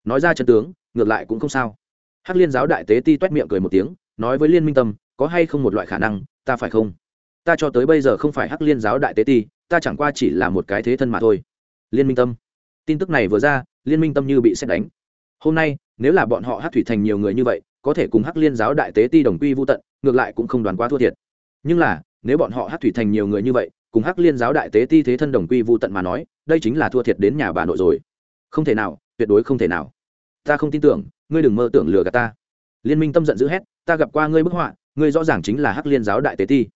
Nói ra chân tướng, ngược lại cũng không sao. Hắc liên giáo đại tế ti toét miệng cười một tiếng, nói với liên minh tâm, có hay không một loại khả năng, ta phải không? Ta cho tới bây giờ không phải hắc liên giáo đại tế ti, ta chẳng qua chỉ là một cái thế thân mà thôi. Liên minh tâm. Tin tức này vừa ra, liên minh tâm như bị xét đánh. Hôm nay, nếu là bọn họ hát thủy thành nhiều người như vậy, có thể cùng hắc liên giáo đại tế ti đồng quy vô tận, ngược lại cũng không đoán quá thua thiệt. Nhưng là, nếu bọn họ hát thủy thành nhiều người như vậy, cùng hắc liên giáo đại tế ti thế thân đồng quy vô tận mà nói, đây chính là thua thiệt đến nhà bà nội rồi. Không thể nào, tuyệt đối không thể nào. Ta không tin tưởng, ngươi đừng mơ tưởng lừa gạt ta. Liên minh tâm giận dữ hét, ta gặp qua ngươi bức họa, ngươi rõ ràng chính là hắc liên giáo đại tế ti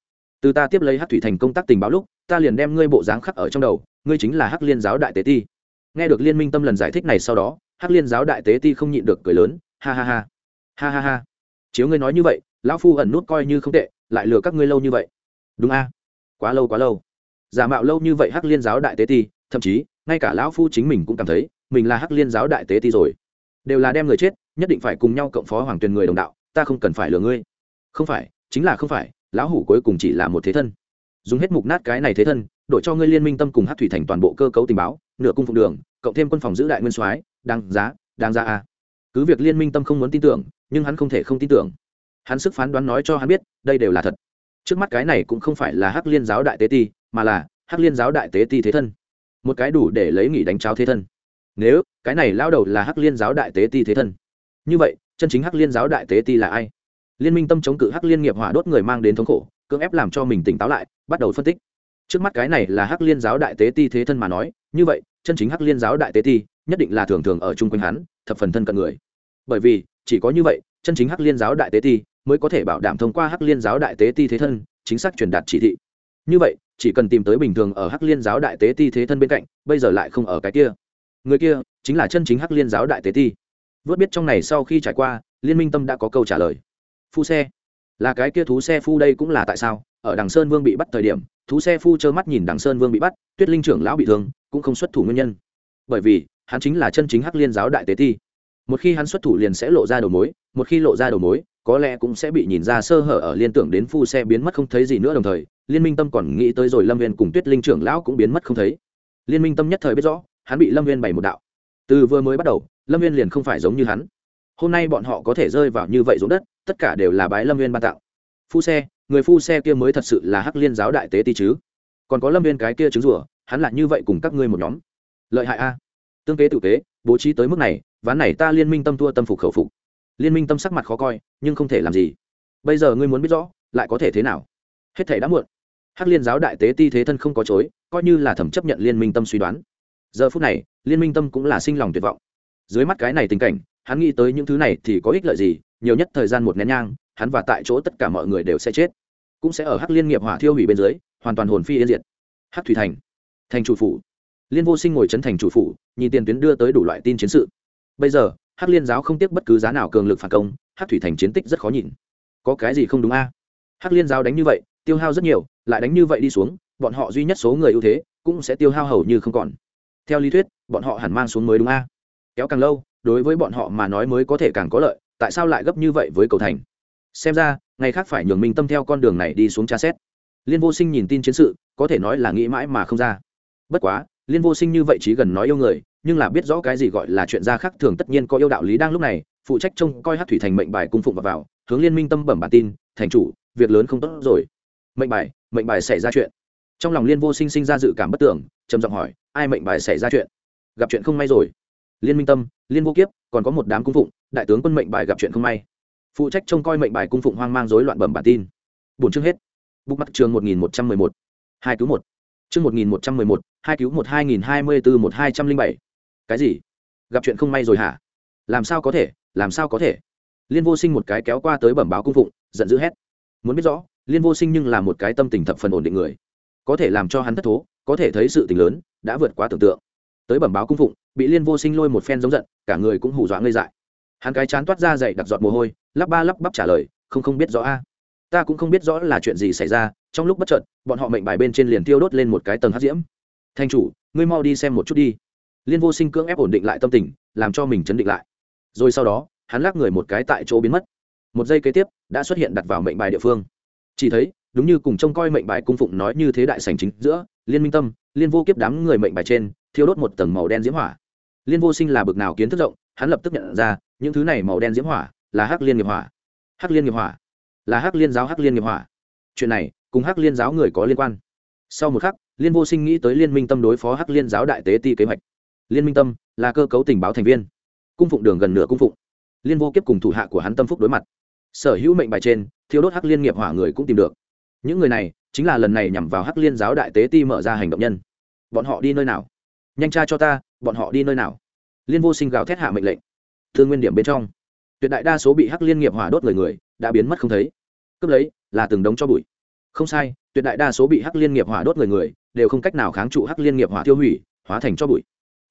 từ ta tiếp lấy hắc thủy thành công tác tình báo lúc, ta liền đem ngươi bộ dáng khắc ở trong đầu, ngươi chính là hắc liên giáo đại tế ti. Nghe được liên minh tâm lần giải thích này sau đó, hắc liên giáo đại tế ti không nhịn được cười lớn, ha ha ha. Ha ha ha. Chiếu ngươi nói như vậy, lão phu ẩn nút coi như không tệ, lại lừa các ngươi lâu như vậy. Đúng a. Quá lâu quá lâu. Giả mạo lâu như vậy hắc liên giáo đại tế ti, thậm chí, ngay cả lão phu chính mình cũng cảm thấy, mình là hắc liên giáo đại tế ti rồi. Đều là đem người chết, nhất định phải cùng nhau cộng phó hoàng tuyền người đồng đạo, ta không cần phải lừa ngươi. Không phải, chính là không phải lão hủ cuối cùng chỉ là một thế thân. Dùng hết mục nát cái này thế thân, đổi cho ngươi liên minh tâm cùng hát thủy thành toàn bộ cơ cấu tình báo, nửa cung phụng đường, cộng thêm quân phòng giữ đại nguyên soái, đáng giá đáng giá a. Cứ việc liên minh tâm không muốn tin tưởng, nhưng hắn không thể không tin tưởng. Hắn sức phán đoán nói cho hắn biết, đây đều là thật. Trước mắt cái này cũng không phải là hắc liên giáo đại tế ti, mà là hắc liên giáo đại tế ti thế thân. Một cái đủ để lấy nghỉ đánh cháo thế thân. Nếu, cái này lao đầu là hắc liên giáo đại tế ti thế thân. Như vậy, chân chính hắc liên giáo đại tế ti là ai? Liên minh tâm chống cự hắc liên nghiệp hỏa đốt người mang đến thống khổ, cưỡng ép làm cho mình tỉnh táo lại, bắt đầu phân tích. Trước mắt cái này là hắc liên giáo đại tế ti thế thân mà nói, như vậy, chân chính hắc liên giáo đại tế ti, nhất định là thường thường ở chung quanh hắn, thập phần thân cận người. Bởi vì, chỉ có như vậy, chân chính hắc liên giáo đại tế ti mới có thể bảo đảm thông qua hắc liên giáo đại tế ti thế thân, chính xác truyền đạt chỉ thị. Như vậy, chỉ cần tìm tới bình thường ở hắc liên giáo đại tế ti thế thân bên cạnh, bây giờ lại không ở cái kia. Người kia chính là chân chính hắc liên giáo đại tế ti. Vớt biết trong này sau khi trải qua, liên minh tâm đã có câu trả lời phu xe. Là cái kia thú xe phu đây cũng là tại sao? Ở đằng sơn vương bị bắt thời điểm, thú xe phu trơ mắt nhìn đằng sơn vương bị bắt, tuyết linh trưởng lão bị thương, cũng không xuất thủ nguyên nhân. Bởi vì, hắn chính là chân chính hắc liên giáo đại tế thi. Một khi hắn xuất thủ liền sẽ lộ ra đầu mối, một khi lộ ra đầu mối, có lẽ cũng sẽ bị nhìn ra sơ hở ở liên tưởng đến phu xe biến mất không thấy gì nữa đồng thời, liên minh tâm còn nghĩ tới rồi lâm viên cùng tuyết linh trưởng lão cũng biến mất không thấy. Liên minh tâm nhất thời biết rõ, hắn bị lâm viên bày một đạo. Từ vừa mới bắt đầu, lâm viên liền không phải giống như hắn. Hôm nay bọn họ có thể rơi vào như vậy xuống đất tất cả đều là bái lâm viên ban tặng. phu xe, người phu xe kia mới thật sự là hắc liên giáo đại tế ti chứ. Còn có lâm viên cái kia trứng rủa, hắn là như vậy cùng các ngươi một nhóm. Lợi hại a. Tương kế tự kế, bố trí tới mức này, ván này ta liên minh tâm thua tâm phục khẩu phục. Liên minh tâm sắc mặt khó coi, nhưng không thể làm gì. Bây giờ ngươi muốn biết rõ, lại có thể thế nào? Hết thể đã muộn. Hắc liên giáo đại tế ti thế thân không có chối, coi như là thẩm chấp nhận liên minh tâm suy đoán. Giờ phút này, liên minh tâm cũng là sinh lòng tuyệt vọng. Dưới mắt cái này tình cảnh, hắn nghĩ tới những thứ này thì có ích lợi gì nhiều nhất thời gian một nén nhang, hắn và tại chỗ tất cả mọi người đều sẽ chết. Cũng sẽ ở hắc liên nghiệp hỏa thiêu hủy bên dưới, hoàn toàn hồn phi yên diệt. Hắc thủy thành. Thành chủ phủ. Liên vô sinh ngồi c thành chủ phủ, nhìn tiền tuyến đưa tới đủ loại tin chiến sự. Bây giờ, hắc liên giáo không tiếc bất cứ giá nào cường lực phản công, hắc thủy thành chiến tích rất khó nhìn. Có cái gì không đúng a? Hắc liên giáo đánh như vậy, tiêu hao rất nhiều, lại đánh như vậy đi xuống, bọn họ duy nhất số người ưu thế, cũng sẽ tiêu hao hầu như không còn. Theo lý thuyết, bọn họ hẳn mang xuống mới đúng a? Kéo càng lâu, đối với bọn họ mà nói mới có thể càng có lợi tại sao lại gấp như vậy với cầu thành? Xem ra ngày khác phải nhường minh tâm theo con đường này đi xuống tra xét. Liên vô sinh nhìn tin chiến sự có thể nói là nghĩ mãi mà không ra. Bất quá liên vô sinh như vậy chỉ gần nói yêu người nhưng là biết rõ cái gì gọi là chuyện gia khác thường tất nhiên có yêu đạo lý đang lúc này phụ trách trông coi hát thủy thành mệnh bài cung phụng vào, vào hướng liên minh tâm bẩm bản tin thành chủ việc lớn không tốt rồi. Mệnh bài mệnh bài xảy ra chuyện. Trong lòng liên vô sinh sinh ra dự cảm bất tưởng trầm giọng hỏi ai mệnh bài xảy ra chuyện? Gặp chuyện không may rồi liên minh tâm, liên vô kiếp, còn có một đám cung phụng, đại tướng quân mệnh bài gặp chuyện không may. Phụ trách trông coi mệnh bài cung phụng hoang mang rối loạn bẩm bản tin. Bốn chương hết. Bục mặt trường một nghìn một trăm mười một. Hai cứu một. Chương một nghìn một trăm mười một, hai cứu một hai nghìn hai mươi bốn một hai trăm linh bảy. Cái gì? Gặp chuyện không may rồi hả? Làm sao có thể, làm sao có thể? Liên vô sinh một cái kéo qua tới bẩm báo cung phụng, giận dữ hét. Muốn biết rõ, liên vô sinh nhưng là một cái tâm tình thập phần ổn định người. Có thể làm cho hắn thất thố, có thể thấy sự tình lớn, đã vượt quá tưởng tượng. Tới bẩm báo cung phụng bị liên vô sinh lôi một phen giống giận, cả người cũng hù dọa ngây dại. Hắn cái chán toát ra dậy đặc giọt mồ hôi, lắp ba lắp bắp trả lời, không không biết rõ a. Ta cũng không biết rõ là chuyện gì xảy ra. Trong lúc bất chợt, bọn họ mệnh bài bên trên liền tiêu đốt lên một cái tầng hát diễm. Thanh chủ, ngươi mau đi xem một chút đi. Liên vô sinh cưỡng ép ổn định lại tâm tình, làm cho mình chấn định lại. Rồi sau đó, hắn lắc người một cái tại chỗ biến mất. Một giây kế tiếp, đã xuất hiện đặt vào mệnh bài địa phương. Chỉ thấy, đúng như cùng trông coi mệnh bài cung phụng nói như thế đại sành chính giữa, liên minh tâm, liên vô kiếp đám người mệnh bài trên, thiêu đốt một tầng màu đen diễm hỏa liên vô sinh là bực nào kiến thức rộng, hắn lập tức nhận ra, những thứ này màu đen diễm hỏa, là hắc liên nghiệp hỏa. Hắc liên nghiệp hỏa? Là hắc liên giáo hắc liên nghiệp hỏa. Chuyện này, cùng hắc liên giáo người có liên quan. Sau một khắc, liên vô sinh nghĩ tới liên minh tâm đối phó hắc liên giáo đại tế ti kế hoạch. Liên minh tâm là cơ cấu tình báo thành viên. Cung phụng đường gần nửa cung phụng. Liên vô kiếp cùng thủ hạ của hắn tâm phúc đối mặt. Sở hữu mệnh bài trên thiếu đốt hắc liên nghiệp hỏa người cũng tìm được. Những người này, chính là lần này nhằm vào hắc liên giáo đại tế ti mở ra hành động nhân. Bọn họ đi nơi nào? Nhanh tra cho ta, bọn họ đi nơi nào? Liên vô sinh gào thét hạ mệnh lệnh. Thương nguyên điểm bên trong. Tuyệt đại đa số bị hắc liên nghiệp hỏa đốt người người, đã biến mất không thấy. Cướp lấy, là từng đống cho bụi. Không sai, tuyệt đại đa số bị hắc liên nghiệp hỏa đốt người người, đều không cách nào kháng trụ hắc liên nghiệp hỏa tiêu hủy, hóa thành cho bụi.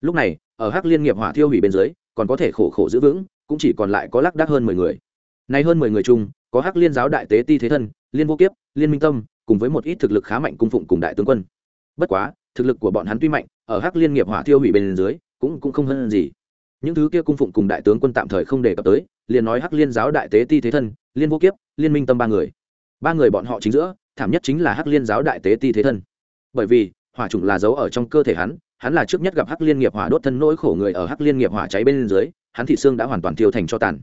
Lúc này, ở hắc liên nghiệp hỏa tiêu hủy bên dưới, còn có thể khổ khổ giữ vững, cũng chỉ còn lại có lác đác hơn mười người. Nay hơn mười người chung, có hắc liên giáo đại tế ti thế thân, liên vô kiếp, liên minh tâm, cùng với một ít thực lực khá mạnh cung phụng cùng đại tướng quân. Bất quá thực lực của bọn hắn tuy mạnh, ở hắc liên nghiệp hỏa tiêu hủy bên dưới, cũng cũng không hơn gì. Những thứ kia cung phụng cùng đại tướng quân tạm thời không đề cập tới, liền nói hắc liên giáo đại tế ti thế thân, liên vô kiếp, liên minh tâm ba người. Ba người bọn họ chính giữa, thảm nhất chính là hắc liên giáo đại tế ti thế thân. Bởi vì, hỏa trùng là dấu ở trong cơ thể hắn hắn là trước nhất gặp hắc liên nghiệp hỏa đốt thân nỗi khổ người ở hắc liên nghiệp hỏa cháy bên dưới, hắn thị xương đã hoàn toàn tiêu thành cho tàn.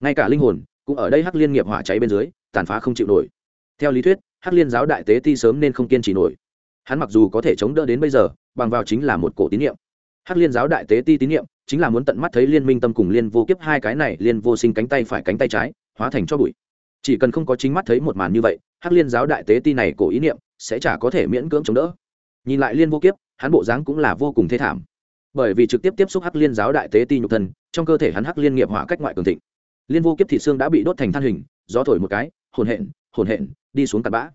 Ngay cả linh hồn, cũng ở đây hắc liên nghiệp hỏa cháy bên dưới, tàn phá không chịu nổi. Theo lý thuyết, hắc liên giáo đại tế ti sớm nên không kiên trì nổi hắn mặc dù có thể chống đỡ đến bây giờ, bằng vào chính là một cổ tín nhiệm hắc liên giáo đại tế ti tín nhiệm chính là muốn tận mắt thấy liên minh tâm cùng liên vô kiếp hai cái này liên vô sinh cánh tay phải cánh tay trái, hóa thành cho bụi. Chỉ cần không có chính mắt thấy một màn như vậy, hắc liên giáo đại tế ti này cổ ý niệm sẽ chả có thể miễn cưỡng chống đỡ. Nhìn lại liên vô kiếp, hắn bộ dáng cũng là vô cùng thê thảm. Bởi vì trực tiếp tiếp xúc hắc liên giáo đại tế ti nhục thân, trong cơ thể hắn hắc liên nghiệp hỏa cách ngoại cường thịnh. Liên vô kiếp thị xương đã bị đốt thành than hình, gió thổi một cái, hồn hện hồn hện, đi xuống cặn bã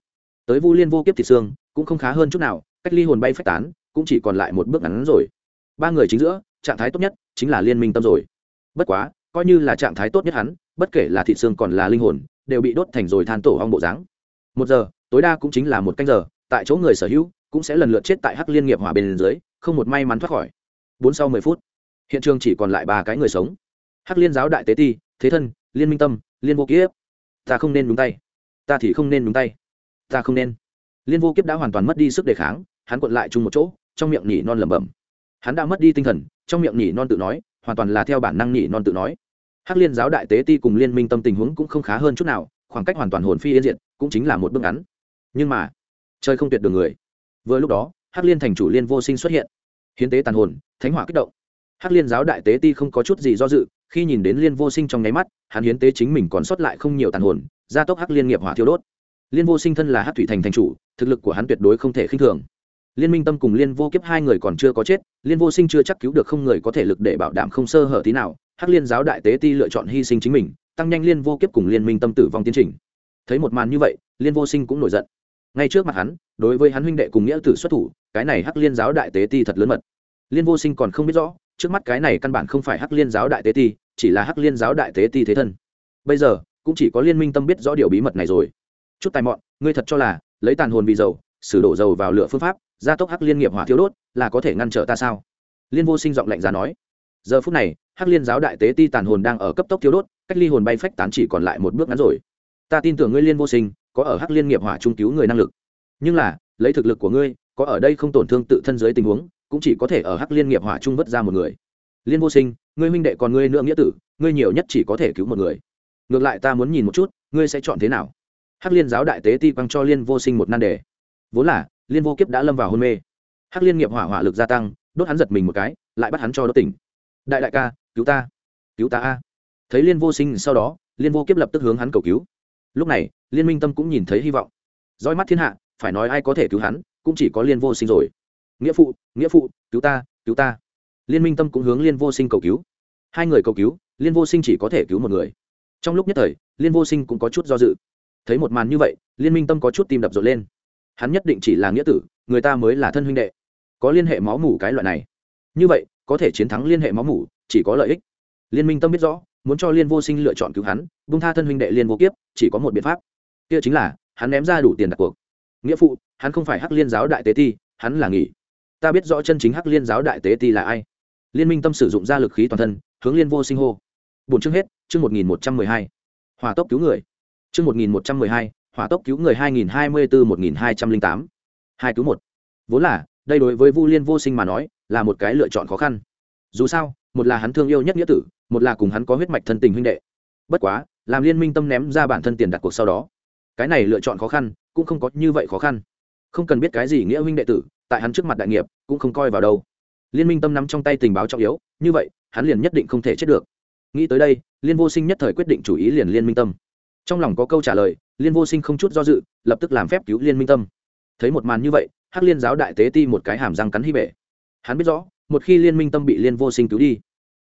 tới vu liên vô kiếp thị xương, cũng không khá hơn chút nào, cách ly hồn bay phách tán, cũng chỉ còn lại một bước ngắn rồi. Ba người chính giữa, trạng thái tốt nhất chính là liên minh tâm rồi. Bất quá, coi như là trạng thái tốt nhất hắn, bất kể là thị xương còn là linh hồn, đều bị đốt thành rồi than tổ hong bộ dáng. Một giờ, tối đa cũng chính là một canh giờ, tại chỗ người sở hữu cũng sẽ lần lượt chết tại hắc liên nghiệp hỏa bên dưới, không một may mắn thoát khỏi. Bốn sau mười phút, hiện trường chỉ còn lại ba cái người sống. Hắc liên giáo đại tế ti, thế thân, liên minh tâm, liên vô kiếp. Ta không nên đúng tay. Ta thì không nên đúng tay ta không nên. Liên vô kiếp đã hoàn toàn mất đi sức đề kháng, hắn quận lại chung một chỗ, trong miệng nhỉ non lẩm bẩm. Hắn đã mất đi tinh thần, trong miệng nhỉ non tự nói, hoàn toàn là theo bản năng nhỉ non tự nói. Hắc liên giáo đại tế ti cùng liên minh tâm tình huống cũng không khá hơn chút nào, khoảng cách hoàn toàn hồn phi yên diện cũng chính là một bước ngắn. Nhưng mà chơi không tuyệt đường người. Vừa lúc đó, hắc liên thành chủ liên vô sinh xuất hiện. Hiến tế tàn hồn, thánh hỏa kích động. Hắc liên giáo đại tế ti không có chút gì do dự, khi nhìn đến liên vô sinh trong nháy mắt, hắn hiến tế chính mình còn sót lại không nhiều tàn hồn, gia tốc hắc liên nghiệp hỏa thiêu đốt liên vô sinh thân là hắc thủy thành thành chủ, thực lực của hắn tuyệt đối không thể khinh thường. Liên minh tâm cùng liên vô kiếp hai người còn chưa có chết, liên vô sinh chưa chắc cứu được không người có thể lực để bảo đảm không sơ hở tí nào, hắc liên giáo đại tế ti lựa chọn hy sinh chính mình, tăng nhanh liên vô kiếp cùng liên minh tâm tử vong tiến trình. Thấy một màn như vậy, liên vô sinh cũng nổi giận. Ngay trước mặt hắn, đối với hắn huynh đệ cùng nghĩa tử xuất thủ, cái này hắc liên giáo đại tế ti thật lớn mật. Liên vô sinh còn không biết rõ, trước mắt cái này căn bản không phải hắc liên giáo đại tế ti, chỉ là hắc liên giáo đại tế ti thế thân. Bây giờ, cũng chỉ có liên minh tâm biết rõ điều bí mật này rồi chút tài mọn, ngươi thật cho là, lấy tàn hồn vì dầu sử đổ dầu vào lửa phương pháp, gia tốc hắc liên nghiệp hỏa thiếu đốt, là có thể ngăn trở ta sao? Liên vô sinh giọng lạnh giá nói. Giờ phút này, hắc liên giáo đại tế ti tàn hồn đang ở cấp tốc thiếu đốt, cách ly hồn bay phách tán chỉ còn lại một bước ngắn rồi. Ta tin tưởng ngươi liên vô sinh, có ở hắc liên nghiệp hỏa trung cứu người năng lực. Nhưng là, lấy thực lực của ngươi, có ở đây không tổn thương tự thân dưới tình huống, cũng chỉ có thể ở hắc liên nghiệp hỏa trung vất ra một người. Liên vô sinh, ngươi huynh đệ còn ngươi nữa nghĩa tử, ngươi nhiều nhất chỉ có thể cứu một người. Ngược lại ta muốn nhìn một chút, ngươi sẽ chọn thế nào? Hắc liên giáo đại tế ti quăng cho liên vô sinh một nan đề. Vốn là, liên vô kiếp đã lâm vào hôn mê. Hắc liên nghiệp hỏa hỏa lực gia tăng, đốt hắn giật mình một cái, lại bắt hắn cho đốt tỉnh. Đại đại ca, cứu ta. Cứu ta a. Thấy liên vô sinh sau đó, liên vô kiếp lập tức hướng hắn cầu cứu. Lúc này, liên minh tâm cũng nhìn thấy hy vọng. Roi mắt thiên hạ, phải nói ai có thể cứu hắn, cũng chỉ có liên vô sinh rồi. Nghĩa phụ nghĩa phụ, cứu ta cứu ta. Liên minh tâm cũng hướng liên vô sinh cầu cứu. Hai người cầu cứu, liên vô sinh chỉ có thể cứu một người. Trong lúc nhất thời, liên vô sinh cũng có chút do dự thấy một màn như vậy, liên minh tâm có chút tim đập rộn lên. Hắn nhất định chỉ là nghĩa tử, người ta mới là thân huynh đệ. Có liên hệ máu mủ cái loại này. Như vậy, có thể chiến thắng liên hệ máu mủ, chỉ có lợi ích. Liên minh tâm biết rõ, muốn cho liên vô sinh lựa chọn cứu hắn bung tha thân huynh đệ liên vô kiếp, chỉ có một biện pháp. Kia chính là, hắn ném ra đủ tiền đặt cuộc. Nghĩa phụ, hắn không phải hắc liên giáo đại tế ti, hắn là nghỉ. Ta biết rõ chân chính hắc liên giáo đại tế ti là ai. Liên minh tâm sử dụng ra lực khí toàn thân, hướng liên vô sinh hô. Bổn chương hết, chương một nghìn một trăm mười hai. Hỏa tốc cứu người chương một nghìn một trăm mười hai, hỏa tốc cứu người hai nghìn hai mươi bốn một nghìn hai trăm linh tám. Hai cứu một. Vốn là, đây đối với vu liên vô sinh mà nói, là một cái lựa chọn khó khăn. Dù sao, một là hắn thương yêu nhất nghĩa tử, một là cùng hắn có huyết mạch thân tình huynh đệ. Bất quá, làm liên minh tâm ném ra bản thân tiền đặt cuộc sau đó, cái này lựa chọn khó khăn, cũng không có như vậy khó khăn. Không cần biết cái gì nghĩa huynh đệ tử, tại hắn trước mặt đại nghiệp, cũng không coi vào đâu. Liên minh tâm nắm trong tay tình báo trọng yếu, như vậy, hắn liền nhất định không thể chết được. Nghĩ tới đây, liên vô sinh nhất thời quyết định chủ ý liền liên minh tâm trong lòng có câu trả lời, liên vô sinh không chút do dự, lập tức làm phép cứu liên minh tâm. Thấy một màn như vậy, hắc liên giáo đại tế ti một cái hàm răng cắn hy bể. Hắn biết rõ, một khi liên minh tâm bị liên vô sinh cứu đi,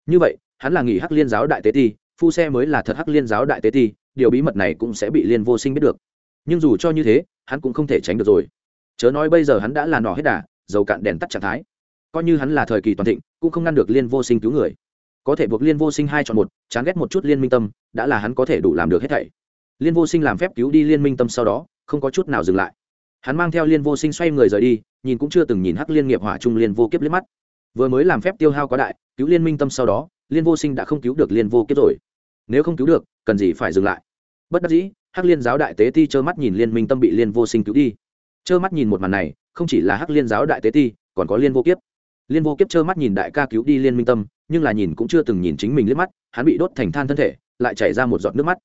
như vậy, hắn là nghỉ hắc liên giáo đại tế ti, phu xe mới là thật hắc liên giáo đại tế ti, điều bí mật này cũng sẽ bị liên vô sinh biết được. Nhưng dù cho như thế, hắn cũng không thể tránh được rồi. Chớ nói bây giờ hắn đã là nỏ hết đà, dầu cạn đèn tắt trạng thái. Coi như hắn là thời kỳ toàn thịnh, cũng không ngăn được liên vô sinh cứu người. Có thể buộc liên vô sinh hai chọn một, chán ghét một chút liên minh tâm, đã là hắn có thể đủ làm được hết thảy liên vô sinh làm phép cứu đi liên minh tâm sau đó, không có chút nào dừng lại. Hắn mang theo liên vô sinh xoay người rời đi, nhìn cũng chưa từng nhìn hắc liên nghiệp hỏa trung liên vô kiếp liếc mắt. Vừa mới làm phép tiêu hao quá đại, cứu liên minh tâm sau đó, liên vô sinh đã không cứu được liên vô kiếp rồi. Nếu không cứu được, cần gì phải dừng lại? Bất đắc dĩ, hắc liên giáo đại tế ti trơ mắt nhìn liên minh tâm bị liên vô sinh cứu đi. Trơ mắt nhìn một màn này, không chỉ là hắc liên giáo đại tế ti, còn có liên vô kiếp. Liên vô kiếp trơ mắt nhìn đại ca cứu đi liên minh tâm, nhưng là nhìn cũng chưa từng nhìn chính mình liếc mắt, hắn bị đốt thành than thân thể, lại chảy ra một giọt nước mắt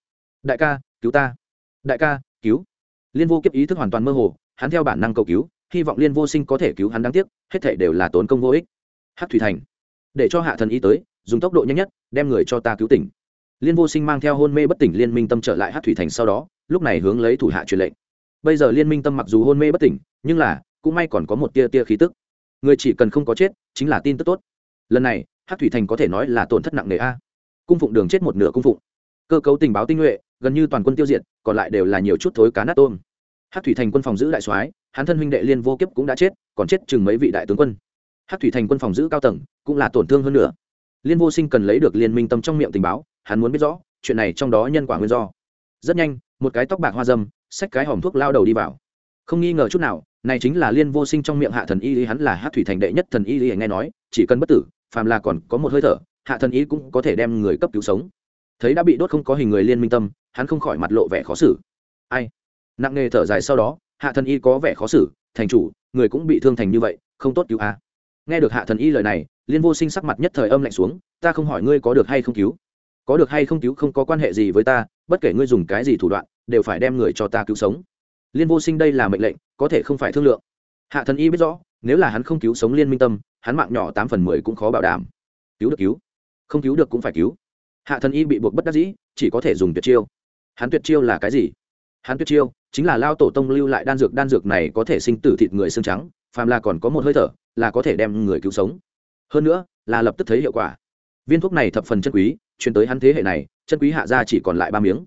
đại ca, cứu ta. Đại ca, cứu. Liên vô kiếp ý thức hoàn toàn mơ hồ, hắn theo bản năng cầu cứu, hy vọng liên vô sinh có thể cứu hắn đáng tiếc, hết thể đều là tốn công vô ích. Hát thủy thành. Để cho hạ thần y tới, dùng tốc độ nhanh nhất, đem người cho ta cứu tỉnh. Liên vô sinh mang theo hôn mê bất tỉnh liên minh tâm trở lại hát thủy thành sau đó, lúc này hướng lấy thủ hạ truyền lệnh. Bây giờ liên minh tâm mặc dù hôn mê bất tỉnh, nhưng là, cũng may còn có một tia tia khí tức. Người chỉ cần không có chết, chính là tin tức tốt. Lần này hát thủy thành có thể nói là tổn thất nặng nề a. Cung phụng đường chết một nửa cung phụng. Cơ cấu tình báo tinh nhuệ gần như toàn quân tiêu diệt, còn lại đều là nhiều chút thối cá nát tôm. Hát thủy thành quân phòng giữ đại soái, hắn thân huynh đệ liên vô kiếp cũng đã chết, còn chết chừng mấy vị đại tướng quân. Hát thủy thành quân phòng giữ cao tầng, cũng là tổn thương hơn nữa. Liên vô sinh cần lấy được liên minh tâm trong miệng tình báo, hắn muốn biết rõ, chuyện này trong đó nhân quả nguyên do. Rất nhanh, một cái tóc bạc hoa dâm, xách cái hòm thuốc lao đầu đi vào. Không nghi ngờ chút nào, này chính là liên vô sinh trong miệng hạ thần y lý hắn là hát thủy thành đệ nhất thần y lý nghe nói, chỉ cần bất tử, phàm là còn có một hơi thở, hạ thần y cũng có thể đem người cấp cứu sống. Thấy đã bị đốt không có hình người liên minh tâm hắn không khỏi mặt lộ vẻ khó xử. Ai? Nặng nề thở dài sau đó, hạ thần y có vẻ khó xử, thành chủ, người cũng bị thương thành như vậy, không tốt cứu à. nghe được hạ thần y lời này, liên vô sinh sắc mặt nhất thời âm lạnh xuống, ta không hỏi ngươi có được hay không cứu. Có được hay không cứu không có quan hệ gì với ta, bất kể ngươi dùng cái gì thủ đoạn, đều phải đem người cho ta cứu sống. Liên vô sinh đây là mệnh lệnh, có thể không phải thương lượng. Hạ thần y biết rõ, nếu là hắn không cứu sống liên minh tâm, hắn mạng nhỏ tám phần mười cũng khó bảo đảm. Cứu được cứu, không cứu được cũng phải cứu. Hạ thần y bị buộc bất đắc dĩ, chỉ có thể dùng tuyệt chiêu hắn tuyệt chiêu là cái gì? Hắn tuyệt chiêu chính là lao tổ tông lưu lại đan dược đan dược này có thể sinh tử thịt người xương trắng, phàm là còn có một hơi thở là có thể đem người cứu sống. Hơn nữa, là lập tức thấy hiệu quả. Viên thuốc này thập phần chân quý chuyển tới hắn thế hệ này, chân quý hạ ra chỉ còn lại ba miếng.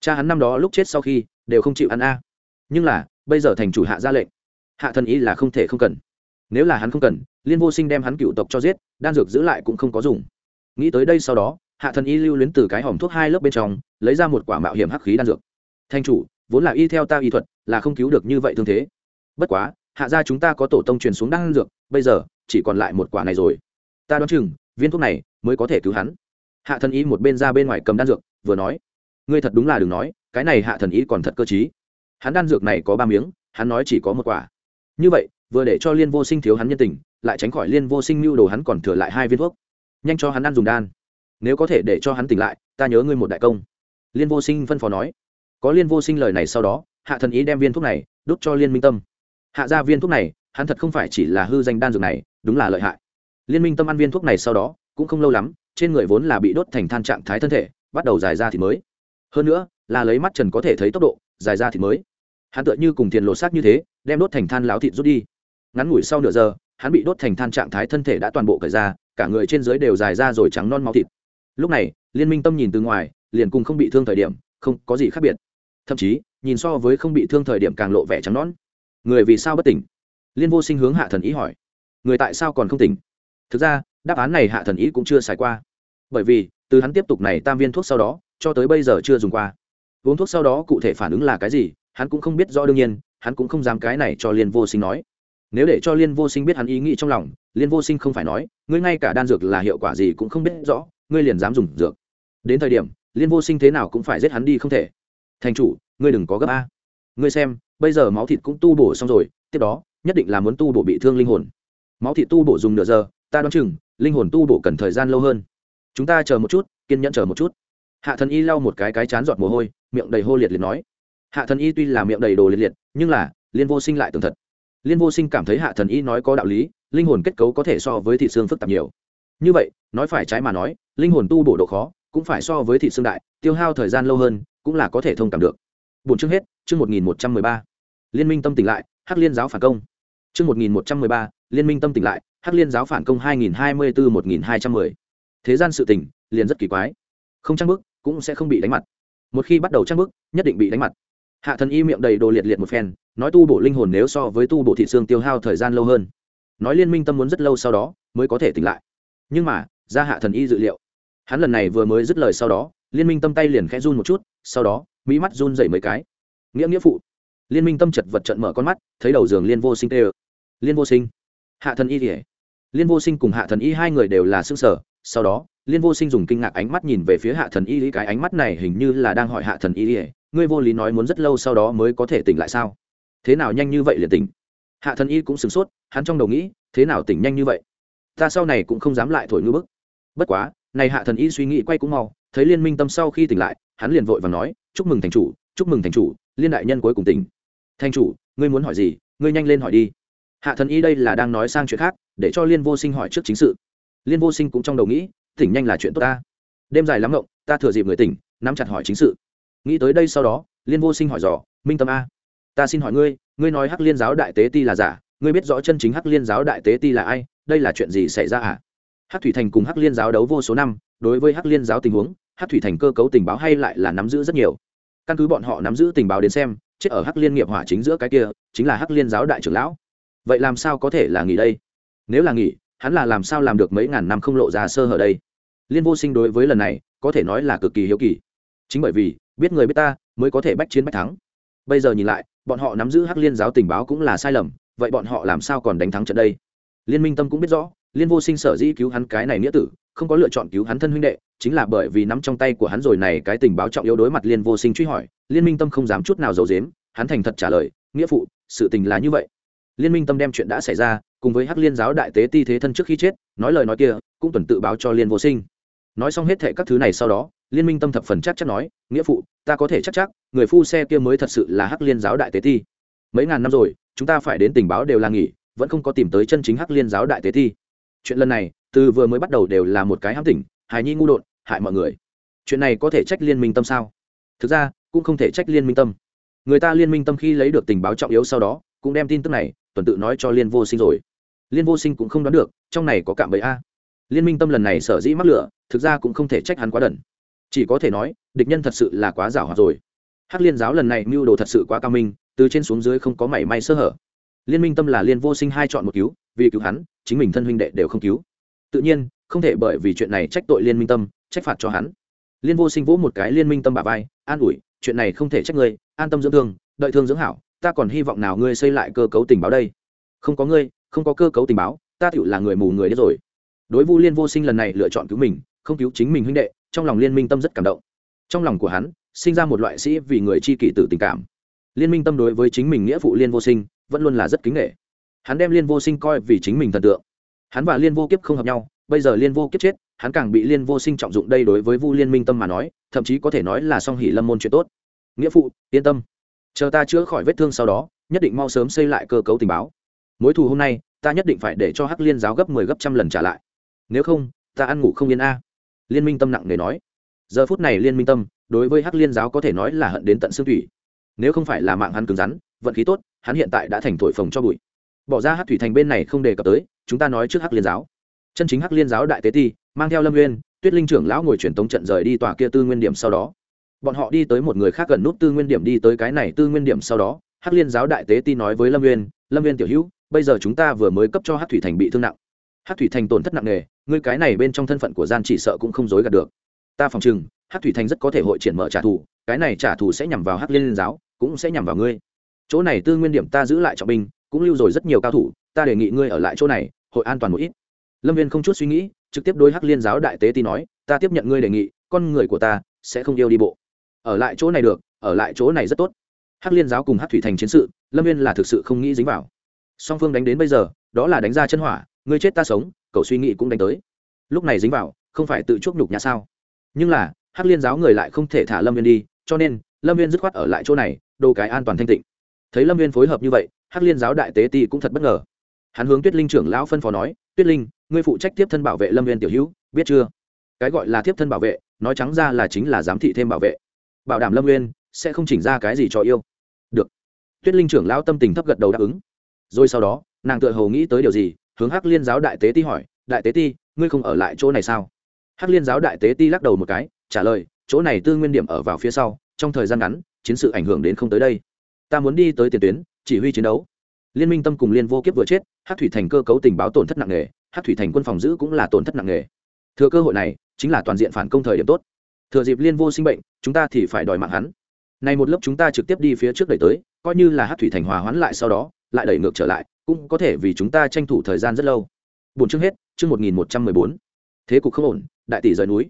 Cha hắn năm đó lúc chết sau khi đều không chịu ăn a. Nhưng là, bây giờ thành chủ hạ ra lệnh. Hạ thần ý là không thể không cần. Nếu là hắn không cần, liên vô sinh đem hắn cựu tộc cho giết, đan dược giữ lại cũng không có dùng. Nghĩ tới đây sau đó, hạ thần y lưu luyến từ cái hòm thuốc hai lớp bên trong lấy ra một quả mạo hiểm hắc khí đan dược. Thanh chủ, vốn là y theo ta y thuật, là không cứu được như vậy thương thế. Bất quá, hạ gia chúng ta có tổ tông truyền xuống đan dược, bây giờ, chỉ còn lại một quả này rồi. Ta đoán chừng, viên thuốc này mới có thể cứu hắn. Hạ thần y một bên ra bên ngoài cầm đan dược, vừa nói. Ngươi thật đúng là đừng nói, cái này hạ thần y còn thật cơ t hắn đan dược này có ba miếng, hắn nói chỉ có một quả. Như vậy, vừa để cho liên vô sinh thiếu hắn nhân tình, lại tránh khỏi liên vô sinh mưu đồ hắn còn thừa lại hai viên thuốc. Nhanh cho hắn ăn dùng đan. Nếu có thể để cho hắn tỉnh lại, ta nhớ ngươi một đại công liên vô sinh phân phó nói. Có liên vô sinh lời này sau đó, hạ thần ý đem viên thuốc này đốt cho liên minh tâm. Hạ ra viên thuốc này, hắn thật không phải chỉ là hư danh đan dược này, đúng là lợi hại. Liên minh tâm ăn viên thuốc này sau đó, cũng không lâu lắm, trên người vốn là bị đốt thành than trạng thái thân thể, bắt đầu dài ra thì mới. Hơn nữa, là lấy mắt trần có thể thấy tốc độ, dài ra thì mới. Hắn tựa như cùng tiền lột xác như thế, đem đốt thành than láo thịt rút đi. Ngắn ngủi sau nửa giờ, hắn bị đốt thành than trạng thái thân thể đã toàn bộ cởi ra, cả người trên dưới đều dài ra rồi trắng non máu thịt. Lúc này, liên minh tâm nhìn từ ngoài liền cùng không bị thương thời điểm, không có gì khác biệt. Thậm chí, nhìn so với không bị thương thời điểm càng lộ vẻ trắng nón người vì sao bất tỉnh? Liên vô sinh hướng hạ thần ý hỏi. Người tại sao còn không tỉnh? Thực ra, đáp án này hạ thần ý cũng chưa xài qua. Bởi vì, từ hắn tiếp tục này tam viên thuốc sau đó, cho tới bây giờ chưa dùng qua. Uống thuốc sau đó cụ thể phản ứng là cái gì, hắn cũng không biết rõ đương nhiên, hắn cũng không dám cái này cho liên vô sinh nói. Nếu để cho liên vô sinh biết hắn ý nghĩ trong lòng, liên vô sinh không phải nói, ngươi ngay cả đan dược là hiệu quả gì cũng không biết rõ, ngươi liền dám dùng dược. Đến thời điểm liên vô sinh thế nào cũng phải giết hắn đi không thể. Thành chủ, ngươi đừng có gấp a. Ngươi xem, bây giờ máu thịt cũng tu bổ xong rồi, tiếp đó, nhất định là muốn tu bổ bị thương linh hồn. Máu thịt tu bổ dùng nửa giờ, ta đoán chừng, linh hồn tu bổ cần thời gian lâu hơn. Chúng ta chờ một chút, kiên nhẫn chờ một chút. Hạ thần y lau một cái cái chán giọt mồ hôi, miệng đầy hô liệt liệt nói. Hạ thần y tuy là miệng đầy đồ liệt liệt, nhưng là, liên vô sinh lại tường thật. Liên vô sinh cảm thấy hạ thần y nói có đạo lý, linh hồn kết cấu có thể so với thị xương phức tạp nhiều. Như vậy, nói phải trái mà nói, linh hồn tu bổ độ khó cũng phải so với thị xương đại, tiêu hao thời gian lâu hơn, cũng là có thể thông cảm được. Bốn chương hết, chương một nghìn một trăm mười ba. Liên minh tâm tỉnh lại, hắc liên giáo phản công. Chương một nghìn một trăm mười ba, liên minh tâm tỉnh lại, hắc liên giáo phản công hai nghìn hai mươi bốn một nghìn hai trăm mười. Thế gian sự tỉnh liền rất kỳ quái. Không trang bức cũng sẽ không bị đánh mặt. Một khi bắt đầu trang bức nhất định bị đánh mặt. Hạ thần y miệng đầy đồ liệt liệt một phen, nói tu bổ linh hồn nếu so với tu bổ thị xương tiêu hao thời gian lâu hơn. Nói liên minh tâm muốn rất lâu sau đó, mới có thể tỉnh lại. Nhưng mà, ra hạ thần y dự liệu hắn lần này vừa mới dứt lời sau đó, liên minh tâm tay liền khẽ run một chút, sau đó, mỹ mắt run dậy mấy cái. Nghĩa nghĩa phụ. Liên minh tâm chật vật trận mở con mắt, thấy đầu giường liên vô sinh tê ơ. Liên vô sinh. Hạ thần y thể liên vô sinh cùng hạ thần y hai người đều là xương sở sau đó, liên vô sinh dùng kinh ngạc ánh mắt nhìn về phía hạ thần y, cái ánh mắt này hình như là đang hỏi hạ thần y ngươi vô lý nói muốn rất lâu sau đó mới có thể tỉnh lại sao? Thế nào nhanh như vậy liền tỉnh? Hạ thần y cũng sửng sốt, hắn trong đầu nghĩ, thế nào tỉnh nhanh như vậy? Ta sau này cũng không dám lại thổi ngư bức. Bất quá này hạ thần y suy nghĩ quay cũng mau, thấy liên minh tâm sau khi tỉnh lại, hắn liền vội và nói, chúc mừng thành chủ, chúc mừng thành chủ, liên đại nhân cuối cùng tỉnh. Thành chủ, ngươi muốn hỏi gì, ngươi nhanh lên hỏi đi. Hạ thần y đây là đang nói sang chuyện khác, để cho liên vô sinh hỏi trước chính sự. Liên vô sinh cũng trong đầu nghĩ, tỉnh nhanh là chuyện tốt ta. Đêm dài lắm ngộng, ta thừa dịp người tỉnh, nắm chặt hỏi chính sự. Nghĩ tới đây sau đó, liên vô sinh hỏi dò, minh tâm a, ta xin hỏi ngươi ngươi nói hắc liên giáo đại tế ti là giả, ngươi biết rõ chân chính hắc liên giáo đại tế ti là ai, đây là chuyện gì xảy ra à? Hắc thủy thành cùng hắc liên giáo đấu vô số năm, đối với hắc liên giáo tình huống, hắc thủy thành cơ cấu tình báo hay lại là nắm giữ rất nhiều. Căn cứ bọn họ nắm giữ tình báo đến xem, chết ở hắc liên nghiệp hỏa chính giữa cái kia, chính là hắc liên giáo đại trưởng lão. Vậy làm sao có thể là nghỉ đây? Nếu là nghỉ, hắn là làm sao làm được mấy ngàn năm không lộ ra sơ hở đây? Liên vô sinh đối với lần này, có thể nói là cực kỳ hiếu kỳ. Chính bởi vì, biết người biết ta, mới có thể bách chiến bách thắng. Bây giờ nhìn lại, bọn họ nắm giữ hắc liên giáo tình báo cũng là sai lầm, vậy bọn họ làm sao còn đánh thắng trận đây? Liên minh tâm cũng biết rõ liên vô sinh sở dĩ cứu hắn cái này nghĩa tử, không có lựa chọn cứu hắn thân huynh đệ, chính là bởi vì nắm trong tay của hắn rồi này cái tình báo trọng yếu đối mặt liên vô sinh truy hỏi, liên minh tâm không dám chút nào giấu dếm hắn thành thật trả lời, nghĩa phụ, sự tình là như vậy. Liên minh tâm đem chuyện đã xảy ra, cùng với hắc liên giáo đại tế ti thế thân trước khi chết, nói lời nói kia, cũng tuần tự báo cho liên vô sinh. Nói xong hết thệ các thứ này sau đó, liên minh tâm thập phần chắc chắc nói, nghĩa phụ, ta có thể chắc chắc, người phu xe kia mới thật sự là hắc liên giáo đại tế ti. Mấy ngàn năm rồi, chúng ta phải đến tình báo đều là nghỉ, vẫn không có tìm tới chân chính hắc liên giáo đại tế ti chuyện lần này, từ vừa mới bắt đầu đều là một cái hãm tỉnh, hài nhi ngu đột hại mọi người. Chuyện này có thể trách liên minh tâm sao? Thực ra, cũng không thể trách liên minh tâm. Người ta liên minh tâm khi lấy được tình báo trọng yếu sau đó, cũng đem tin tức này, tuần tự nói cho liên vô sinh rồi. Liên vô sinh cũng không đoán được, trong này có cạm bẫy a. Liên minh tâm lần này sở dĩ mắc lửa, thực ra cũng không thể trách hắn quá đần. Chỉ có thể nói, địch nhân thật sự là quá giảo hoạt rồi. Hắc liên giáo lần này mưu đồ thật sự quá cao minh, từ trên xuống dưới không có mảy may sơ hở. Liên minh tâm là liên vô sinh hai chọn một cứu, vì cứu hắn chính mình thân huynh đệ đều không cứu. Tự nhiên, không thể bởi vì chuyện này trách tội liên minh tâm, trách phạt cho hắn. Liên vô sinh vỗ một cái liên minh tâm bà vai, an ủi, chuyện này không thể trách ngươi, an tâm dưỡng thương, đợi thương dưỡng hảo, ta còn hy vọng nào ngươi xây lại cơ cấu tình báo đây. Không có ngươi, không có cơ cấu tình báo, ta tựu là người mù người đấy rồi. Đối vu liên vô sinh lần này lựa chọn cứu mình, không cứu chính mình huynh đệ, trong lòng liên minh tâm rất cảm động. Trong lòng của hắn, sinh ra một loại sĩ vì người chi kỷ tử tình cảm. Liên minh tâm đối với chính mình nghĩa phụ liên vô sinh, vẫn luôn là rất kính nghệ hắn đem liên vô sinh coi vì chính mình thần tượng. Hắn và liên vô kiếp không hợp nhau, bây giờ liên vô kiếp chết, hắn càng bị liên vô sinh trọng dụng đây đối với vu liên minh tâm mà nói, thậm chí có thể nói là song hỷ lâm môn chuyện tốt. Nghĩa phụ, yên tâm. Chờ ta chữa khỏi vết thương sau đó, nhất định mau sớm xây lại cơ cấu tình báo. Mối thù hôm nay, ta nhất định phải để cho hắc liên giáo gấp mười 10 gấp trăm lần trả lại. Nếu không, ta ăn ngủ không yên a. Liên minh tâm nặng nề nói. Giờ phút này liên minh tâm, đối với hắc liên giáo có thể nói là hận đến tận xương thủy nếu không phải là mạng hắn cứng rắn, vận khí tốt, hắn hiện tại đã thành thổi phồng cho bụi bỏ ra hát thủy thành bên này không đề cập tới, chúng ta nói trước hắc liên giáo. Chân chính hắc liên giáo đại tế ti, mang theo lâm nguyên tuyết linh trưởng lão ngồi truyền tống trận rời đi tòa kia tư nguyên điểm sau đó. Bọn họ đi tới một người khác gần nút tư nguyên điểm đi tới cái này tư nguyên điểm sau đó, hắc liên giáo đại tế ti nói với lâm nguyên lâm nguyên tiểu hữu, bây giờ chúng ta vừa mới cấp cho hắc thủy thành bị thương nặng. Hắc thủy thành tổn thất nặng nề, ngươi cái này bên trong thân phận của gian chỉ sợ cũng không dối gạt được. Ta phòng chừng hắc thủy thành rất có thể hội triển mở trả thù, cái này trả thù sẽ nhằm vào hắc liên giáo, cũng sẽ nhằm vào ngươi. Chỗ này tư nguyên điểm ta giữ lại trọng binh cũng lưu rồi rất nhiều cao thủ, ta đề nghị ngươi ở lại chỗ này, hội an toàn một ít. Lâm viên không chút suy nghĩ, trực tiếp đối hắc liên giáo đại tế ti nói, ta tiếp nhận ngươi đề nghị, con người của ta sẽ không yêu đi bộ. Ở lại chỗ này được, ở lại chỗ này rất tốt. Hắc liên giáo cùng hắc thủy thành chiến sự, lâm viên là thực sự không nghĩ dính vào. Song phương đánh đến bây giờ, đó là đánh ra chân hỏa, ngươi chết ta sống, cậu suy nghĩ cũng đánh tới. Lúc này dính vào, không phải tự chuốc nhục nhà sao? Nhưng là, hắc liên giáo người lại không thể thả lâm viên đi, cho nên lâm viên dứt khoát ở lại chỗ này, đồ cái an toàn thanh tịnh. Thấy lâm viên phối hợp như vậy hắc liên giáo đại tế ti cũng thật bất ngờ. Hắn hướng tuyết linh trưởng lão phân phó nói, tuyết linh, ngươi phụ trách tiếp thân bảo vệ lâm viên tiểu hữu, biết chưa? Cái gọi là tiếp thân bảo vệ, nói trắng ra là chính là giám thị thêm bảo vệ. Bảo đảm lâm nguyên sẽ không chỉnh ra cái gì cho yêu. Được. Tuyết linh trưởng lão tâm tình thấp gật đầu đáp ứng. Rồi sau đó, nàng tựa hầu nghĩ tới điều gì, hướng hắc liên giáo đại tế ti hỏi, đại tế ti, ngươi không ở lại chỗ này sao? Hắc liên giáo đại tế ti lắc đầu một cái, trả lời, chỗ này tư nguyên điểm ở vào phía sau, trong thời gian ngắn, chiến sự ảnh hưởng đến không tới đây. Ta muốn đi tới tiền tuyến chỉ huy chiến đấu. Liên minh tâm cùng liên vô kiếp vừa chết hát thủy thành cơ cấu tình báo tổn thất nặng nề hát thủy thành quân phòng giữ cũng là tổn thất nặng nề. Thừa cơ hội này, chính là toàn diện phản công thời điểm tốt. Thừa dịp liên vô sinh bệnh, chúng ta thì phải đòi mạng hắn. Này một lớp chúng ta trực tiếp đi phía trước đẩy tới, coi như là hát thủy thành hòa hoãn lại sau đó, lại đẩy ngược trở lại, cũng có thể vì chúng ta tranh thủ thời gian rất lâu. Bốn chương hết, chương một nghìn một trăm mười bốn. Thế cục không ổn, đại tỷ rời núi.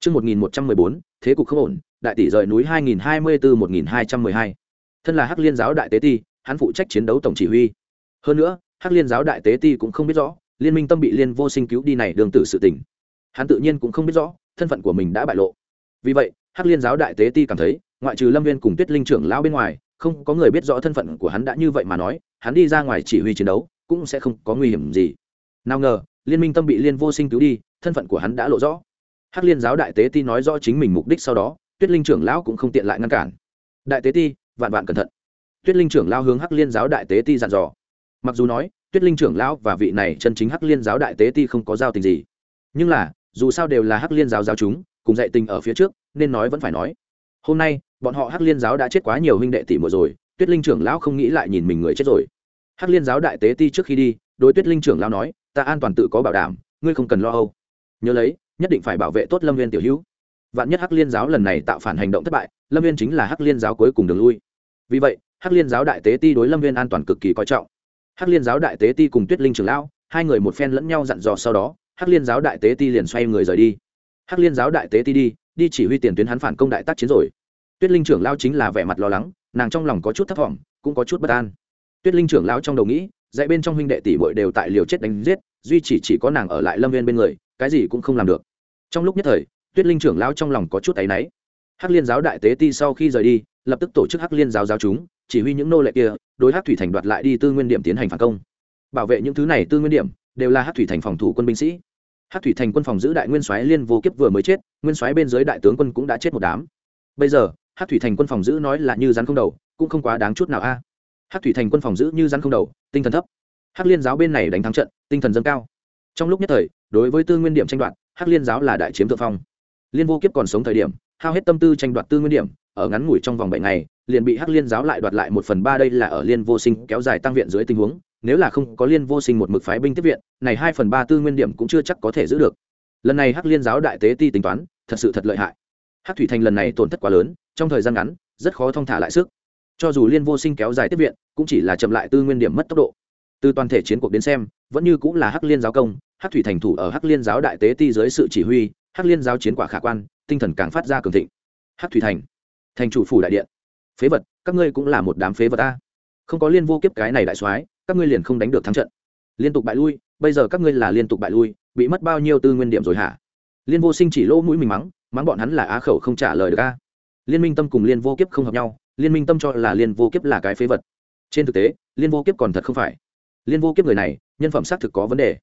Chương một nghìn một trăm mười bốn, thế cục không ổn, đại tỷ rời núi hai nghìn hai mươi bốn một nghìn hai trăm mười hai. Thân là hắc liên giáo đại tế ti hắn phụ trách chiến đấu tổng chỉ huy. Hơn nữa, hắc liên giáo đại tế ti cũng không biết rõ, liên minh tâm bị liên vô sinh cứu đi này đường tử sự tình. hắn tự nhiên cũng không biết rõ, thân phận của mình đã bại lộ. Vì vậy, hắc liên giáo đại tế ti cảm thấy, ngoại trừ lâm viên cùng tuyết linh trưởng lão bên ngoài, không có người biết rõ thân phận của hắn đã như vậy mà nói, hắn đi ra ngoài chỉ huy chiến đấu, cũng sẽ không có nguy hiểm gì. Nào ngờ, liên minh tâm bị liên vô sinh cứu đi, thân phận của hắn đã lộ rõ. Hắc liên giáo đại tế ti nói rõ chính mình mục đích sau đó, tuyết linh trưởng lão cũng không tiện lại ngăn cản. Đại tế ti, vạn vạn cẩn thận tuyết linh trưởng lao hướng hắc liên giáo đại tế ti dặn dò. Mặc dù nói, tuyết linh trưởng lão và vị này chân chính hắc liên giáo đại tế ti không có giao tình gì. Nhưng là, dù sao đều là hắc liên giáo giáo chúng, cùng dạy tình ở phía trước, nên nói vẫn phải nói. Hôm nay, bọn họ hắc liên giáo đã chết quá nhiều huynh đệ tỷ mùa rồi, tuyết linh trưởng lão không nghĩ lại nhìn mình người chết rồi. Hắc liên giáo đại tế ti trước khi đi, đối tuyết linh trưởng lão nói, ta an toàn tự có bảo đảm, ngươi không cần lo âu. Nhớ lấy, nhất định phải bảo vệ tốt lâm viên tiểu hữu. Vạn nhất hắc liên giáo lần này tạo phản hành động thất bại, lâm viên chính là hắc liên giáo cuối cùng đường lui. Vì vậy hắc liên giáo đại tế ti đối lâm viên an toàn cực kỳ coi trọng. Hắc liên giáo đại tế ti cùng tuyết linh trưởng lão, hai người một phen lẫn nhau dặn dò sau đó, hắc liên giáo đại tế ti liền xoay người rời đi. Hắc liên giáo đại tế ti đi đi chỉ huy tiền tuyến hắn phản công đại tác chiến rồi. Tuyết linh trưởng lao chính là vẻ mặt lo lắng, nàng trong lòng có chút thấp t cũng có chút bất an. Tuyết linh trưởng lao trong đầu nghĩ dạy bên trong huynh đệ tỷ bội đều tại liều chết đánh giết, duy chỉ chỉ có nàng ở lại lâm viên bên người, cái gì cũng không làm được. Trong lúc nhất thời, tuyết linh trưởng lao trong lòng có chút áy náy hắc liên giáo đại tế ti sau khi rời đi, lập tức tổ chức hắc liên giáo giáo chúng, chỉ huy những nô lệ kia, đối hắc thủy thành đoạt lại đi tư nguyên điểm tiến hành phản công. Bảo vệ những thứ này tư nguyên điểm, đều là hắc thủy thành phòng thủ quân binh sĩ. Hắc thủy thành quân phòng giữ đại nguyên soái liên vô kiếp vừa mới chết, nguyên soái bên dưới đại tướng quân cũng đã chết một đám. Bây giờ, hắc thủy thành quân phòng giữ nói là như rắn không đầu, cũng không quá đáng chút nào a. À. hắc thủy thành quân phòng giữ như rắn không đầu, tinh thần thấp. Hắc liên giáo bên này đánh thắng trận, tinh thần dâng cao. Trong lúc nhất thời, đối với tư nguyên điểm tranh đoạt, hắc liên giáo là đại chiếm thượng phong. Liên vô kiếp còn sống thời điểm hao hết tâm tư tranh đoạt tư nguyên điểm, ở ngắn ngủi trong vòng bảy ngày, liền bị hắc liên giáo lại đoạt lại một phần ba đây là ở liên vô sinh kéo dài tăng viện dưới tình huống, nếu là không có liên vô sinh một mực phái binh tiếp viện, này hai phần ba tư nguyên điểm cũng chưa chắc có thể giữ được. Lần này hắc liên giáo đại tế ti tính toán, thật sự thật lợi hại. Hắc thủy thành lần này tổn thất quá lớn, trong thời gian ngắn, rất khó thong thả lại sức. Cho dù liên vô sinh kéo dài tiếp viện, cũng chỉ là chậm lại tư nguyên điểm mất tốc độ. Từ toàn thể chiến cuộc đến xem, vẫn như cũng là hắc liên giáo công, hắc thủy thành thủ ở hắc liên giáo đại tế ti dưới sự chỉ huy, hắc liên giáo chiến quả khả quan tinh thần càng phát ra cường thịnh. Hắc thủy thành. Thành chủ phủ đại điện. Phế vật, các ngươi cũng là một đám phế vật ta không có liên vô kiếp cái này đại soái, các ngươi liền không đánh được thắng trận. Liên tục bại lui, bây giờ các ngươi là liên tục bại lui, bị mất bao nhiêu tư nguyên điểm rồi hả? Liên vô sinh chỉ lỗ mũi mình mắng mắng bọn hắn là á khẩu không trả lời được a. Liên minh tâm cùng liên vô kiếp không hợp nhau, liên minh tâm cho là liên vô kiếp là cái phế vật. Trên thực tế, liên vô kiếp còn thật không phải. Liên vô kiếp người này, nhân phẩm xác thực có vấn đề.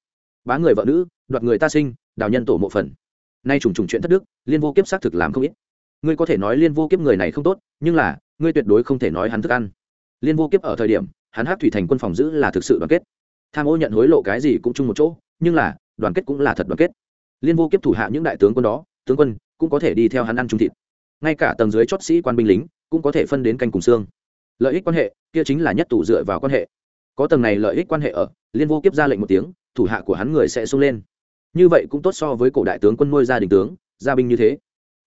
Bá người vợ nữ, đoạt người ta sinh, đào nhân tổ mộ phần nay trùng trùng chuyện thất đức, liên vô kiếp xác thực làm không ít. Ngươi có thể nói liên vô kiếp người này không tốt, nhưng là, ngươi tuyệt đối không thể nói hắn thức ăn. Liên vô kiếp ở thời điểm, hắn hát thủy thành quân phòng giữ là thực sự đoàn kết. Tham ô nhận hối lộ cái gì cũng chung một chỗ, nhưng là, đoàn kết cũng là thật đoàn kết. Liên vô kiếp thủ hạ những đại tướng quân đó, tướng quân, cũng có thể đi theo hắn ăn trung thịt. Ngay cả tầng dưới chót sĩ quan binh lính, cũng có thể phân đến canh cùng xương. Lợi ích quan hệ, kia chính là nhất tủ dựa vào quan hệ. Có tầng này lợi ích quan hệ ở, liên vô kiếp ra lệnh một tiếng, thủ hạ của hắn người sẽ sung lên như vậy cũng tốt so với cổ đại tướng quân nuôi gia đình tướng, gia binh như thế.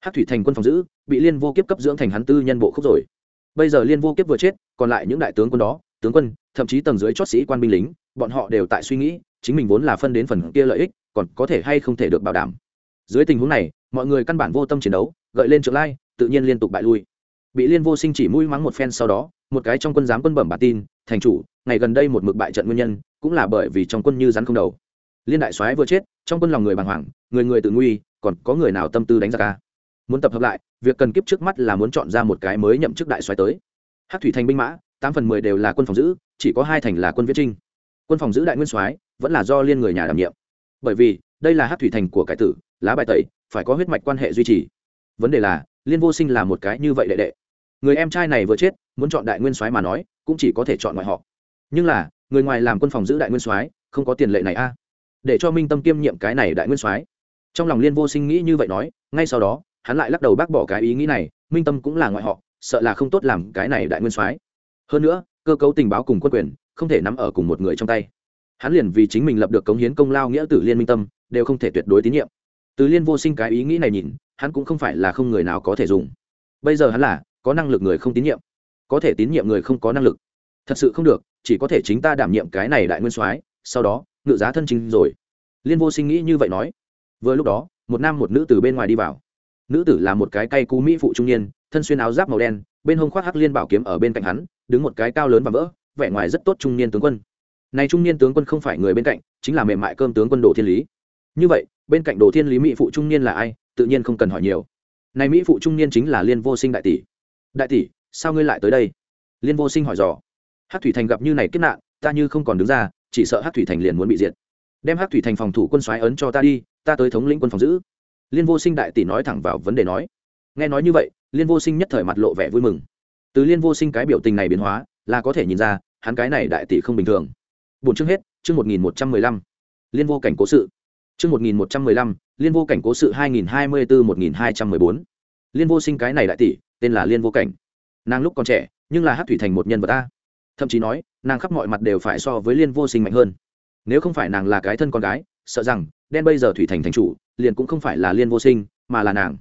Hát thủy thành quân phòng giữ, bị liên vô kiếp cấp dưỡng thành hắn tư nhân bộ khúc rồi. Bây giờ liên vô kiếp vừa chết, còn lại những đại tướng quân đó, tướng quân, thậm chí tầng dưới chót sĩ quan binh lính, bọn họ đều tại suy nghĩ, chính mình vốn là phân đến phần kia lợi ích, còn có thể hay không thể được bảo đảm. Dưới tình huống này, mọi người căn bản vô tâm chiến đấu, gợi lên trượng lai, tự nhiên liên tục bại lui. Bị liên vô sinh chỉ mũi mắng một phen sau đó, một cái trong quân giám quân bẩm bản tin, thành chủ, ngày gần đây một mực bại trận nguyên nhân, cũng là bởi vì trong quân như rắn không đầu. Liên đại soái vừa chết trong quân lòng người bàng hoàng, người người tự nguy, còn có người nào tâm tư đánh giặc ca muốn tập hợp lại, việc cần kiếp trước mắt là muốn chọn ra một cái mới nhậm chức đại soái tới. Hát thủy thành binh mã, tám phần mười đều là quân phòng giữ, chỉ có hai thành là quân viễn trinh. Quân phòng giữ đại nguyên soái, vẫn là do liên người nhà đảm nhiệm. Bởi vì, đây là hát thủy thành của cải tử, lá bài tẩy, phải có huyết mạch quan hệ duy trì. Vấn đề là, liên vô sinh là một cái như vậy đệ đệ. Người em trai này vừa chết, muốn chọn đại nguyên soái mà nói, cũng chỉ có thể chọn ngoại họ. Nhưng là, người ngoài làm quân phòng giữ đại nguyên soái, không có tiền lệ này a để cho minh tâm kiêm nhiệm cái này đại nguyên soái. Trong lòng liên vô sinh nghĩ như vậy nói, ngay sau đó, hắn lại lắc đầu bác bỏ cái ý nghĩ này, minh tâm cũng là ngoại họ, sợ là không tốt làm cái này đại nguyên soái. Hơn nữa, cơ cấu tình báo cùng quân quyền, không thể nắm ở cùng một người trong tay. Hắn liền vì chính mình lập được cống hiến công lao nghĩa tử liên minh tâm, đều không thể tuyệt đối tín nhiệm. Từ liên vô sinh cái ý nghĩ này nhìn, hắn cũng không phải là không người nào có thể dùng. Bây giờ hắn là, có năng lực người không tín nhiệm. Có thể tín nhiệm người không có năng lực. Thật sự không được, chỉ có thể chính ta đảm nhiệm cái này đại nguyên soái, sau đó ngự giá thân chính rồi. Liên vô sinh nghĩ như vậy nói. Vừa lúc đó, một nam một nữ từ bên ngoài đi vào. Nữ tử là một cái cây cú mỹ phụ trung niên, thân xuyên áo giáp màu đen, bên hông khoác hắc liên bảo kiếm ở bên cạnh hắn, đứng một cái cao lớn và vỡ, vẻ ngoài rất tốt trung niên tướng quân. Này trung niên tướng quân không phải người bên cạnh, chính là mềm mại cơm tướng quân đồ thiên lý. Như vậy, bên cạnh đồ thiên lý mỹ phụ trung niên là ai, tự nhiên không cần hỏi nhiều. Này mỹ phụ trung niên chính là liên vô sinh đại tỷ. Đại tỷ, sao ngươi lại tới đây? Liên vô sinh hỏi dò. Hát thủy thành gặp như này kết nạn, ta như không còn đứng ra chỉ sợ hát thủy thành liền muốn bị diệt. Đem hát thủy thành phòng thủ quân soái ấn cho ta đi, ta tới thống lĩnh quân phòng giữ. Liên vô sinh đại tỷ nói thẳng vào vấn đề nói. Nghe nói như vậy, liên vô sinh nhất thời mặt lộ vẻ vui mừng. Từ liên vô sinh cái biểu tình này biến hóa, là có thể nhìn ra, hắn cái này đại tỷ không bình thường. Bốn chương hết, chương một nghìn một trăm mười lăm. Liên vô cảnh cố sự. Chương một nghìn một trăm mười lăm, liên vô cảnh cố sự hai nghìn hai mươi bốn một nghìn hai trăm mười bốn. Liên vô sinh cái này đại tỷ, tên là liên vô cảnh. Nàng lúc còn trẻ, nhưng là hát thủy thành một nhân vật ta thậm chí nói, nàng khắp mọi mặt đều phải so với liên vô sinh mạnh hơn. Nếu không phải nàng là cái thân con gái, sợ rằng, đen bây giờ thủy thành thành chủ, liền cũng không phải là liên vô sinh, mà là nàng.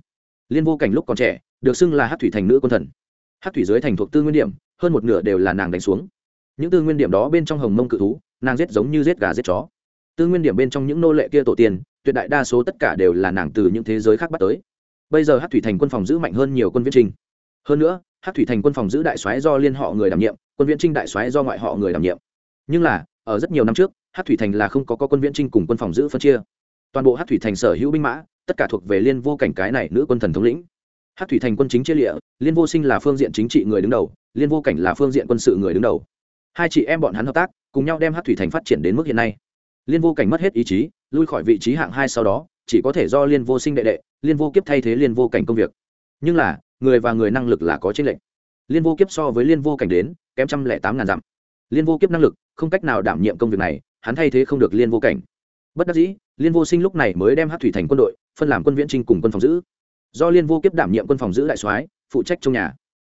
Liên vô cảnh lúc còn trẻ, được xưng là hát thủy thành nữ quân thần. Hát thủy dưới thành thuộc tư nguyên điểm, hơn một nửa đều là nàng đánh xuống. Những tư nguyên điểm đó bên trong hồng mông cự thú, nàng giết giống như giết gà giết chó. Tư nguyên điểm bên trong những nô lệ kia tổ tiên, tuyệt đại đa số tất cả đều là nàng từ những thế giới khác bắt tới. Bây giờ hát thủy thành quân phòng giữ mạnh hơn nhiều quân viết trình. Hơn nữa hát thủy thành quân phòng giữ đại soái do liên họ người đảm nhiệm quân viễn trinh đại soái do ngoại họ người đảm nhiệm. Nhưng là ở rất nhiều năm trước hát thủy thành là không có, có quân viễn trinh cùng quân phòng giữ phân chia. Toàn bộ hát thủy thành sở hữu binh mã tất cả thuộc về liên vô cảnh cái này nữ quân thần thống lĩnh. Hát thủy thành quân chính chia lịa liên vô sinh là phương diện chính trị người đứng đầu liên vô cảnh là phương diện quân sự người đứng đầu. Hai chị em bọn hắn hợp tác cùng nhau đem hát thủy thành phát triển đến mức hiện nay. Liên vô cảnh mất hết ý chí lui khỏi vị trí hạng hai sau đó chỉ có thể do liên vô sinh đệ đệ liên vô kiếp thay thế liên vô cảnh công việc. Nhưng là người và người năng lực là có chênh lệch. Liên vô kiếp so với liên vô cảnh đến, kém trăm lẻ tám ngàn dặm. Liên vô kiếp năng lực, không cách nào đảm nhiệm công việc này, hắn thay thế không được liên vô cảnh. Bất đắc dĩ, liên vô sinh lúc này mới đem hát thủy thành quân đội, phân làm quân viễn trinh cùng quân phòng giữ. Do liên vô kiếp đảm nhiệm quân phòng giữ đại soái, phụ trách trong nhà.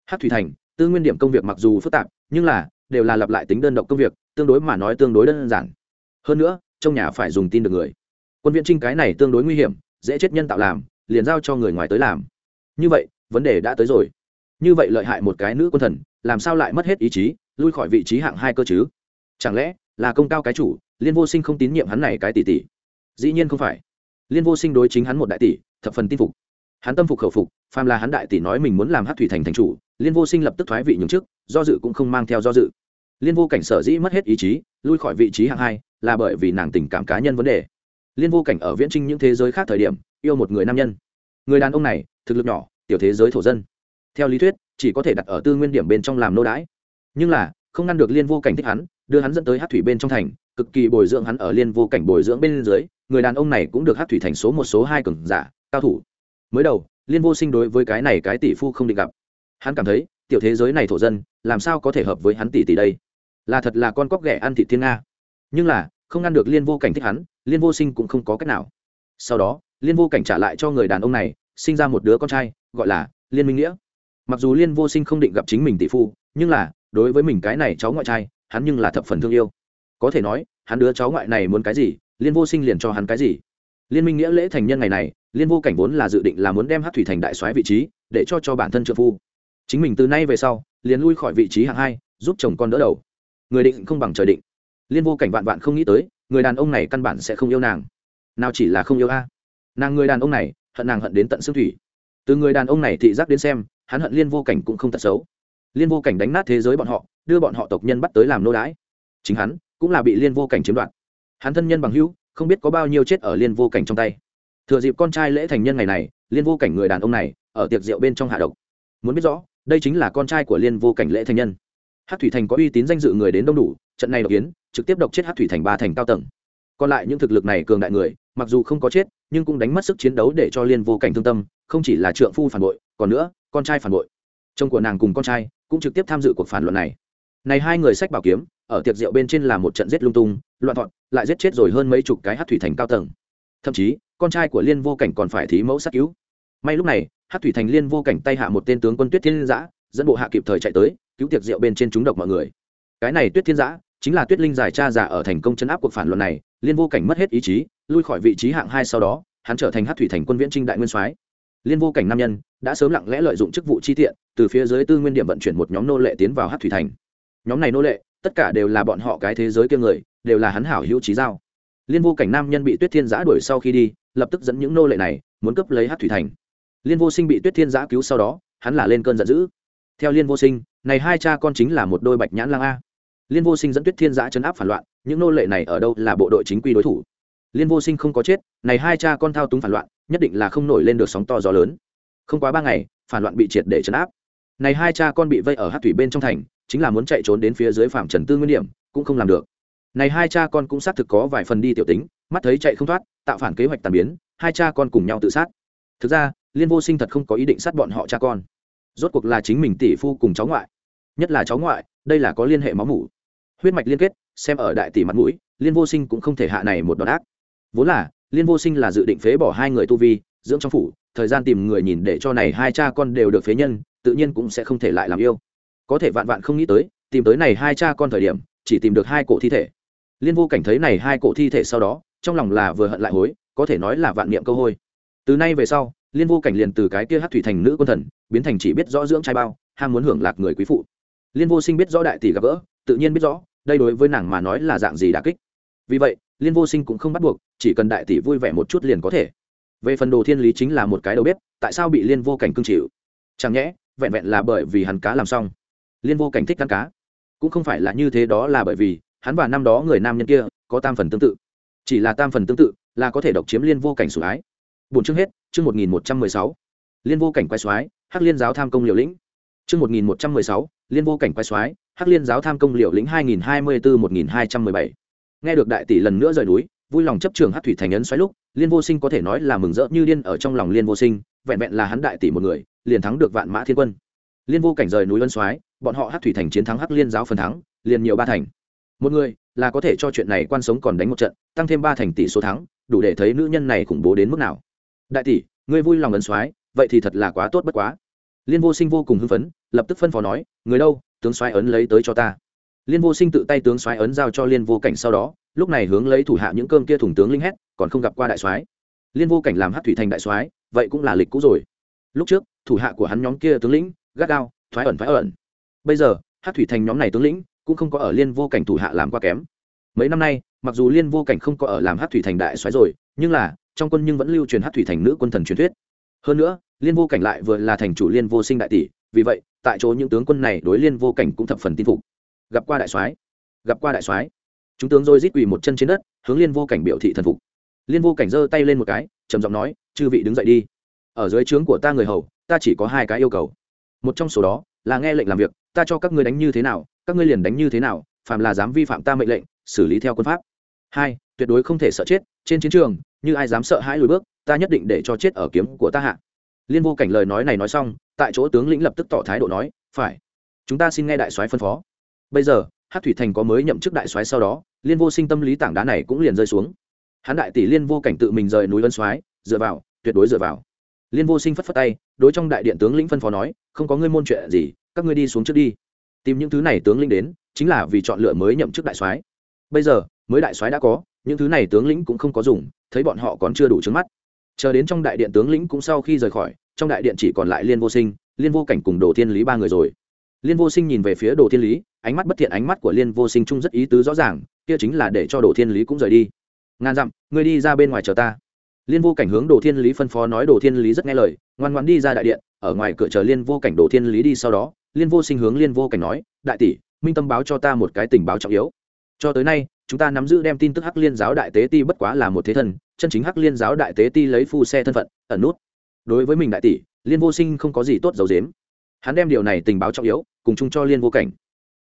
Hát thủy thành, tư nguyên điểm công việc mặc dù phức tạp, nhưng là, đều là lặp lại tính đơn độc công việc, tương đối mà nói tương đối đơn giản. Hơn nữa, trong nhà phải dùng tin được người. Quân viễn trinh cái này tương đối nguy hiểm, dễ chết nhân tạo làm, liền giao cho người ngoài tới làm. Như vậy vấn đề đã tới rồi. Như vậy lợi hại một cái nữ quân thần, làm sao lại mất hết ý chí, lui khỏi vị trí hạng hai cơ chứ? Chẳng lẽ là công cao cái chủ, liên vô sinh không tín nhiệm hắn này cái tỷ tỷ? Dĩ nhiên không phải. Liên vô sinh đối chính hắn một đại tỷ, thập phần tin phục. Hắn tâm phục khẩu phục, phàm là hắn đại tỷ nói mình muốn làm hát thủy thành thành chủ, liên vô sinh lập tức thoái vị nhường chức do dự cũng không mang theo do dự. Liên vô cảnh sở dĩ mất hết ý chí, lui khỏi vị trí hạng hai, là bởi vì nàng tình cảm cá nhân vấn đề. Liên vô cảnh ở viễn trinh những thế giới khác thời điểm, yêu một người nam nhân. Người đàn ông này, thực lực nhỏ tiểu thế giới thổ dân. Theo lý thuyết, chỉ có thể đặt ở tư nguyên điểm bên trong làm nô đái nhưng là, không ngăn được liên vô cảnh thích hắn, đưa hắn dẫn tới hát thủy bên trong thành, cực kỳ bồi dưỡng hắn ở liên vô cảnh bồi dưỡng bên dưới, người đàn ông này cũng được hát thủy thành số một, số hai cường giả, cao thủ. Mới đầu, liên vô sinh đối với cái này cái tỷ phu không định gặp. Hắn cảm thấy, tiểu thế giới này thổ dân, làm sao có thể hợp với hắn tỷ tỷ đây? Là thật là con cóc ghẻ ăn thị thiên nga. Nhưng là, không ngăn được liên vô cảnh thích hắn, liên vô sinh cũng không có cách nào. Sau đó, liên vô cảnh trả lại cho người đàn ông này sinh ra một đứa con trai, gọi là liên minh nghĩa. Mặc dù liên vô sinh không định gặp chính mình tỷ phu, nhưng là, đối với mình cái này cháu ngoại trai, hắn nhưng là thập phần thương yêu. Có thể nói, hắn đứa cháu ngoại này muốn cái gì, liên vô sinh liền cho hắn cái gì. Liên minh nghĩa lễ thành nhân ngày này, liên vô cảnh vốn là dự định là muốn đem hát thủy thành đại soái vị trí để cho cho bản thân trợ phu. Chính mình từ nay về sau, liền lui khỏi vị trí hạng hai, giúp chồng con đỡ đầu. Người định không bằng trời định. Liên vô cảnh vạn vạn không nghĩ tới, người đàn ông này căn bản sẽ không yêu nàng. Nào chỉ là không yêu a. Nàng người đàn ông này hận nàng hận đến tận xương thủy. Từ người đàn ông này thị giác đến xem, hắn hận liên vô cảnh cũng không thật xấu. Liên vô cảnh đánh nát thế giới bọn họ, đưa bọn họ tộc nhân bắt tới làm nô đái chính hắn cũng là bị liên vô cảnh chiếm đoạt. Hắn thân nhân bằng hữu, không biết có bao nhiêu chết ở liên vô cảnh trong tay. Thừa dịp con trai lễ thành nhân ngày này, liên vô cảnh người đàn ông này, ở tiệc rượu bên trong hạ độc. Muốn biết rõ, đây chính là con trai của liên vô cảnh lễ thành nhân. Hát thủy thành có uy tín danh dự người đến đông đủ, trận này độc yến, trực tiếp độc chết hát thủy thành ba thành cao tầng. Còn lại những thực lực này cường đại người mặc dù không có chết, nhưng cũng đánh mất sức chiến đấu để cho liên vô cảnh thương tâm, không chỉ là trượng phu phản bội, còn nữa, con trai phản bội. Chồng của nàng cùng con trai cũng trực tiếp tham dự cuộc phản luận này. Này hai người sách bảo kiếm, ở tiệc rượu bên trên là một trận giết lung tung, loạn thọn lại giết chết rồi hơn mấy chục cái hát thủy thành cao tầng. Thậm chí, con trai của liên vô cảnh còn phải thí mẫu sát cứu. May lúc này, hát thủy thành liên vô cảnh tay hạ một tên tướng quân tuyết thiên giã, dẫn bộ hạ kịp thời chạy tới, cứu tiệc rượu bên trên chúng độc mọi người. Cái này tuyết thiên giã chính là tuyết linh giải cha giả ở thành công chấn áp cuộc phản luận này liên vô cảnh mất hết ý chí, lui khỏi vị trí hạng hai sau đó, hắn trở thành hát thủy thành quân viễn trinh đại nguyên soái. Liên vô cảnh nam nhân đã sớm lặng lẽ lợi dụng chức vụ chi tiện, từ phía dưới tư nguyên điểm vận chuyển một nhóm nô lệ tiến vào hát thủy thành. Nhóm này nô lệ, tất cả đều là bọn họ cái thế giới kia người, đều là hắn hảo hữu trí giao. Liên vô cảnh nam nhân bị tuyết thiên giã đuổi sau khi đi, lập tức dẫn những nô lệ này muốn cấp lấy hát thủy thành. Liên vô sinh bị tuyết thiên giã cứu sau đó, hắn là lên cơn giận dữ. Theo liên vô sinh, này hai cha con chính là một đôi bạch nhãn lang a liên vô sinh dẫn tuyết thiên giã chấn áp phản loạn, những nô lệ này ở đâu là bộ đội chính quy đối thủ? Liên vô sinh không có chết, này hai cha con thao túng phản loạn, nhất định là không nổi lên được sóng to gió lớn. Không quá ba ngày, phản loạn bị triệt để chấn áp. Này hai cha con bị vây ở hát thủy bên trong thành, chính là muốn chạy trốn đến phía dưới phạm trần tư nguyên điểm, cũng không làm được. Này hai cha con cũng xác thực có vài phần đi tiểu tính, mắt thấy chạy không thoát, tạo phản kế hoạch tàn biến, hai cha con cùng nhau tự sát. Thực ra, liên vô sinh thật không có ý định sát bọn họ cha con. Rốt cuộc là chính mình tỷ phu cùng cháu ngoại. Nhất là cháu ngoại, đây là có liên hệ máu mủ huyết mạch liên kết, xem ở đại tỷ mặt mũi, liên vô sinh cũng không thể hạ này một đòn ác. Vốn là, liên vô sinh là dự định phế bỏ hai người tu vi, dưỡng trong phủ, thời gian tìm người nhìn để cho này hai cha con đều được phế nhân, tự nhiên cũng sẽ không thể lại làm yêu. Có thể vạn vạn không nghĩ tới, tìm tới này hai cha con thời điểm, chỉ tìm được hai cổ thi thể. Liên vô cảnh thấy này hai cổ thi thể sau đó, trong lòng là vừa hận lại hối, có thể nói là vạn niệm câu hôi. Từ nay về sau, liên vô cảnh liền từ cái kia hát thủy thành nữ quân thần, biến thành chỉ biết rõ dưỡng trai bao, ham muốn hưởng lạc người quý phụ. Liên vô sinh biết rõ đại tỷ gặp gỡ, tự nhiên biết rõ đây đối với nàng mà nói là dạng gì đà kích? Vì vậy, liên vô sinh cũng không bắt buộc, chỉ cần đại tỷ vui vẻ một chút liền có thể. Về phần đồ thiên lý chính là một cái đầu bếp, tại sao bị liên vô cảnh cưng chịu? Chẳng nhẽ, vẹn vẹn là bởi vì hắn cá làm xong. Liên vô cảnh thích ăn cá. Cũng không phải là như thế đó là bởi vì, hắn và năm đó người nam nhân kia, có tam phần tương tự. Chỉ là tam phần tương tự, là có thể độc chiếm liên vô cảnh sủng ái. Bốn chương hết, chương một nghìn một trăm mười sáu. Liên vô cảnh quay soái, hắc liên giáo tham công liều lĩnh. Chương một nghìn một trăm mười sáu liên vô cảnh quay soái hắc liên giáo tham công liều lĩnh hai nghìn hai mươi bốn một nghìn hai trăm mười bảy. Nghe được đại tỷ lần nữa rời núi vui lòng chấp trường hát thủy thành ấn xoáy lúc liên vô sinh có thể nói là mừng rỡ như điên ở trong lòng liên vô sinh vẹn vẹn là hắn đại tỷ một người liền thắng được vạn mã thiên quân. Liên vô cảnh rời núi ân xoáy, bọn họ hát thủy thành chiến thắng hắc liên giáo phần thắng liền nhiều ba thành. Một người là có thể cho chuyện này quan sống còn đánh một trận tăng thêm ba thành tỷ số thắng đủ để thấy nữ nhân này khủng bố đến mức nào. Đại tỷ ngươi vui lòng ấn xoáy, vậy thì thật là quá tốt bất quá. Liên vô sinh vô cùng hưng phấn lập tức phân phó nói, người đâu? Tướng soái ấn lấy tới cho ta. Liên vô sinh tự tay tướng soái ấn giao cho liên vô cảnh sau đó, lúc này hướng lấy thủ hạ những cơm kia thủng tướng linh hét, còn không gặp qua đại soái. Liên vô cảnh làm hát thủy thành đại soái, vậy cũng là lịch cũ rồi. Lúc trước, thủ hạ của hắn nhóm kia tướng lĩnh, gắt gao, thoái ẩn thoái ẩn. Bây giờ hát thủy thành nhóm này tướng lĩnh, cũng không có ở liên vô cảnh thủ hạ làm qua kém. Mấy năm nay, mặc dù liên vô cảnh không có ở làm hát thủy thành đại soái rồi, nhưng là, trong quân nhưng vẫn lưu truyền hát thủy thành nữ quân thần truyền thuyết. Hơn nữa liên vô cảnh lại vừa là thành chủ liên vô sinh đại tỷ, vì vậy, tại chỗ những tướng quân này đối liên vô cảnh cũng thập phần tin phục. Gặp qua đại soái, gặp qua đại soái. Chúng tướng rồi rít quỳ một chân trên đất, hướng liên vô cảnh biểu thị thần phục. Liên vô cảnh giơ tay lên một cái, trầm giọng nói, chư vị đứng dậy đi. Ở dưới trướng của ta người hầu, ta chỉ có hai cái yêu cầu. Một trong số đó, là nghe lệnh làm việc, ta cho các ngươi đánh như thế nào, các ngươi liền đánh như thế nào, phàm là dám vi phạm ta mệnh lệnh, xử lý theo quân pháp. Hai, tuyệt đối không thể sợ chết, trên chiến trường, như ai dám sợ hãi lùi bước, ta nhất định để cho chết ở kiếm của ta hạ liên vô cảnh lời nói này nói xong, tại chỗ tướng lĩnh lập tức tỏ thái độ nói, phải, chúng ta xin nghe đại soái phân phó. Bây giờ hát thủy thành có mới nhậm chức đại soái sau đó, liên vô sinh tâm lý tảng đá này cũng liền rơi xuống. Hắn đại tỷ liên vô cảnh tự mình rời núi vân soái, dựa vào, tuyệt đối dựa vào. Liên vô sinh phất phất tay, đối trong đại điện tướng lĩnh phân phó nói, không có ngươi môn chuyện gì, các ngươi đi xuống trước đi. Tìm những thứ này tướng lĩnh đến, chính là vì chọn lựa mới nhậm chức đại soái. Bây giờ, mới đại soái đã có, những thứ này tướng lĩnh cũng không có dùng, thấy bọn họ còn chưa đủ trước mắt chờ đến trong đại điện tướng lĩnh cũng sau khi rời khỏi, trong đại điện chỉ còn lại liên vô sinh, liên vô cảnh cùng đồ thiên lý ba người rồi. Liên vô sinh nhìn về phía đồ thiên lý, ánh mắt bất thiện ánh mắt của liên vô sinh chung rất ý tứ rõ ràng, kia chính là để cho đồ thiên lý cũng rời đi. Ngàn dặm, ngươi đi ra bên ngoài chờ ta. Liên vô cảnh hướng đồ thiên lý phân phó nói đồ thiên lý rất nghe lời, ngoan ngoan đi ra đại điện, ở ngoài cửa chờ liên vô cảnh đồ thiên lý đi sau đó, liên vô sinh hướng liên vô cảnh nói, đại tỷ, minh tâm báo cho ta một cái tình báo trọng yếu cho tới nay chúng ta nắm giữ đem tin tức hắc liên giáo đại tế ti bất quá là một thế thần, chân chính hắc liên giáo đại tế ti lấy phu xe thân phận ẩn nút. Đối với mình đại tỷ liên vô sinh không có gì tốt dầu dếm hắn đem điều này tình báo trọng yếu cùng chung cho liên vô cảnh.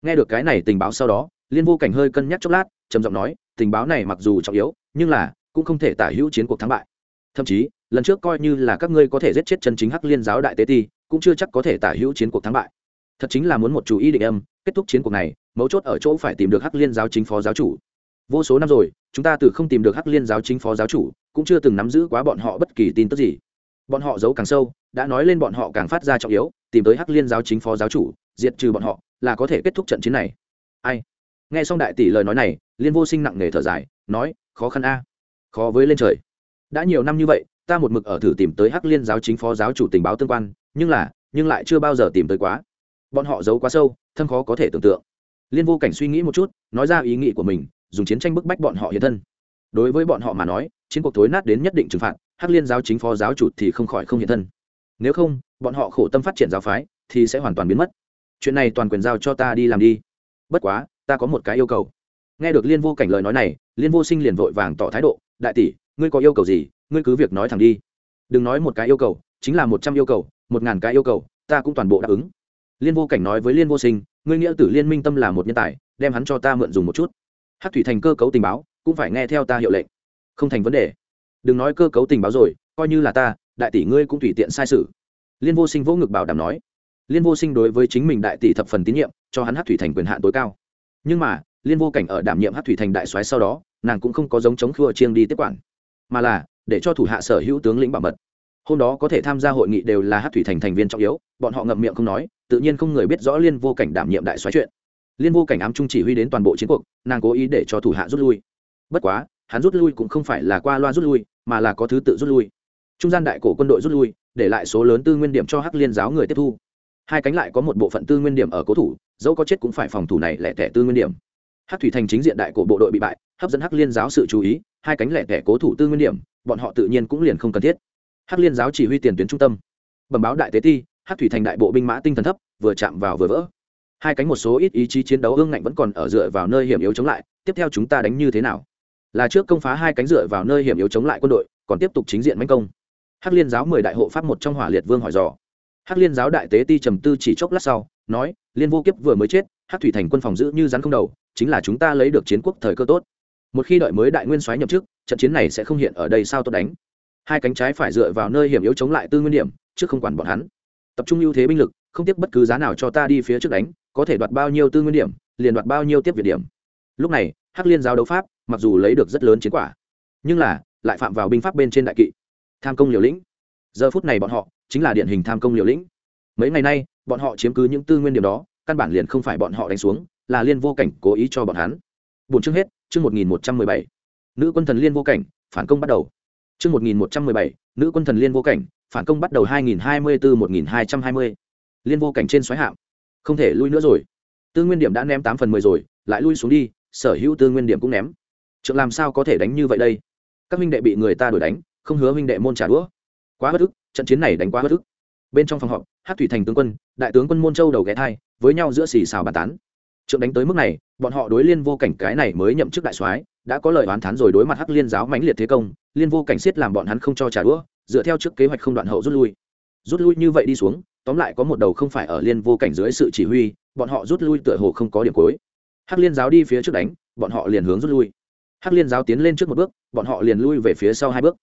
Nghe được cái này tình báo sau đó liên vô cảnh hơi cân nhắc chốc lát trầm giọng nói tình báo này mặc dù trọng yếu nhưng là cũng không thể tả hữu chiến cuộc thắng bại. Thậm chí lần trước coi như là các ngươi có thể giết chết chân chính hắc liên giáo đại tế ti cũng chưa chắc có thể tả hữu chiến cuộc thắng bại thật chính là muốn một chủ ý định âm, kết thúc chiến cuộc này, mấu chốt ở chỗ phải tìm được hắc liên giáo chính phó giáo chủ. Vô số năm rồi, chúng ta từ không tìm được hắc liên giáo chính phó giáo chủ, cũng chưa từng nắm giữ quá bọn họ bất kỳ tin tức gì. Bọn họ giấu càng sâu, đã nói lên bọn họ càng phát ra trọng yếu, tìm tới hắc liên giáo chính phó giáo chủ, diệt trừ bọn họ, là có thể kết thúc trận chiến này. Ai? Nghe xong đại tỷ lời nói này, liên vô sinh nặng nề thở dài, nói, khó khăn a, khó với lên trời. Đã nhiều năm như vậy, ta một mực ở thử tìm tới hắc liên giáo chính phó giáo chủ tình báo tương quan, nhưng là, nhưng lại chưa bao giờ tìm tới quá bọn họ giấu quá sâu thân khó có thể tưởng tượng. Liên vô cảnh suy nghĩ một chút, nói ra ý nghĩ của mình, dùng chiến tranh bức bách bọn họ hiện thân. Đối với bọn họ mà nói, chiến cuộc thối nát đến nhất định trừng phạt, hắc liên giáo chính phó giáo chủ thì không khỏi không hiện thân. Nếu không, bọn họ khổ tâm phát triển giáo phái, thì sẽ hoàn toàn biến mất. Chuyện này toàn quyền giao cho ta đi làm đi. Bất quá, ta có một cái yêu cầu. Nghe được liên vô cảnh lời nói này, liên vô sinh liền vội vàng tỏ thái độ, đại tỷ, ngươi có yêu cầu gì, ngươi cứ việc nói thẳng đi. Đừng nói một cái yêu cầu, chính là một trăm yêu cầu, một ngàn cái yêu cầu, ta cũng toàn bộ đáp ứng liên vô cảnh nói với liên vô sinh, ngươi nghĩa tử liên minh tâm là một nhân tài, đem hắn cho ta mượn dùng một chút. Hát thủy thành cơ cấu tình báo, cũng phải nghe theo ta hiệu lệnh. Không thành vấn đề. Đừng nói cơ cấu tình báo rồi, coi như là ta, đại tỷ ngươi cũng tùy tiện sai sự. Liên vô sinh vỗ ngực bảo đảm nói. Liên vô sinh đối với chính mình đại tỷ thập phần tín nhiệm, cho hắn hát thủy thành quyền hạn tối cao. Nhưng mà, liên vô cảnh ở đảm nhiệm hát thủy thành đại soái sau đó, nàng cũng không có giống chống khua chiêng đi tiếp quản, mà là để cho thủ hạ sở hữu tướng lĩnh bảo mật hôm đó có thể tham gia hội nghị đều là hát thủy thành thành viên trọng yếu, bọn họ ngậm miệng không nói, tự nhiên không người biết rõ liên vô cảnh đảm nhiệm đại xoáy chuyện. Liên vô cảnh ám trung chỉ huy đến toàn bộ chiến cuộc, nàng cố ý để cho thủ hạ rút lui. Bất quá, hắn rút lui cũng không phải là qua loa rút lui, mà là có thứ tự rút lui. Trung gian đại cổ quân đội rút lui, để lại số lớn tư nguyên điểm cho hắc liên giáo người tiếp thu. Hai cánh lại có một bộ phận tư nguyên điểm ở cố thủ, dẫu có chết cũng phải phòng thủ này lẻ tẻ tư nguyên điểm. Hắc thủy thành chính diện đại cổ bộ đội bị bại, hấp dẫn hắc liên giáo sự chú ý, hai cánh lẻ tẻ cố thủ tư nguyên điểm, bọn họ tự nhiên cũng liền không cần thiết hắc liên giáo chỉ huy tiền tuyến trung tâm. Bẩm báo đại tế ti, hắc thủy thành đại bộ binh mã tinh thần thấp, vừa chạm vào vừa vỡ. Hai cánh một số ít ý chí chiến đấu ương ngạnh vẫn còn ở dựa vào nơi hiểm yếu chống lại, tiếp theo chúng ta đánh như thế nào? Là trước công phá hai cánh dựa vào nơi hiểm yếu chống lại quân đội, còn tiếp tục chính diện manh công. Hắc liên giáo mười đại hộ pháp một trong hỏa liệt vương hỏi dò. Hắc liên giáo đại tế ti trầm tư chỉ chốc lát sau, nói, liên vô kiếp vừa mới chết, hắc thủy thành quân phòng giữ như rắn không đầu, chính là chúng ta lấy được chiến quốc thời cơ tốt. Một khi đợi mới đại nguyên soái nhậm chức, trận chiến này sẽ không hiện ở đây sao tốt đánh hai cánh trái phải dựa vào nơi hiểm yếu chống lại tư nguyên điểm trước không quản bọn hắn. Tập trung ưu thế binh lực, không tiếc bất cứ giá nào cho ta đi phía trước đánh, có thể đoạt bao nhiêu tư nguyên điểm, liền đoạt bao nhiêu tiếp việt điểm. Lúc này, hắc liên giáo đấu pháp, mặc dù lấy được rất lớn chiến quả, nhưng là, lại phạm vào binh pháp bên trên đại kỵ. Tham công liều lĩnh. Giờ phút này bọn họ, chính là điển hình tham công liều lĩnh. Mấy ngày nay, bọn họ chiếm cứ những tư nguyên điểm đó, căn bản liền không phải bọn họ đánh xuống, là liên vô cảnh cố ý cho bọn hắn. Bốn chương hết, chương một nghìn một trăm mười bảy. Nữ quân thần liên vô cảnh, phản công bắt đầu chương một nghìn một trăm mười bảy, nữ quân thần liên vô cảnh, phản công bắt đầu hai nghìn hai mươi bốn một nghìn hai trăm hai mươi. Liên vô cảnh trên xoáy hạm. Không thể lui nữa rồi. Tư nguyên điểm đã ném tám phần mười rồi, lại lui xuống đi, sở hữu tư nguyên điểm cũng ném. Trượng làm sao có thể đánh như vậy đây? Các huynh đệ bị người ta đuổi đánh, không hứa huynh đệ môn trả đũa. Quá bất ức, trận chiến này đánh quá bất ức. Bên trong phòng họp hát thủy thành tướng quân, đại tướng quân môn châu đầu ghé thai, với nhau giữa xì xào bàn tán. Trượng đánh tới mức này, bọn họ đối liên vô cảnh cái này mới nhậm chức đại soái, đã có lời oán thán rồi đối mặt hắc liên giáo mãnh liệt thế công liên vô cảnh siết làm bọn hắn không cho trả đũa, dựa theo trước kế hoạch không đoạn hậu rút lui. Rút lui như vậy đi xuống, tóm lại có một đầu không phải ở liên vô cảnh dưới sự chỉ huy, bọn họ rút lui tựa hồ không có điểm cuối. Hắc liên giáo đi phía trước đánh, bọn họ liền hướng rút lui. Hắc liên giáo tiến lên trước một bước, bọn họ liền lui về phía sau hai bước.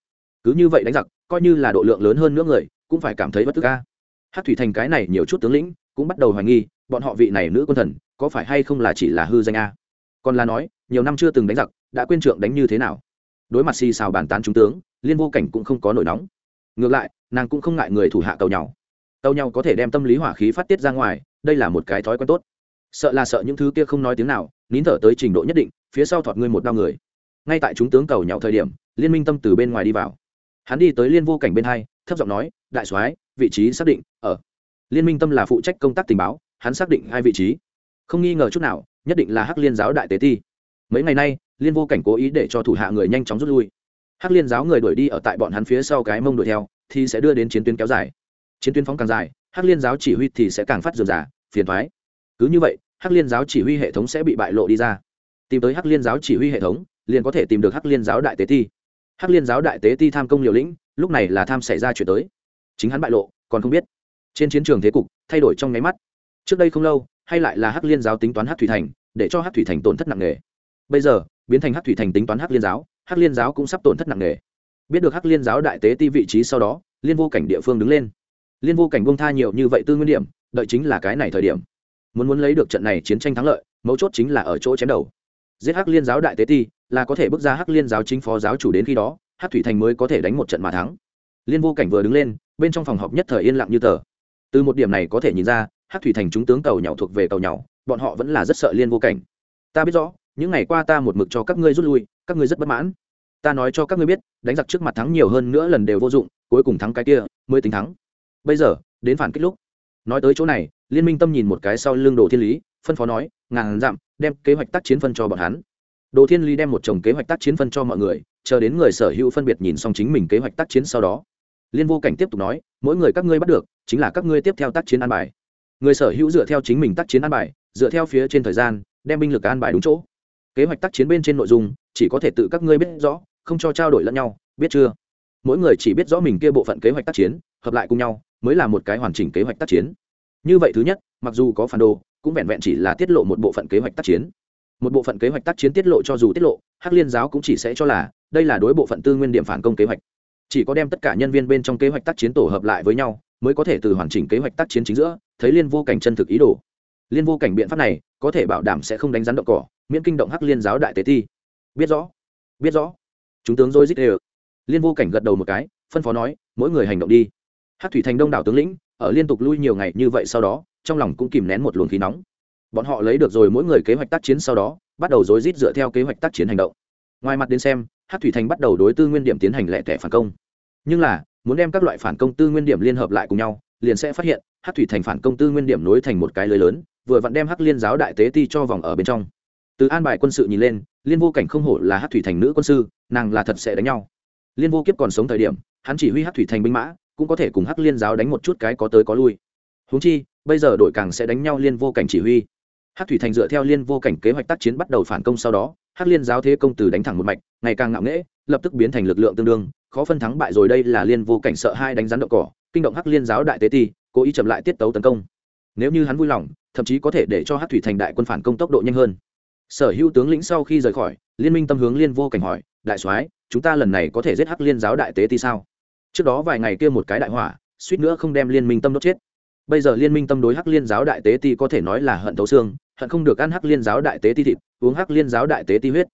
Cứ như vậy đánh giặc, coi như là độ lượng lớn hơn nữa người, cũng phải cảm thấy bất tức ca hắc thủy thành cái này nhiều chút tướng lĩnh, cũng bắt đầu hoài nghi, bọn họ vị này nữ quân thần, có phải hay không là chỉ là hư danh a? Còn là nói, nhiều năm chưa từng đánh giặc, đã quên trượng đánh như thế nào? Đối mặt xì xào bàn tán trung tướng, liên vô cảnh cũng không có nổi nóng. Ngược lại, nàng cũng không ngại người thủ hạ tàu nhau. Tàu nhau có thể đem tâm lý hỏa khí phát tiết ra ngoài, đây là một cái thói quen tốt. Sợ là sợ những thứ kia không nói tiếng nào, nín thở tới trình độ nhất định, phía sau thọt ngươi một đau người. Ngay tại chúng tướng cầu nhau thời điểm, liên minh tâm từ bên ngoài đi vào. Hắn đi tới liên vô cảnh bên hai, thấp giọng nói, đại soái, vị trí xác định ở. Liên minh tâm là phụ trách công tác tình báo, hắn xác định hai vị trí. Không nghi ngờ chút nào, nhất định là hắc liên giáo đại tế ti. Mấy ngày nay liên vô cảnh cố ý để cho thủ hạ người nhanh chóng rút lui. Hắc liên giáo người đuổi đi ở tại bọn hắn phía sau cái mông đuổi theo, thì sẽ đưa đến chiến tuyến kéo dài. Chiến tuyến phóng càng dài, hắc liên giáo chỉ huy thì sẽ càng phát dườm giả phiền thoái cứ như vậy, hắc liên giáo chỉ huy hệ thống sẽ bị bại lộ đi ra. Tìm tới hắc liên giáo chỉ huy hệ thống, liền có thể tìm được hắc liên giáo đại tế ti. Hắc liên giáo đại tế ti tham công liều lĩnh, lúc này là tham xảy ra chuyện tới. Chính hắn bại lộ, còn không biết. Trên chiến trường thế cục, thay đổi trong nháy mắt. Trước đây không lâu, hay lại là hắc liên giáo tính toán hắc thủy thành, để cho hắc thủy thành tổn thất nặng nề. Bây giờ biến thành hắc thủy thành tính toán hắc liên giáo, hắc liên giáo cũng sắp tổn thất nặng nề. Biết được hắc liên giáo đại tế ti vị trí sau đó, liên vô cảnh địa phương đứng lên. Liên vô cảnh bông tha nhiều như vậy tư nguyên điểm, đợi chính là cái này thời điểm. Muốn muốn lấy được trận này chiến tranh thắng lợi, mấu chốt chính là ở chỗ chém đầu. Giết hắc liên giáo đại tế ti là có thể bước ra hắc liên giáo chính phó giáo chủ đến khi đó, hắc thủy thành mới có thể đánh một trận mà thắng. Liên vô cảnh vừa đứng lên, bên trong phòng họp nhất thời yên lặng như tờ. Từ một điểm này có thể nhìn ra, hắc thủy thành chúng tướng tàu nhỏ thuộc về tàu nhỏ, bọn họ vẫn là rất sợ liên vô cảnh. Ta biết rõ những ngày qua ta một mực cho các ngươi rút lui, các ngươi rất bất mãn. Ta nói cho các ngươi biết, đánh giặc trước mặt thắng nhiều hơn nữa lần đều vô dụng, cuối cùng thắng cái kia, mới tính thắng. Bây giờ, đến phản kích lúc. Nói tới chỗ này, liên minh tâm nhìn một cái sau lưng đồ thiên lý, phân phó nói, ngàn dặm, đem kế hoạch tác chiến phân cho bọn hắn. Đồ thiên lý đem một chồng kế hoạch tác chiến phân cho mọi người, chờ đến người sở hữu phân biệt nhìn xong chính mình kế hoạch tác chiến sau đó. Liên vô cảnh tiếp tục nói, mỗi người các ngươi bắt được, chính là các ngươi tiếp theo tác chiến an bài. Người sở hữu dựa theo chính mình tác chiến an bài, dựa theo phía trên thời gian, đem binh lực an bài đúng chỗ kế hoạch tác chiến bên trên nội dung, chỉ có thể tự các ngươi biết rõ, không cho trao đổi lẫn nhau, biết chưa? Mỗi người chỉ biết rõ mình kia bộ phận kế hoạch tác chiến, hợp lại cùng nhau, mới là một cái hoàn chỉnh kế hoạch tác chiến. Như vậy thứ nhất, mặc dù có phản đồ, cũng vẹn vẹn chỉ là tiết lộ một bộ phận kế hoạch tác chiến. Một bộ phận kế hoạch tác chiến tiết lộ cho dù tiết lộ, hắc liên giáo cũng chỉ sẽ cho là, đây là đối bộ phận tư nguyên điểm phản công kế hoạch. Chỉ có đem tất cả nhân viên bên trong kế hoạch tác chiến tổ hợp lại với nhau, mới có thể từ hoàn chỉnh kế hoạch tác chiến chính giữa, thấy liên vô cảnh chân thực ý đồ liên vô cảnh biện pháp này, có thể bảo đảm sẽ không đánh rắn động cỏ, miễn kinh động hắc liên giáo đại tế thi. Biết rõ. Biết rõ. Chúng tướng dôi dít đều. Liên vô cảnh gật đầu một cái, phân phó nói, mỗi người hành động đi. Hắc thủy thành đông đảo tướng lĩnh, ở liên tục lui nhiều ngày như vậy sau đó, trong lòng cũng kìm nén một luồng khí nóng. Bọn họ lấy được rồi mỗi người kế hoạch tác chiến sau đó, bắt đầu dối rít dựa theo kế hoạch tác chiến hành động. Ngoài mặt đến xem hát thủy thành bắt đầu đối tư nguyên điểm tiến hành lẹ tẻ phản công. Nhưng là, muốn đem các loại phản công tư nguyên điểm liên hợp lại cùng nhau, liền sẽ phát hiện hát thủy thành phản công tư nguyên điểm nối thành một cái lưới lớn vừa vặn đem hắc liên giáo đại tế ti cho vòng ở bên trong. Từ an bài quân sự nhìn lên, liên vô cảnh không hổ là hát thủy thành nữ quân sư, nàng là thật sẽ đánh nhau. Liên vô kiếp còn sống thời điểm, hắn chỉ huy hát thủy thành binh mã, cũng có thể cùng hắc liên giáo đánh một chút cái có tới có lui. Húng chi, bây giờ đội càng sẽ đánh nhau liên vô cảnh chỉ huy. Hát thủy thành dựa theo liên vô cảnh kế hoạch tác chiến bắt đầu phản công sau đó, hắc liên giáo thế công từ đánh thẳng một mạch, ngày càng ngạo nghễ, lập tức biến thành lực lượng tương đương, khó phân thắng bại rồi đây là liên vô cảnh sợ hai đánh rắn đậu cỏ, kinh động hắc liên giáo đại tế ti, cố ý chậm lại tiết tấu tấn công nếu như hắn vui lòng, thậm chí có thể để cho hát thủy thành đại quân phản công tốc độ nhanh hơn. Sở hữu tướng lĩnh sau khi rời khỏi, liên minh tâm hướng liên vô cảnh hỏi, đại soái, chúng ta lần này có thể giết hắc liên giáo đại tế ti sao? Trước đó vài ngày kia một cái đại hỏa, suýt nữa không đem liên minh tâm đốt chết. Bây giờ liên minh tâm đối hắc liên giáo đại tế ti có thể nói là hận thấu xương, hận không được ăn hắc liên giáo đại tế ti thịt, uống hắc liên giáo đại tế ti huyết.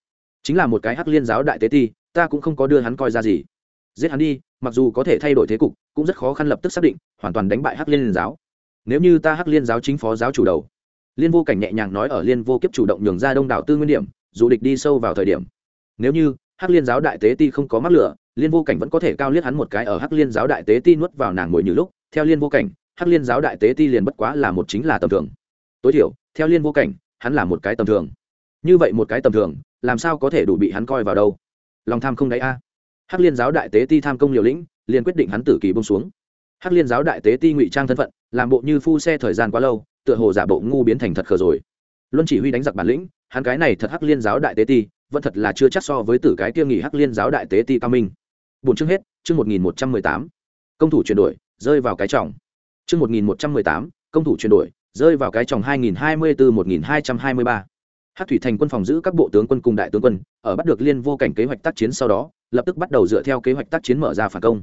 Chính là một cái hắc liên giáo đại tế ti ta cũng không có đưa hắn coi ra gì. Giết hắn đi, mặc dù có thể thay đổi thế cục, cũng rất khó khăn lập tức xác định, hoàn toàn đánh bại hắc liên giáo nếu như ta hắc liên giáo chính phó giáo chủ đầu. Liên vô cảnh nhẹ nhàng nói ở liên vô kiếp chủ động nhường ra đông đảo tư nguyên điểm, dù địch đi sâu vào thời điểm. Nếu như hắc liên giáo đại tế ti không có mắc lửa, liên vô cảnh vẫn có thể cao liếc hắn một cái ở hắc liên giáo đại tế ti nuốt vào nàng ngồi như lúc. Theo liên vô cảnh, hắc liên giáo đại tế ti liền bất quá là một chính là tầm thường. Tối thiểu, theo liên vô cảnh, hắn là một cái tầm thường. Như vậy một cái tầm thường, làm sao có thể đủ bị hắn coi vào đâu? Lòng tham không đáy a. Hắc liên giáo đại tế ti tham công liều lĩnh, liền quyết định hắn tử kỳ bông xuống. Hắc liên giáo đại tế ti ngụy trang thân phận làm bộ như phu xe thời gian quá lâu, tựa hồ giả bộ ngu biến thành thật khờ rồi. Luân chỉ huy đánh giặc bản lĩnh, hắn cái này thật hắc liên giáo đại tế ti, vẫn thật là chưa chắc so với tử cái kia nghỉ hắc liên giáo đại tế ti cao minh. Bốn chương hết, chương một nghìn một trăm mười tám. Công thủ chuyển đổi, rơi vào cái trọng. Chương một nghìn một trăm mười tám, công thủ chuyển đổi, rơi vào cái trọng hai nghìn hai mươi bốn một nghìn hai trăm hai mươi ba. Hát thủy thành quân phòng giữ các bộ tướng quân cùng đại tướng quân, ở bắt được liên vô cảnh kế hoạch tác chiến sau đó, lập tức bắt đầu dựa theo kế hoạch tác chiến mở ra phản công.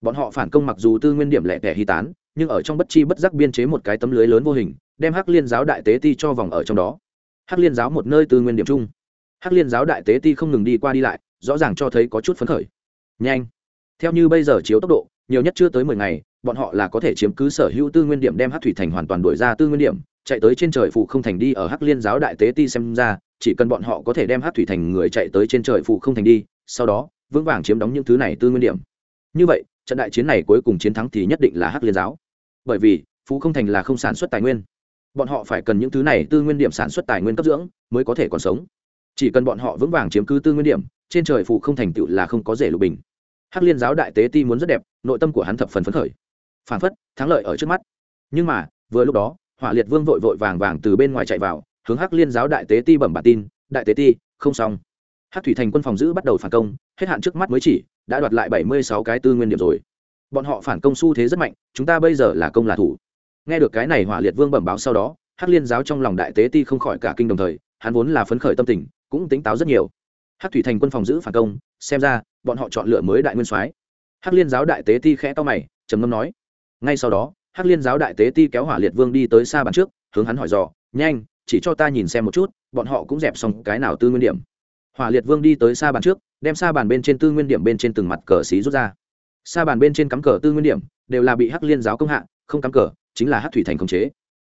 Bọn họ phản công mặc dù tư nguyên điểm lẻ tẻ hy tán nhưng ở trong bất chi bất giác biên chế một cái tấm lưới lớn vô hình, đem hắc liên giáo đại tế ti cho vòng ở trong đó. Hắc liên giáo một nơi từ nguyên điểm chung. Hắc liên giáo đại tế ti không ngừng đi qua đi lại, rõ ràng cho thấy có chút phấn khởi. Nhanh. Theo như bây giờ chiếu tốc độ, nhiều nhất chưa tới mười ngày, bọn họ là có thể chiếm cứ sở hữu tư nguyên điểm đem hắc thủy thành hoàn toàn đổi ra tư nguyên điểm, chạy tới trên trời phụ không thành đi ở hắc liên giáo đại tế ti xem ra, chỉ cần bọn họ có thể đem hắc thủy thành người chạy tới trên trời phụ không thành đi, sau đó, vững vàng chiếm đóng những thứ này tư nguyên điểm. Như vậy, trận đại chiến này cuối cùng chiến thắng thì nhất định là hắc liên giáo bởi vì phú không thành là không sản xuất tài nguyên. Bọn họ phải cần những thứ này tư nguyên điểm sản xuất tài nguyên cấp dưỡng mới có thể còn sống. Chỉ cần bọn họ vững vàng chiếm cứ tư nguyên điểm, trên trời phụ không thành tựu là không có rể lục bình. Hắc liên giáo đại tế ti muốn rất đẹp, nội tâm của hắn thập phần phấn khởi. Phản phất, thắng lợi ở trước mắt. Nhưng mà, vừa lúc đó, hỏa liệt vương vội vội vàng vàng từ bên ngoài chạy vào, hướng hắc liên giáo đại tế ti bẩm bản tin, đại tế ti, không xong. Hắc thủy thành quân phòng giữ bắt đầu phản công, hết hạn trước mắt mới chỉ, đã đoạt lại bảy mươi sáu cái tư nguyên điểm rồi bọn họ phản công xu thế rất mạnh, chúng ta bây giờ là công là thủ. Nghe được cái này hỏa liệt vương bẩm báo sau đó, hắc liên giáo trong lòng đại tế ti không khỏi cả kinh đồng thời, hắn vốn là phấn khởi tâm tình, cũng tính táo rất nhiều. Hắc thủy thành quân phòng giữ phản công, xem ra, bọn họ chọn lựa mới đại nguyên soái. Hắc liên giáo đại tế ti khẽ to mày, trầm ngâm nói. Ngay sau đó, hắc liên giáo đại tế ti kéo hỏa liệt vương đi tới xa bàn trước, hướng hắn hỏi dò, nhanh, chỉ cho ta nhìn xem một chút, bọn họ cũng dẹp xong cái nào tư nguyên điểm. Hỏa liệt vương đi tới xa bàn trước, đem xa bàn bên trên tư nguyên điểm bên trên từng mặt cờ xí rút ra xa bàn bên trên cắm cờ tư nguyên điểm, đều là bị hắc liên giáo công hạ, không cắm cờ, chính là hắc thủy thành khống chế.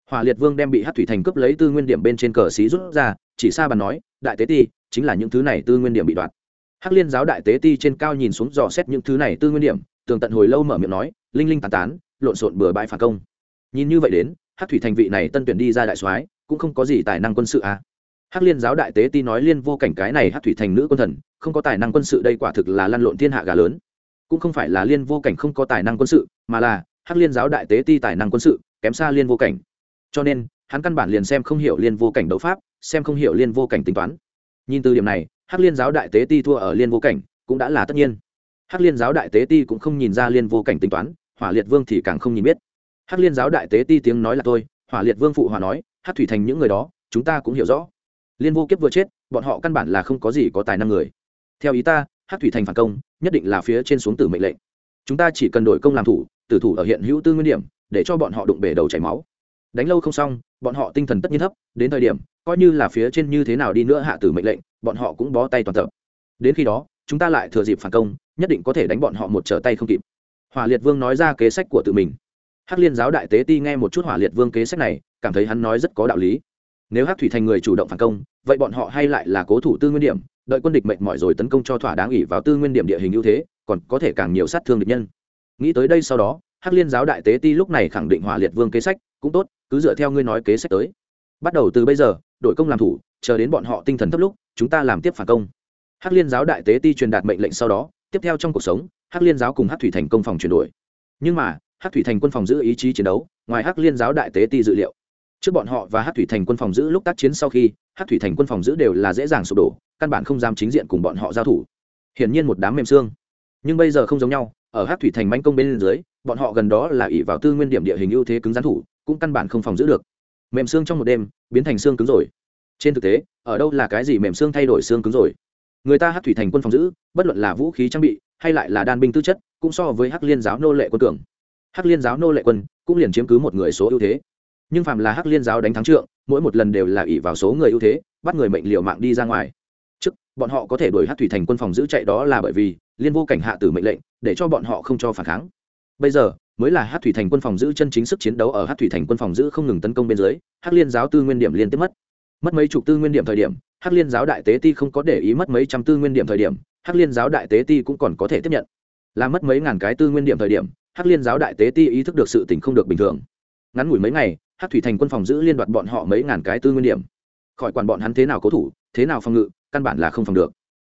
Hỏa liệt vương đem bị hắc thủy thành cướp lấy tư nguyên điểm bên trên cờ xí rút ra, chỉ xa bàn nói, đại tế ti, chính là những thứ này tư nguyên điểm bị đoạt. Hắc liên giáo đại tế ti trên cao nhìn xuống dò xét những thứ này tư nguyên điểm, tường tận hồi lâu mở miệng nói, linh linh tán tán, lộn xộn bừa bãi phản công. Nhìn như vậy đến, hắc thủy thành vị này tân tuyển đi ra đại soái, cũng không có gì tài năng quân sự à. Hắc liên giáo đại tế ti nói liên vô cảnh cái này hắc thủy thành nữ quân thần, không có tài năng quân sự đây quả thực là lăn lộn thiên hạ gà lớn cũng không phải là liên vô cảnh không có tài năng quân sự, mà là hắc liên giáo đại tế ti tài năng quân sự, kém xa liên vô cảnh. Cho nên, hắn căn bản liền xem không hiểu liên vô cảnh đấu pháp, xem không hiểu liên vô cảnh tính toán. Nhìn từ điểm này, hắc liên giáo đại tế ti thua ở liên vô cảnh cũng đã là tất nhiên. Hắc liên giáo đại tế ti cũng không nhìn ra liên vô cảnh tính toán, hỏa liệt vương thì càng không nhìn biết. Hắc liên giáo đại tế ti tiếng nói là tôi, hỏa liệt vương phụ hòa nói, hắc thủy thành những người đó, chúng ta cũng hiểu rõ. Liên vô kiếp vừa chết, bọn họ căn bản là không có gì có tài năng người. Theo ý ta hắc thủy thành phản công, nhất định là phía trên xuống tử mệnh lệnh. Chúng ta chỉ cần đổi công làm thủ, tử thủ ở hiện hữu tư nguyên điểm, để cho bọn họ đụng bể đầu chảy máu. Đánh lâu không xong, bọn họ tinh thần tất nhiên thấp, đến thời điểm, coi như là phía trên như thế nào đi nữa hạ tử mệnh lệnh, bọn họ cũng bó tay toàn tập. Đến khi đó, chúng ta lại thừa dịp phản công, nhất định có thể đánh bọn họ một trở tay không kịp. Hỏa liệt vương nói ra kế sách của tự mình. Hắc liên giáo đại tế ti nghe một chút hỏa liệt vương kế sách này, cảm thấy hắn nói rất có đạo lý nếu hắc thủy thành người chủ động phản công, vậy bọn họ hay lại là cố thủ tư nguyên điểm, đợi quân địch mệt mỏi rồi tấn công cho thỏa đáng ỉ vào tư nguyên điểm địa hình ưu thế, còn có thể càng nhiều sát thương địch nhân. Nghĩ tới đây sau đó, hắc liên giáo đại tế ti lúc này khẳng định hỏa liệt vương kế sách, cũng tốt, cứ dựa theo ngươi nói kế sách tới. Bắt đầu từ bây giờ, đội công làm thủ, chờ đến bọn họ tinh thần thấp lúc, chúng ta làm tiếp phản công. Hắc liên giáo đại tế ti truyền đạt mệnh lệnh sau đó, tiếp theo trong cuộc sống, hắc liên giáo cùng hắc thủy thành công phòng chuyển đổi. Nhưng mà, hắc thủy thành quân phòng giữ ý chí chiến đấu, ngoài hắc liên giáo đại tế ti dự liệu trước bọn họ và Hát thủy thành quân phòng giữ lúc tác chiến sau khi, Hát thủy thành quân phòng giữ đều là dễ dàng sụp đổ, căn bản không dám chính diện cùng bọn họ giao thủ. Hiển nhiên một đám mềm xương. Nhưng bây giờ không giống nhau, ở Hát thủy thành manh công bên dưới, bọn họ gần đó là ỷ vào tư nguyên điểm địa hình ưu thế cứng gián thủ, cũng căn bản không phòng giữ được. Mềm xương trong một đêm, biến thành xương cứng rồi. Trên thực tế, ở đâu là cái gì mềm xương thay đổi xương cứng rồi? Người ta Hát thủy thành quân phòng giữ, bất luận là vũ khí trang bị, hay lại là đan binh tư chất, cũng so với hắc liên giáo nô lệ quân cường. Hắc liên giáo nô lệ quân, cũng liền chiếm cứ một người số ưu thế nhưng phạm là hắc liên giáo đánh thắng trượng, mỗi một lần đều là ỷ vào số người ưu thế, bắt người mệnh liều mạng đi ra ngoài. Trước, bọn họ có thể đuổi hắc thủy thành quân phòng giữ chạy đó là bởi vì liên vô cảnh hạ tử mệnh lệnh, để cho bọn họ không cho phản kháng. Bây giờ, mới là hát thủy thành quân phòng giữ chân chính sức chiến đấu ở hát thủy thành quân phòng giữ không ngừng tấn công bên dưới hát liên giáo tư nguyên điểm liên tiếp mất. Mất mấy chục tư nguyên điểm thời điểm hát liên giáo đại tế ti không có để ý mất mấy trăm tư nguyên điểm thời điểm hát liên giáo đại tế ti cũng còn có thể tiếp nhận. Là mất mấy ngàn cái tư nguyên điểm thời điểm hát liên giáo đại tế ti ý thức được sự tình không được bình thường. Ngắn ngủi mấy ngày hát thủy thành quân phòng giữ liên đoạt bọn họ mấy ngàn cái tư nguyên điểm. Khỏi quản bọn hắn thế nào cố thủ, thế nào phòng ngự, căn bản là không phòng được.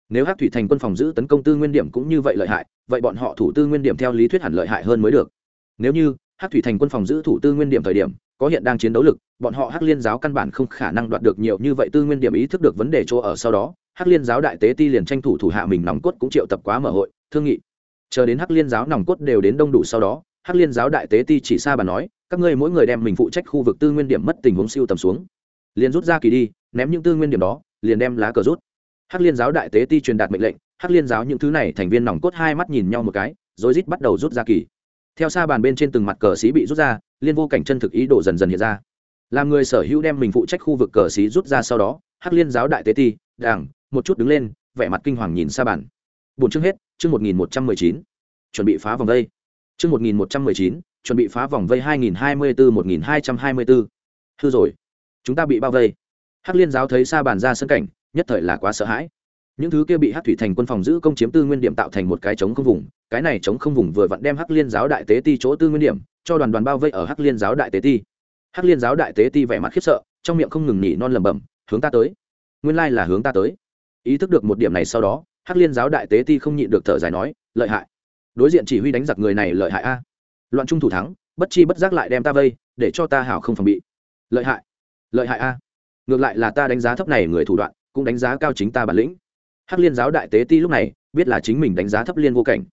Nếu hát thủy thành quân phòng giữ tấn công tư nguyên điểm cũng như vậy lợi hại, vậy bọn họ thủ tư nguyên điểm theo lý thuyết hẳn lợi hại hơn mới được. Nếu như hát thủy thành quân phòng giữ thủ tư nguyên điểm thời điểm, có hiện đang chiến đấu lực, bọn họ hắc liên giáo căn bản không khả năng đoạt được nhiều như vậy tư nguyên điểm ý thức được vấn đề chỗ ở sau đó hắc liên giáo đại tế ti liền tranh thủ thủ hạ mình nòng cốt cũng triệu tập quá mở hội, thương nghị. Chờ đến hắc liên giáo nòng cốt đều đến đông đủ sau đó hắc liên giáo đại tế ti chỉ xa bà nói các ngươi mỗi người đem mình phụ trách khu vực tư nguyên điểm mất tình huống siêu tầm xuống. Liền rút ra kỳ đi, ném những tư nguyên điểm đó, liền đem lá cờ rút. Hắc liên giáo đại tế ti truyền đạt mệnh lệnh, hắc liên giáo những thứ này thành viên nòng cốt hai mắt nhìn nhau một cái, rồi rít bắt đầu rút ra kỳ. Theo xa bàn bên trên từng mặt cờ xí bị rút ra, liên vô cảnh chân thực ý đồ dần dần hiện ra. Làm người sở hữu đem mình phụ trách khu vực cờ xí rút ra sau đó, hắc liên giáo đại tế ti, đảng, một chút đứng lên, vẻ mặt kinh hoàng nhìn xa bàn. Bốn chương hết, chương một nghìn một trăm mười chín. Chuẩn bị phá vòng đây. Chương một nghìn một trăm mười chín chuẩn bị phá vòng vây hai nghìn hai mươi bốn một nghìn hai trăm hai mươi bốn hư rồi. Chúng ta bị bao vây. Hắc liên giáo thấy xa bàn ra sân cảnh, nhất thời là quá sợ hãi. Những thứ kia bị hắc thủy thành quân phòng giữ công chiếm tư nguyên điểm tạo thành một cái trống không vùng, cái này trống không vùng vừa vặn đem hắc liên giáo đại tế ti chỗ tư nguyên điểm, cho đoàn đoàn bao vây ở hắc liên giáo đại tế ti. Hắc liên giáo đại tế ti vẻ mặt khiếp sợ, trong miệng không ngừng nhỉ non lẩm bẩm, hướng ta tới. Nguyên lai là hướng ta tới. Ý thức được một điểm này sau đó, hắc liên giáo đại tế ti không nhịn được thở dài nói, lợi hại. Đối diện chỉ huy đánh giặc người này lợi hại a loạn trung thủ thắng, bất chi bất giác lại đem ta vây, để cho ta hảo không phòng bị. Lợi hại lợi hại a. Ngược lại là ta đánh giá thấp này người thủ đoạn, cũng đánh giá cao chính ta bản lĩnh. Hắc liên giáo đại tế ti lúc này, biết là chính mình đánh giá thấp liên vô cảnh.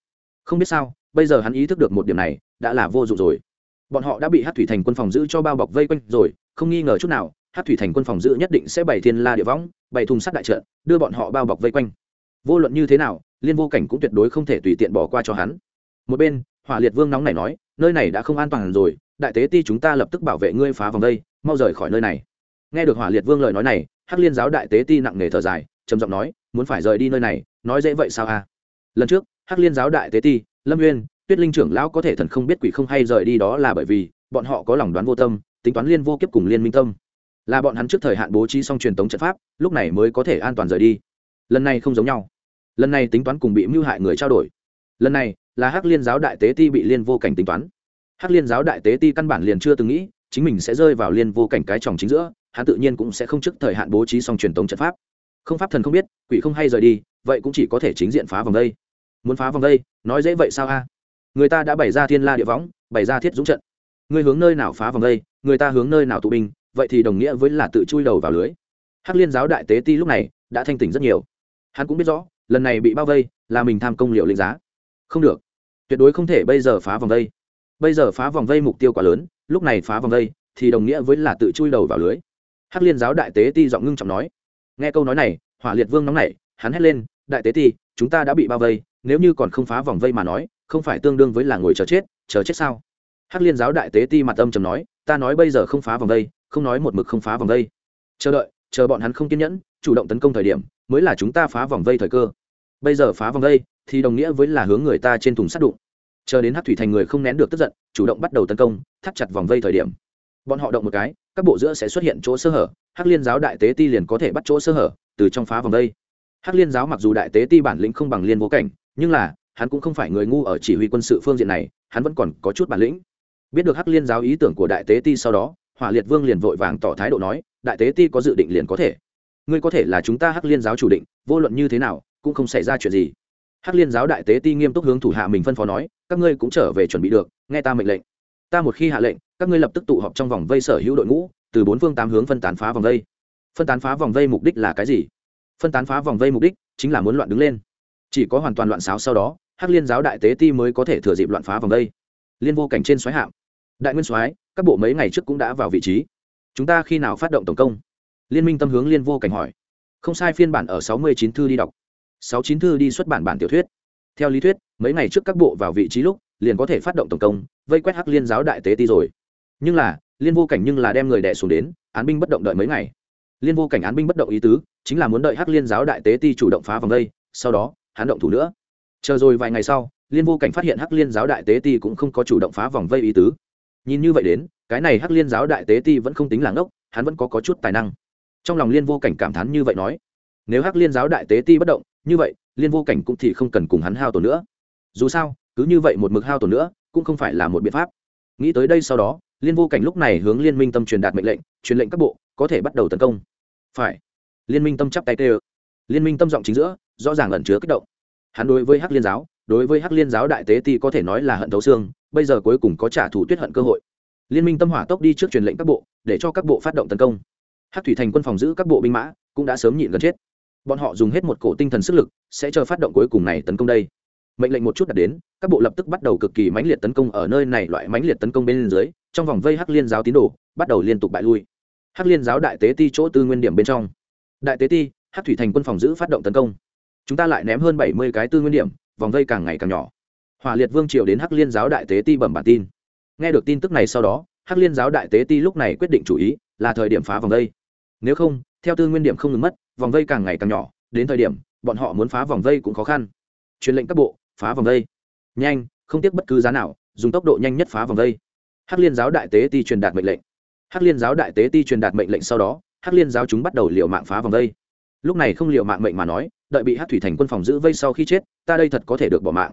Không biết sao, bây giờ hắn ý thức được một điểm này, đã là vô dụng rồi. Bọn họ đã bị hát thủy thành quân phòng giữ cho bao bọc vây quanh rồi, không nghi ngờ chút nào hát thủy thành quân phòng giữ nhất định sẽ bày thiên la địa võng, bày thùng sắt đại trận, đưa bọn họ bao bọc vây quanh. Vô luận như thế nào, liên vô cảnh cũng tuyệt đối không thể tùy tiện bỏ qua cho hắn. Một bên, hỏa liệt vương nóng này nói nơi này đã không an toàn rồi, đại tế ti chúng ta lập tức bảo vệ ngươi phá vòng đây, mau rời khỏi nơi này. Nghe được hỏa liệt vương lời nói này, hắc liên giáo đại tế ti nặng nề thở dài, trầm giọng nói, muốn phải rời đi nơi này, nói dễ vậy sao a? Lần trước, hắc liên giáo đại tế ti, lâm nguyên tuyết linh trưởng lão có thể thần không biết quỷ không hay rời đi đó là bởi vì, bọn họ có lòng đoán vô tâm, tính toán liên vô kiếp cùng liên minh tâm. Là bọn hắn trước thời hạn bố trí xong truyền tống trận pháp, lúc này mới có thể an toàn rời đi. Lần này không giống nhau. Lần này tính toán cùng bị mưu hại người trao đổi lần này, là hắc liên giáo đại tế ti bị liên vô cảnh tính toán. Hắc liên giáo đại tế ti căn bản liền chưa từng nghĩ, chính mình sẽ rơi vào liên vô cảnh cái tròng chính giữa, hắn tự nhiên cũng sẽ không trước thời hạn bố trí xong truyền tống trận pháp. Không pháp thần không biết, quỷ không hay rời đi, vậy cũng chỉ có thể chính diện phá vòng đây. Muốn phá vòng đây, nói dễ vậy sao a? Người ta đã bày ra thiên la địa võng, bày ra thiết dũng trận. Người hướng nơi nào phá vòng đây, người ta hướng nơi nào tụ binh, vậy thì đồng nghĩa với là tự chui đầu vào lưới. Hắc liên giáo đại tế ti lúc này đã thanh tỉnh rất nhiều. Hắn cũng biết rõ, lần này bị bao vây là mình tham công liệu lĩnh giá không được. Tuyệt đối không thể bây giờ phá vòng vây. Bây giờ phá vòng vây mục tiêu quá lớn, lúc này phá vòng vây thì đồng nghĩa với là tự chui đầu vào lưới. Hắc liên giáo đại tế ti giọng ngưng trọng nói. Nghe câu nói này, hỏa liệt vương nóng nảy, hắn hét lên, đại tế ti, chúng ta đã bị bao vây, nếu như còn không phá vòng vây mà nói, không phải tương đương với là ngồi chờ chết chờ chết sao? Hắc liên giáo đại tế ti mặt âm trầm nói, ta nói bây giờ không phá vòng vây, không nói một mực không phá vòng vây. Chờ đợi, chờ bọn hắn không kiên nhẫn, chủ động tấn công thời điểm, mới là chúng ta phá vòng vây thời cơ bây giờ phá vòng vây thì đồng nghĩa với là hướng người ta trên thùng sắt đụng. Chờ đến hát thủy thành người không nén được tức giận, chủ động bắt đầu tấn công, thắt chặt vòng vây thời điểm. Bọn họ động một cái, các bộ giữa sẽ xuất hiện chỗ sơ hở, hắc liên giáo đại tế ti liền có thể bắt chỗ sơ hở, từ trong phá vòng vây hắc liên giáo mặc dù đại tế ti bản lĩnh không bằng liên vô cảnh, nhưng là, hắn cũng không phải người ngu ở chỉ huy quân sự phương diện này, hắn vẫn còn có chút bản lĩnh. Biết được hắc liên giáo ý tưởng của đại tế ti sau đó, hỏa liệt vương liền vội vàng tỏ thái độ nói, đại tế ti có dự định liền có thể. Ngươi có thể là chúng ta hắc liên giáo chủ định, vô luận như thế nào cũng không xảy ra chuyện gì. Hắc liên giáo đại tế ti nghiêm túc hướng thủ hạ mình phân phó nói, các ngươi cũng trở về chuẩn bị được, nghe ta mệnh lệnh. Ta một khi hạ lệnh, các ngươi lập tức tụ họp trong vòng vây sở hữu đội ngũ, từ bốn phương tám hướng phân tán phá vòng vây. Phân tán phá vòng vây mục đích là cái gì? Phân tán phá vòng vây mục đích chính là muốn loạn đứng lên. Chỉ có hoàn toàn loạn xáo sau đó, hắc liên giáo đại tế ti mới có thể thừa dịp loạn phá vòng vây. Liên vô cảnh trên xoáy hạm. Đại nguyên soái, các bộ mấy ngày trước cũng đã vào vị trí. Chúng ta khi nào phát động tổng công? Liên minh tâm hướng liên vô cảnh hỏi. Không sai phiên bản ở sáu mươi chín thư đi đọc sáu chín thư đi xuất bản bản tiểu thuyết. Theo lý thuyết mấy ngày trước các bộ vào vị trí lúc liền có thể phát động tổng công vây quét hắc liên giáo đại tế ti rồi. Nhưng là liên vô cảnh nhưng là đem người đẻ xuống đến án binh bất động đợi mấy ngày. Liên vô cảnh án binh bất động ý tứ chính là muốn đợi hắc liên giáo đại tế ti chủ động phá vòng đây sau đó hắn động thủ nữa. Chờ rồi vài ngày sau liên vô cảnh phát hiện hắc liên giáo đại tế ti cũng không có chủ động phá vòng vây ý tứ. Nhìn như vậy đến cái này hắc liên giáo đại tế ti vẫn không tính làng ốc hắn vẫn có, có chút tài năng. Trong lòng liên vô cảnh cảm thán như vậy nói nếu hắc liên giáo đại tế ti bất động như vậy, liên vô cảnh cũng thì không cần cùng hắn hao tổn nữa. Dù sao, cứ như vậy một mực hao tổn nữa, cũng không phải là một biện pháp. Nghĩ tới đây sau đó, liên vô cảnh lúc này hướng liên minh tâm truyền đạt mệnh lệnh, truyền lệnh các bộ, có thể bắt đầu tấn công. Phải. Liên minh tâm chắp tay tê ơ liên minh tâm giọng chính giữa, rõ ràng ẩn chứa kích động. Hắn đối với hắc liên giáo, đối với hắc liên giáo đại tế ti có thể nói là hận thấu xương, bây giờ cuối cùng có trả thù tuyết hận cơ hội. Liên minh tâm hỏa tốc đi trước truyền lệnh các bộ, để cho các bộ phát động tấn công. Hắc thủy thành quân phòng giữ các bộ binh mã, cũng đã sớm nhịn gần chết bọn họ dùng hết một cổ tinh thần sức lực, sẽ chờ phát động cuối cùng này tấn công đây. Mệnh lệnh một chút đặt đến, các bộ lập tức bắt đầu cực kỳ mãnh liệt tấn công ở nơi này loại mãnh liệt tấn công bên dưới, trong vòng vây hắc liên giáo tín đồ, bắt đầu liên tục bại lui. Hắc liên giáo đại tế ti chỗ tư nguyên điểm bên trong. Đại tế ti, hắc thủy thành quân phòng giữ phát động tấn công. Chúng ta lại ném hơn bảy mươi cái tư nguyên điểm, vòng vây càng ngày càng nhỏ. Hỏa liệt vương triều đến hắc liên giáo đại tế ti bẩm bản tin. Nghe được tin tức này sau đó, hắc liên giáo đại tế ti lúc này quyết định chủ ý, là thời điểm phá vòng vây nếu không, theo tư nguyên điểm không ngừng mất vòng vây càng ngày càng nhỏ, đến thời điểm, bọn họ muốn phá vòng vây cũng khó khăn. Truyền lệnh các bộ, phá vòng vây. Nhanh, không tiếc bất cứ giá nào, dùng tốc độ nhanh nhất phá vòng vây. Hắc liên giáo đại tế ti truyền đạt mệnh lệnh. Hắc liên giáo đại tế ti truyền đạt mệnh lệnh sau đó, hắc liên giáo chúng bắt đầu liệu mạng phá vòng vây. Lúc này không liệu mạng mệnh mà nói, đợi bị hắc thủy thành quân phòng giữ vây sau khi chết, ta đây thật có thể được bỏ mạng.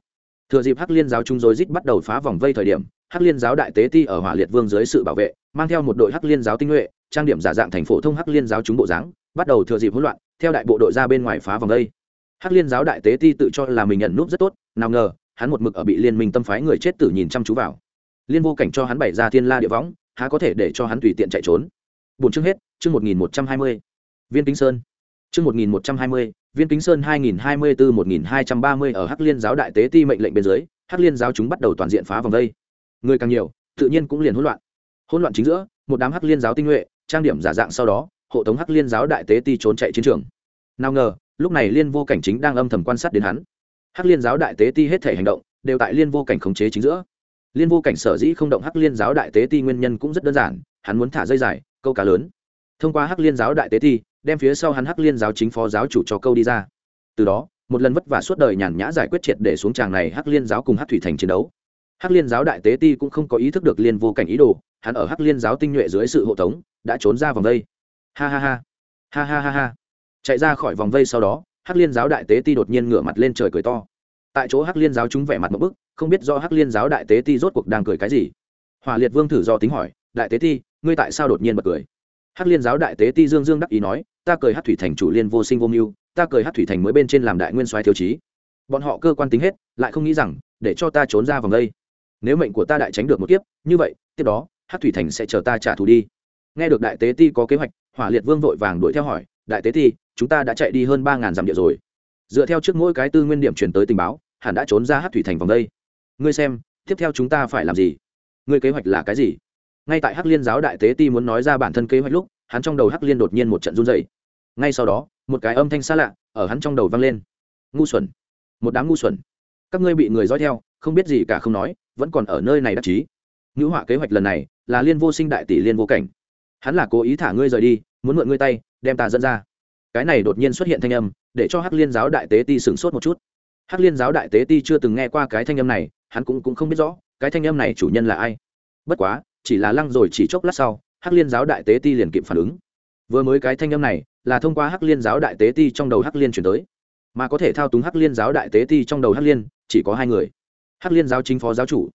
Thừa dịp hắc liên giáo chúng rồi rít bắt đầu phá vòng vây thời điểm, hắc liên giáo đại tế ti ở hỏa liệt vương dưới sự bảo vệ, mang theo một đội hắc liên giáo tinh nhuệ trang điểm giả dạng thành phổ thông hắc liên giáo chúng bộ dáng, bắt đầu thừa dịp hỗn loạn, theo đại bộ đội ra bên ngoài phá vòng đây. Hắc liên giáo đại tế ti tự cho là mình nhận núp rất tốt, nào ngờ, hắn một mực ở bị liên minh tâm phái người chết tử nhìn chăm chú vào. Liên vô cảnh cho hắn bày ra thiên la địa võng, há có thể để cho hắn tùy tiện chạy trốn. Bốn chương hết, chương một nghìn một trăm hai mươi. Viên kính sơn. Chương một nghìn một trăm hai mươi, viên kính sơn hai nghìn hai mươi bốn một nghìn hai trăm ba mươi ở hắc liên giáo đại tế ti mệnh lệnh bên dưới, hắc liên giáo chúng bắt đầu toàn diện phá vòng đây. Người càng nhiều, tự nhiên cũng liền hỗn loạn. Hỗn loạn chính giữa, một đám hắc liên giáo tinh nhuệ trang điểm giả dạng sau đó, hộ tống hắc liên giáo đại tế ti trốn chạy chiến trường. Nào ngờ, lúc này liên vô cảnh chính đang âm thầm quan sát đến hắn. Hắc liên giáo đại tế ti hết thể hành động, đều tại liên vô cảnh khống chế chính giữa. Liên vô cảnh sở dĩ không động hắc liên giáo đại tế ti nguyên nhân cũng rất đơn giản, hắn muốn thả dây dài, câu cá lớn. Thông qua hắc liên giáo đại tế ti, đem phía sau hắn hắc liên giáo chính phó giáo chủ cho câu đi ra. Từ đó, một lần vất vả suốt đời nhàn nhã giải quyết triệt để xuống tràng này hắc liên giáo cùng hắc thủy thành chiến đấu hắc liên giáo đại tế ti cũng không có ý thức được liên vô cảnh ý đồ, hắn ở hắc liên giáo tinh nhuệ dưới sự hộ tống, đã trốn ra vòng vây. Ha ha ha. Ha ha ha ha. Chạy ra khỏi vòng vây sau đó, hắc liên giáo đại tế ti đột nhiên ngửa mặt lên trời cười to. Tại chỗ hắc liên giáo chúng vẻ mặt một bức, không biết do hắc liên giáo đại tế ti rốt cuộc đang cười cái gì. Hỏa liệt vương thử do tính hỏi, đại tế ti, ngươi tại sao đột nhiên bật cười? Hắc liên giáo đại tế ti dương dương đắc ý nói, ta cười hắc thủy thành chủ liên vô sinh vô mưu, ta cười hắc thủy thành mới bên trên làm đại nguyên soái thiếu chí bọn họ cơ quan tính hết, lại không nghĩ rằng, để cho ta trốn ra vòng đây nếu mệnh của ta đại tránh được một kiếp, như vậy, tiếp đó, hắc thủy thành sẽ chờ ta trả thù đi. Nghe được đại tế ti có kế hoạch, hỏa liệt vương vội vàng đuổi theo hỏi, đại tế ti, chúng ta đã chạy đi hơn ba ngàn dặm địa rồi. Dựa theo trước mỗi cái tư nguyên điểm chuyển tới tình báo, hẳn đã trốn ra hắc thủy thành vòng đây. Ngươi xem, tiếp theo chúng ta phải làm gì? Ngươi kế hoạch là cái gì? Ngay tại hắc liên giáo đại tế ti muốn nói ra bản thân kế hoạch lúc, hắn trong đầu hắc liên đột nhiên một trận run dày ngay sau đó, một cái âm thanh xa lạ ở hắn trong đầu vang lên. Ngu xuẩn, một đám ngu xuẩn. Các ngươi bị người dõi theo, không biết gì cả không nói vẫn còn ở nơi này đắc chí. Ngữ họa kế hoạch lần này là liên vô sinh đại tỷ liên vô cảnh. Hắn là cố ý thả ngươi rời đi muốn mượn ngươi tay đem ta dẫn ra. Cái này đột nhiên xuất hiện thanh âm để cho hắc liên giáo đại tế ti sửng sốt một chút. Hắc liên giáo đại tế ti chưa từng nghe qua cái thanh âm này hắn cũng, cũng không biết rõ cái thanh âm này chủ nhân là ai. Bất quá chỉ là lăng rồi chỉ chốc lát sau hắc liên giáo đại tế ti liền kịp phản ứng. Vừa mới cái thanh âm này là thông qua hắc liên giáo đại tế ti trong đầu hắc liên chuyển tới. Mà có thể thao túng hắc liên giáo đại tế ti trong đầu hắc liên chỉ có hai người hắc liên giáo chính phó giáo chủ.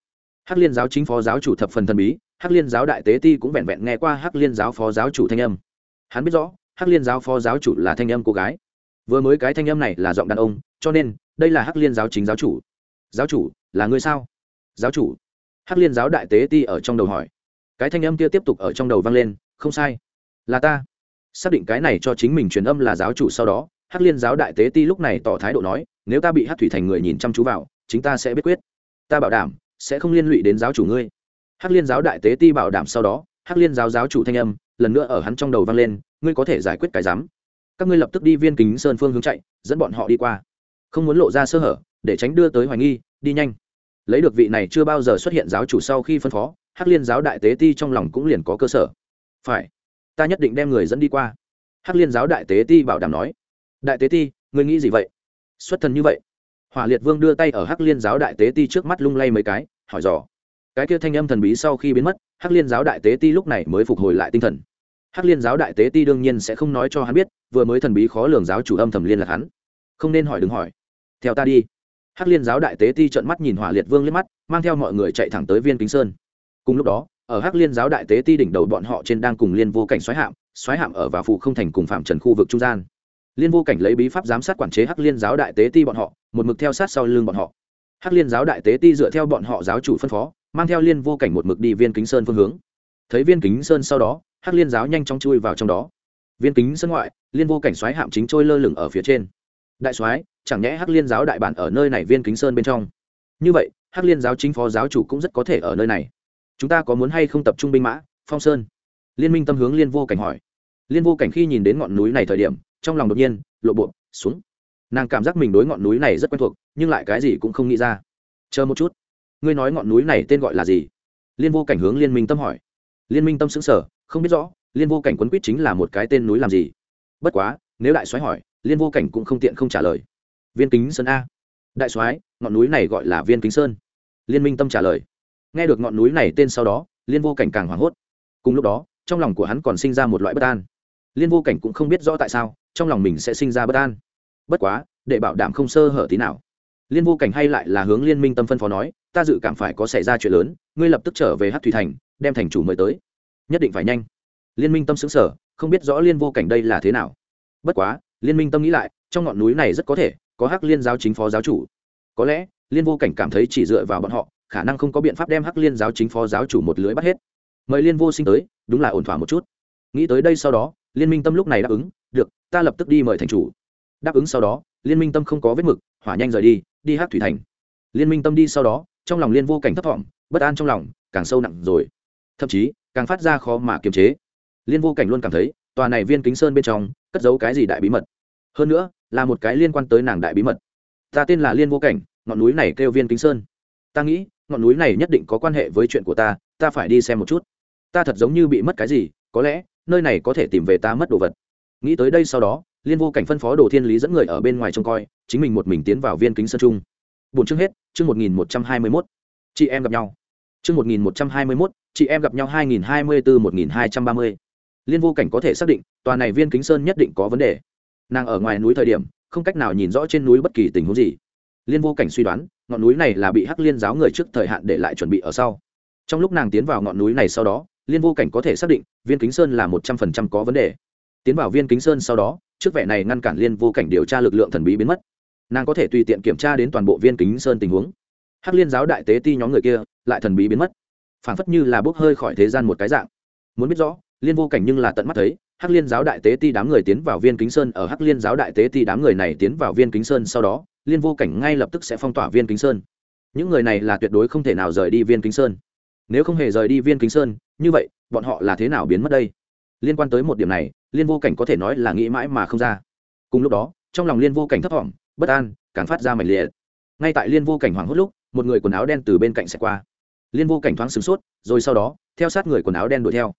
Hắc liên giáo chính phó giáo chủ thập phần thần bí, hắc liên giáo đại tế ti cũng vẹn vẹn nghe qua hắc liên giáo phó giáo chủ thanh âm. Hắn biết rõ, hắc liên giáo phó giáo chủ là thanh âm cô gái. Vừa mới cái thanh âm này là giọng đàn ông, cho nên, đây là hắc liên giáo chính giáo chủ. Giáo chủ, là người sao? Giáo chủ. Hắc liên giáo đại tế ti ở trong đầu hỏi. Cái thanh âm kia tiếp tục ở trong đầu vang lên, không sai. Là ta. Xác định cái này cho chính mình truyền âm là giáo chủ sau đó, hắc liên giáo đại tế ti lúc này tỏ thái độ nói, nếu ta bị hắc thủy thành người nhìn chăm chú vào chính ta sẽ biết quyết. Ta bảo đảm, sẽ không liên lụy đến giáo chủ ngươi. Hắc liên giáo đại tế ti bảo đảm sau đó, hắc liên giáo giáo chủ thanh âm, lần nữa ở hắn trong đầu vang lên, ngươi có thể giải quyết cái dám các ngươi lập tức đi viên kính sơn phương hướng chạy, dẫn bọn họ đi qua. Không muốn lộ ra sơ hở, để tránh đưa tới hoài nghi, đi nhanh. Lấy được vị này chưa bao giờ xuất hiện giáo chủ sau khi phân phó, hắc liên giáo đại tế ti trong lòng cũng liền có cơ sở. Phải, ta nhất định đem người dẫn đi qua. Hắc liên giáo đại tế ti bảo đảm nói. Đại tế ti, ngươi nghĩ gì vậy? Xuất thần như vậy hỏa liệt vương đưa tay ở hắc liên giáo đại tế ti trước mắt lung lay mấy cái, hỏi dò. Cái kia thanh âm thần bí sau khi biến mất, hắc liên giáo đại tế ti lúc này mới phục hồi lại tinh thần. Hắc liên giáo đại tế ti đương nhiên sẽ không nói cho hắn biết, vừa mới thần bí khó lường giáo chủ âm thầm liên lạc hắn. Không nên hỏi đừng hỏi. Theo ta đi. Hắc liên giáo đại tế ti trợn mắt nhìn hỏa liệt vương liếc mắt, mang theo mọi người chạy thẳng tới viên kính sơn. Cùng lúc đó, ở hắc liên giáo đại tế ti đỉnh đầu bọn họ trên đang cùng liên vô cảnh xoáy hạm xoáy hạm ở và phụ không thành cùng phạm trần khu vực trung gian. Liên vô cảnh lấy bí pháp giám sát quản chế hắc liên giáo đại tế ti bọn họ một mực theo sát sau lưng bọn họ. Hắc liên giáo đại tế ti dựa theo bọn họ giáo chủ phân phó, mang theo liên vô cảnh một mực đi viên kính sơn phương hướng. Thấy viên kính sơn sau đó, hắc liên giáo nhanh chóng chui vào trong đó. Viên kính sơn ngoại, liên vô cảnh xoáy hạm chính trôi lơ lửng ở phía trên. Đại soái, chẳng nhẽ hắc liên giáo đại bản ở nơi này viên kính sơn bên trong? Như vậy, hắc liên giáo chính phó giáo chủ cũng rất có thể ở nơi này. Chúng ta có muốn hay không tập trung binh mã? Phong sơn. Liên minh tâm hướng liên vô cảnh hỏi. Liên vô cảnh khi nhìn đến ngọn núi này thời điểm, trong lòng đột nhiên, lộ bộ, xuống nàng cảm giác mình đối ngọn núi này rất quen thuộc, nhưng lại cái gì cũng không nghĩ ra. Chờ một chút. Ngươi nói ngọn núi này tên gọi là gì? Liên vô cảnh hướng liên minh tâm hỏi. Liên minh tâm xứng sở không biết rõ, liên vô cảnh quấn quýt chính là một cái tên núi làm gì? Bất quá, nếu đại soái hỏi, liên vô cảnh cũng không tiện không trả lời. Viên kính sơn a. Đại soái, ngọn núi này gọi là viên kính sơn. Liên minh tâm trả lời. Nghe được ngọn núi này tên sau đó, liên vô cảnh càng hoảng hốt. Cùng lúc đó, trong lòng của hắn còn sinh ra một loại bất an. Liên vô cảnh cũng không biết rõ tại sao, trong lòng mình sẽ sinh ra bất an bất quá, để bảo đảm không sơ hở tí nào. Liên vô cảnh hay lại là hướng liên minh tâm phân phó nói, ta dự cảm phải có xảy ra chuyện lớn, ngươi lập tức trở về hát thủy thành, đem thành chủ mời tới. Nhất định phải nhanh. Liên minh tâm xứng sở không biết rõ liên vô cảnh đây là thế nào. Bất quá, liên minh tâm nghĩ lại, trong ngọn núi này rất có thể, có hắc liên giáo chính phó giáo chủ. Có lẽ, liên vô cảnh cảm thấy chỉ dựa vào bọn họ, khả năng không có biện pháp đem hắc liên giáo chính phó giáo chủ một lưới bắt hết. Mời liên vô sinh tới, đúng là ổn thỏa một chút. Nghĩ tới đây sau đó, liên minh tâm lúc này đáp ứng, được, ta lập tức đi mời thành chủ đáp ứng sau đó, liên minh tâm không có vết mực, hỏa nhanh rời đi đi hát thủy thành. Liên minh tâm đi sau đó, trong lòng liên vô cảnh thấp thỏm, bất an trong lòng, càng sâu nặng rồi. Thậm chí, càng phát ra khó mà kiềm chế. Liên vô cảnh luôn cảm thấy, tòa này viên kính sơn bên trong, cất giấu cái gì đại bí mật? Hơn nữa, là một cái liên quan tới nàng đại bí mật. Ta tên là liên vô cảnh, ngọn núi này kêu viên kính sơn. Ta nghĩ, ngọn núi này nhất định có quan hệ với chuyện của ta ta phải đi xem một chút. Ta thật giống như bị mất cái gì, có lẽ, nơi này có thể tìm về ta mất đồ vật. Nghĩ tới đây sau đó liên vô cảnh phân phó đồ thiên lý dẫn người ở bên ngoài trông coi, chính mình một mình tiến vào viên kính sơn trung. Bốn chương hết, chương một nghìn một trăm hai mươi mốt. Chị em gặp nhau. Chương một nghìn một trăm hai mươi mốt, chị em gặp nhau hai nghìn hai mươi bốn một nghìn hai trăm ba mươi. Liên vô cảnh có thể xác định, tòa này viên kính sơn nhất định có vấn đề. Nàng ở ngoài núi thời điểm, không cách nào nhìn rõ trên núi bất kỳ tình huống gì. Liên vô cảnh suy đoán, ngọn núi này là bị hắc liên giáo người trước thời hạn để lại chuẩn bị ở sau. Trong lúc nàng tiến vào ngọn núi này sau đó, liên vô cảnh có thể xác định, viên kính sơn là một trăm phần trăm có vấn đề. Tiến vào viên kính sơn sau đó trước vẻ này ngăn cản liên vô cảnh điều tra lực lượng thần bí biến mất. Nàng có thể tùy tiện kiểm tra đến toàn bộ viên kính sơn tình huống. Hắc liên giáo đại tế ti nhóm người kia, lại thần bí biến mất. Phản phất như là bốc hơi khỏi thế gian một cái dạng. Muốn biết rõ, liên vô cảnh nhưng là tận mắt thấy, hắc liên giáo đại tế ti đám người tiến vào viên kính sơn, ở hắc liên giáo đại tế ti đám người này tiến vào viên kính sơn sau đó, liên vô cảnh ngay lập tức sẽ phong tỏa viên kính sơn. Những người này là tuyệt đối không thể nào rời đi viên kính sơn. Nếu không hề rời đi viên kính sơn, như vậy, bọn họ là thế nào biến mất đây? Liên quan tới một điểm này liên vô cảnh có thể nói là nghĩ mãi mà không ra. Cùng lúc đó, trong lòng liên vô cảnh thấp thỏm, bất an, càng phát ra mạnh liệt. Ngay tại liên vô cảnh hoảng hốt lúc, một người quần áo đen từ bên cạnh sẽ qua. Liên vô cảnh thoáng sửng sốt, rồi sau đó, theo sát người quần áo đen đuổi theo.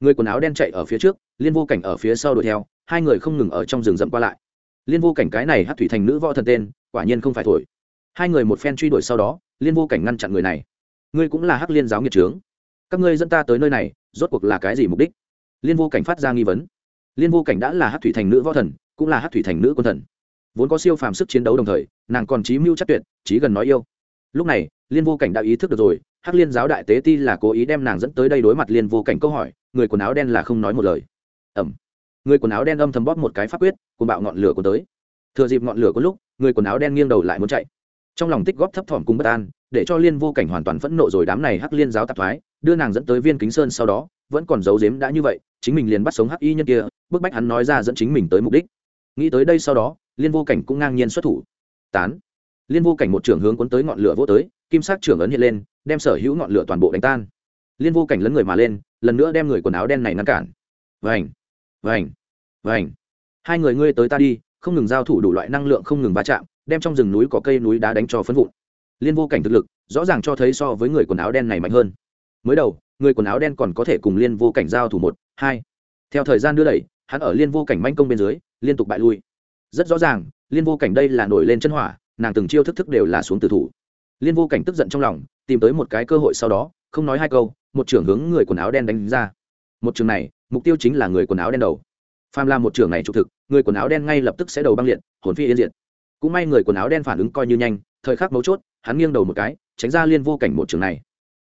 Người quần áo đen chạy ở phía trước, liên vô cảnh ở phía sau đuổi theo, hai người không ngừng ở trong rừng rậm qua lại. Liên vô cảnh cái này hát thủy thành nữ võ thần tên, quả nhiên không phải thổi. Hai người một phen truy đuổi sau đó, liên vô cảnh ngăn chặn người này. Ngươi cũng là hắc liên giáo nghiệt trướng. Các ngươi dẫn ta tới nơi này, rốt cuộc là cái gì mục đích? Liên vô cảnh phát ra nghi vấn liên vô cảnh đã là hắc thủy thành nữ võ thần, cũng là hắc thủy thành nữ quân thần. Vốn có siêu phàm sức chiến đấu đồng thời, nàng còn trí mưu chắc tuyệt trí gần nói yêu. Lúc này, liên vô cảnh đã ý thức được rồi hắc liên giáo đại tế ti là cố ý đem nàng dẫn tới đây đối mặt liên vô cảnh câu hỏi, người quần áo đen là không nói một lời. Ẩm. Người quần áo đen âm thầm bóp một cái pháp quyết cùng bạo ngọn lửa của tới. Thừa dịp ngọn lửa có lúc, người quần áo đen nghiêng đầu lại muốn chạy. Trong lòng tích góp thấp thỏm cùng bất an, để cho liên vô cảnh hoàn toàn phẫn nộ rồi đám này hắc liên giáo tạp thoái, đưa nàng dẫn tới viên kính sơn sau đó, vẫn còn giấu giếm đã như vậy, chính mình liền bắt sống hắc y nhân kia bức bách hắn nói ra dẫn chính mình tới mục đích. Nghĩ tới đây sau đó, liên vô cảnh cũng ngang nhiên xuất thủ. Tán. Liên vô cảnh một trưởng hướng cuốn tới ngọn lửa vô tới, kim sắc trưởng ấn hiện lên, đem sở hữu ngọn lửa toàn bộ đánh tan. Liên vô cảnh lấn người mà lên, lần nữa đem người quần áo đen này ngăn cản. Vành vành vành. Hai người ngươi tới ta đi, không ngừng giao thủ đủ loại năng lượng không ngừng va chạm, đem trong rừng núi có cây núi đá đánh cho phấn vụn. Liên vô cảnh thực lực, rõ ràng cho thấy so với người quần áo đen này mạnh hơn. Mới đầu, người quần áo đen còn có thể cùng liên vô cảnh giao thủ một, hai. Theo thời gian đưa đẩy hắn ở liên vô cảnh manh công bên dưới, liên tục bại lui. Rất rõ ràng, liên vô cảnh đây là nổi lên chân hỏa, nàng từng chiêu thức thức đều là xuống tử thủ. Liên vô cảnh tức giận trong lòng, tìm tới một cái cơ hội sau đó, không nói hai câu, một trưởng hướng người quần áo đen đánh ra. Một trường này, mục tiêu chính là người quần áo đen đầu. Phàm là một trưởng này trục thực, người quần áo đen ngay lập tức sẽ đầu băng liệt, hồn phi yên diệt. Cũng may người quần áo đen phản ứng coi như nhanh, thời khắc mấu chốt, hắn nghiêng đầu một cái, tránh ra liên vô cảnh một trường này.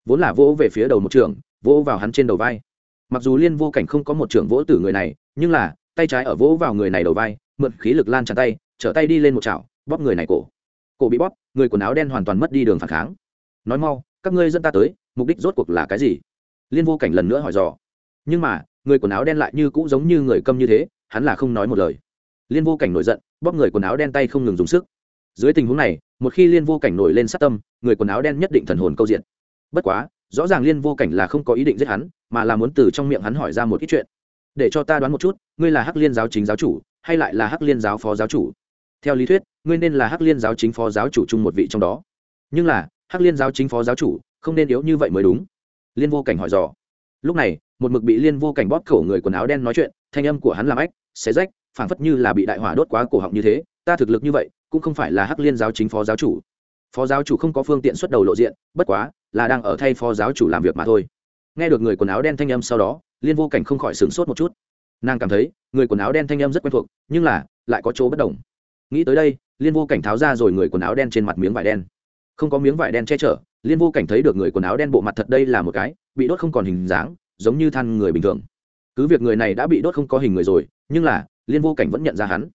Vốn là vỗ về phía đầu một trường vỗ vào hắn trên đầu vai. Mặc dù liên vô cảnh không có một trường vỗ tử người này nhưng là, tay trái ở vỗ vào người này đầu vai, mượn khí lực lan tràn tay, trở tay đi lên một chảo, bóp người này cổ. Cổ bị bóp, người quần áo đen hoàn toàn mất đi đường phản kháng. Nói mau, các ngươi dẫn ta tới, mục đích rốt cuộc là cái gì? Liên vô cảnh lần nữa hỏi dò. Nhưng mà, người quần áo đen lại như cũ giống như người câm như thế, hắn là không nói một lời. Liên vô cảnh nổi giận, bóp người quần áo đen tay không ngừng dùng sức. Dưới tình huống này, một khi liên vô cảnh nổi lên sát tâm, người quần áo đen nhất định thần hồn câu diện. Bất quá, rõ ràng liên vô cảnh là không có ý định giết hắn, mà là muốn từ trong miệng hắn hỏi ra một ít chuyện để cho ta đoán một chút, ngươi là hắc liên giáo chính giáo chủ, hay lại là hắc liên giáo phó giáo chủ? Theo lý thuyết, ngươi nên là hắc liên giáo chính phó giáo chủ chung một vị trong đó. Nhưng là, hắc liên giáo chính phó giáo chủ, không nên yếu như vậy mới đúng. Liên vô cảnh hỏi dò. Lúc này, một mực bị liên vô cảnh bóp cổ người quần áo đen nói chuyện, thanh âm của hắn làm ách, xé rách, phảng phất như là bị đại hỏa đốt quá cổ họng như thế, ta thực lực như vậy, cũng không phải là hắc liên giáo chính phó giáo chủ. Phó giáo chủ không có phương tiện xuất đầu lộ diện, bất quá, là đang ở thay phó giáo chủ làm việc mà thôi. Nghe được người quần áo đen thanh âm sau đó liên vô cảnh không khỏi sửng sốt một chút. Nàng cảm thấy, người quần áo đen thanh em rất quen thuộc, nhưng là, lại có chỗ bất đồng. Nghĩ tới đây, liên vô cảnh tháo ra rồi người quần áo đen trên mặt miếng vải đen. Không có miếng vải đen che chở, liên vô cảnh thấy được người quần áo đen bộ mặt thật đây là một cái, bị đốt không còn hình dáng, giống như than người bình thường. Cứ việc người này đã bị đốt không có hình người rồi, nhưng là, liên vô cảnh vẫn nhận ra hắn.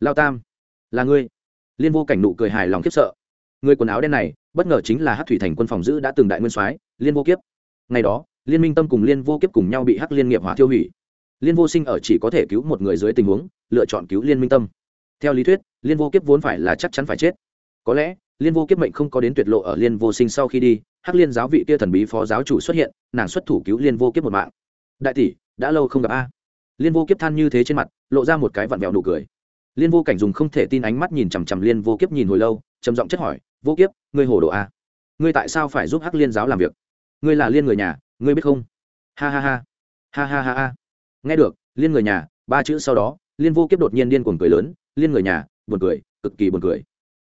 Lao tam, là ngươi. Liên vô cảnh nụ cười hài lòng khiếp sợ. Người quần áo đen này, bất ngờ chính là hát thủy thành quân phòng giữ đã từng đại nguyên soái, liên vô kiếp ngày đó, liên minh tâm cùng liên vô kiếp cùng nhau bị hắc liên nghiệp hỏa tiêu hủy. Liên vô sinh ở chỉ có thể cứu một người dưới tình huống, lựa chọn cứu liên minh tâm. Theo lý thuyết, liên vô kiếp vốn phải là chắc chắn phải chết. Có lẽ, liên vô kiếp mệnh không có đến tuyệt lộ ở liên vô sinh sau khi đi, hắc liên giáo vị kia thần bí phó giáo chủ xuất hiện, nàng xuất thủ cứu liên vô kiếp một mạng. Đại tỷ, đã lâu không gặp a. Liên vô kiếp than như thế trên mặt, lộ ra một cái vặn vẹo nụ cười. Liên vô cảnh dùng không thể tin ánh mắt nhìn chằm chằm liên vô kiếp nhìn hồi lâu, trầm giọng chất hỏi, vô kiếp, ngươi hồ đồ a? Ngươi tại sao phải giúp hắc liên giáo làm việc? Ngươi là liên người nhà, ngươi biết không? Ha ha ha. Ha ha ha ha. Nghe được, liên người nhà, ba chữ sau đó, liên vô kiếp đột nhiên điên cuồng cười lớn, liên người nhà, buồn cười, cực kỳ buồn cười.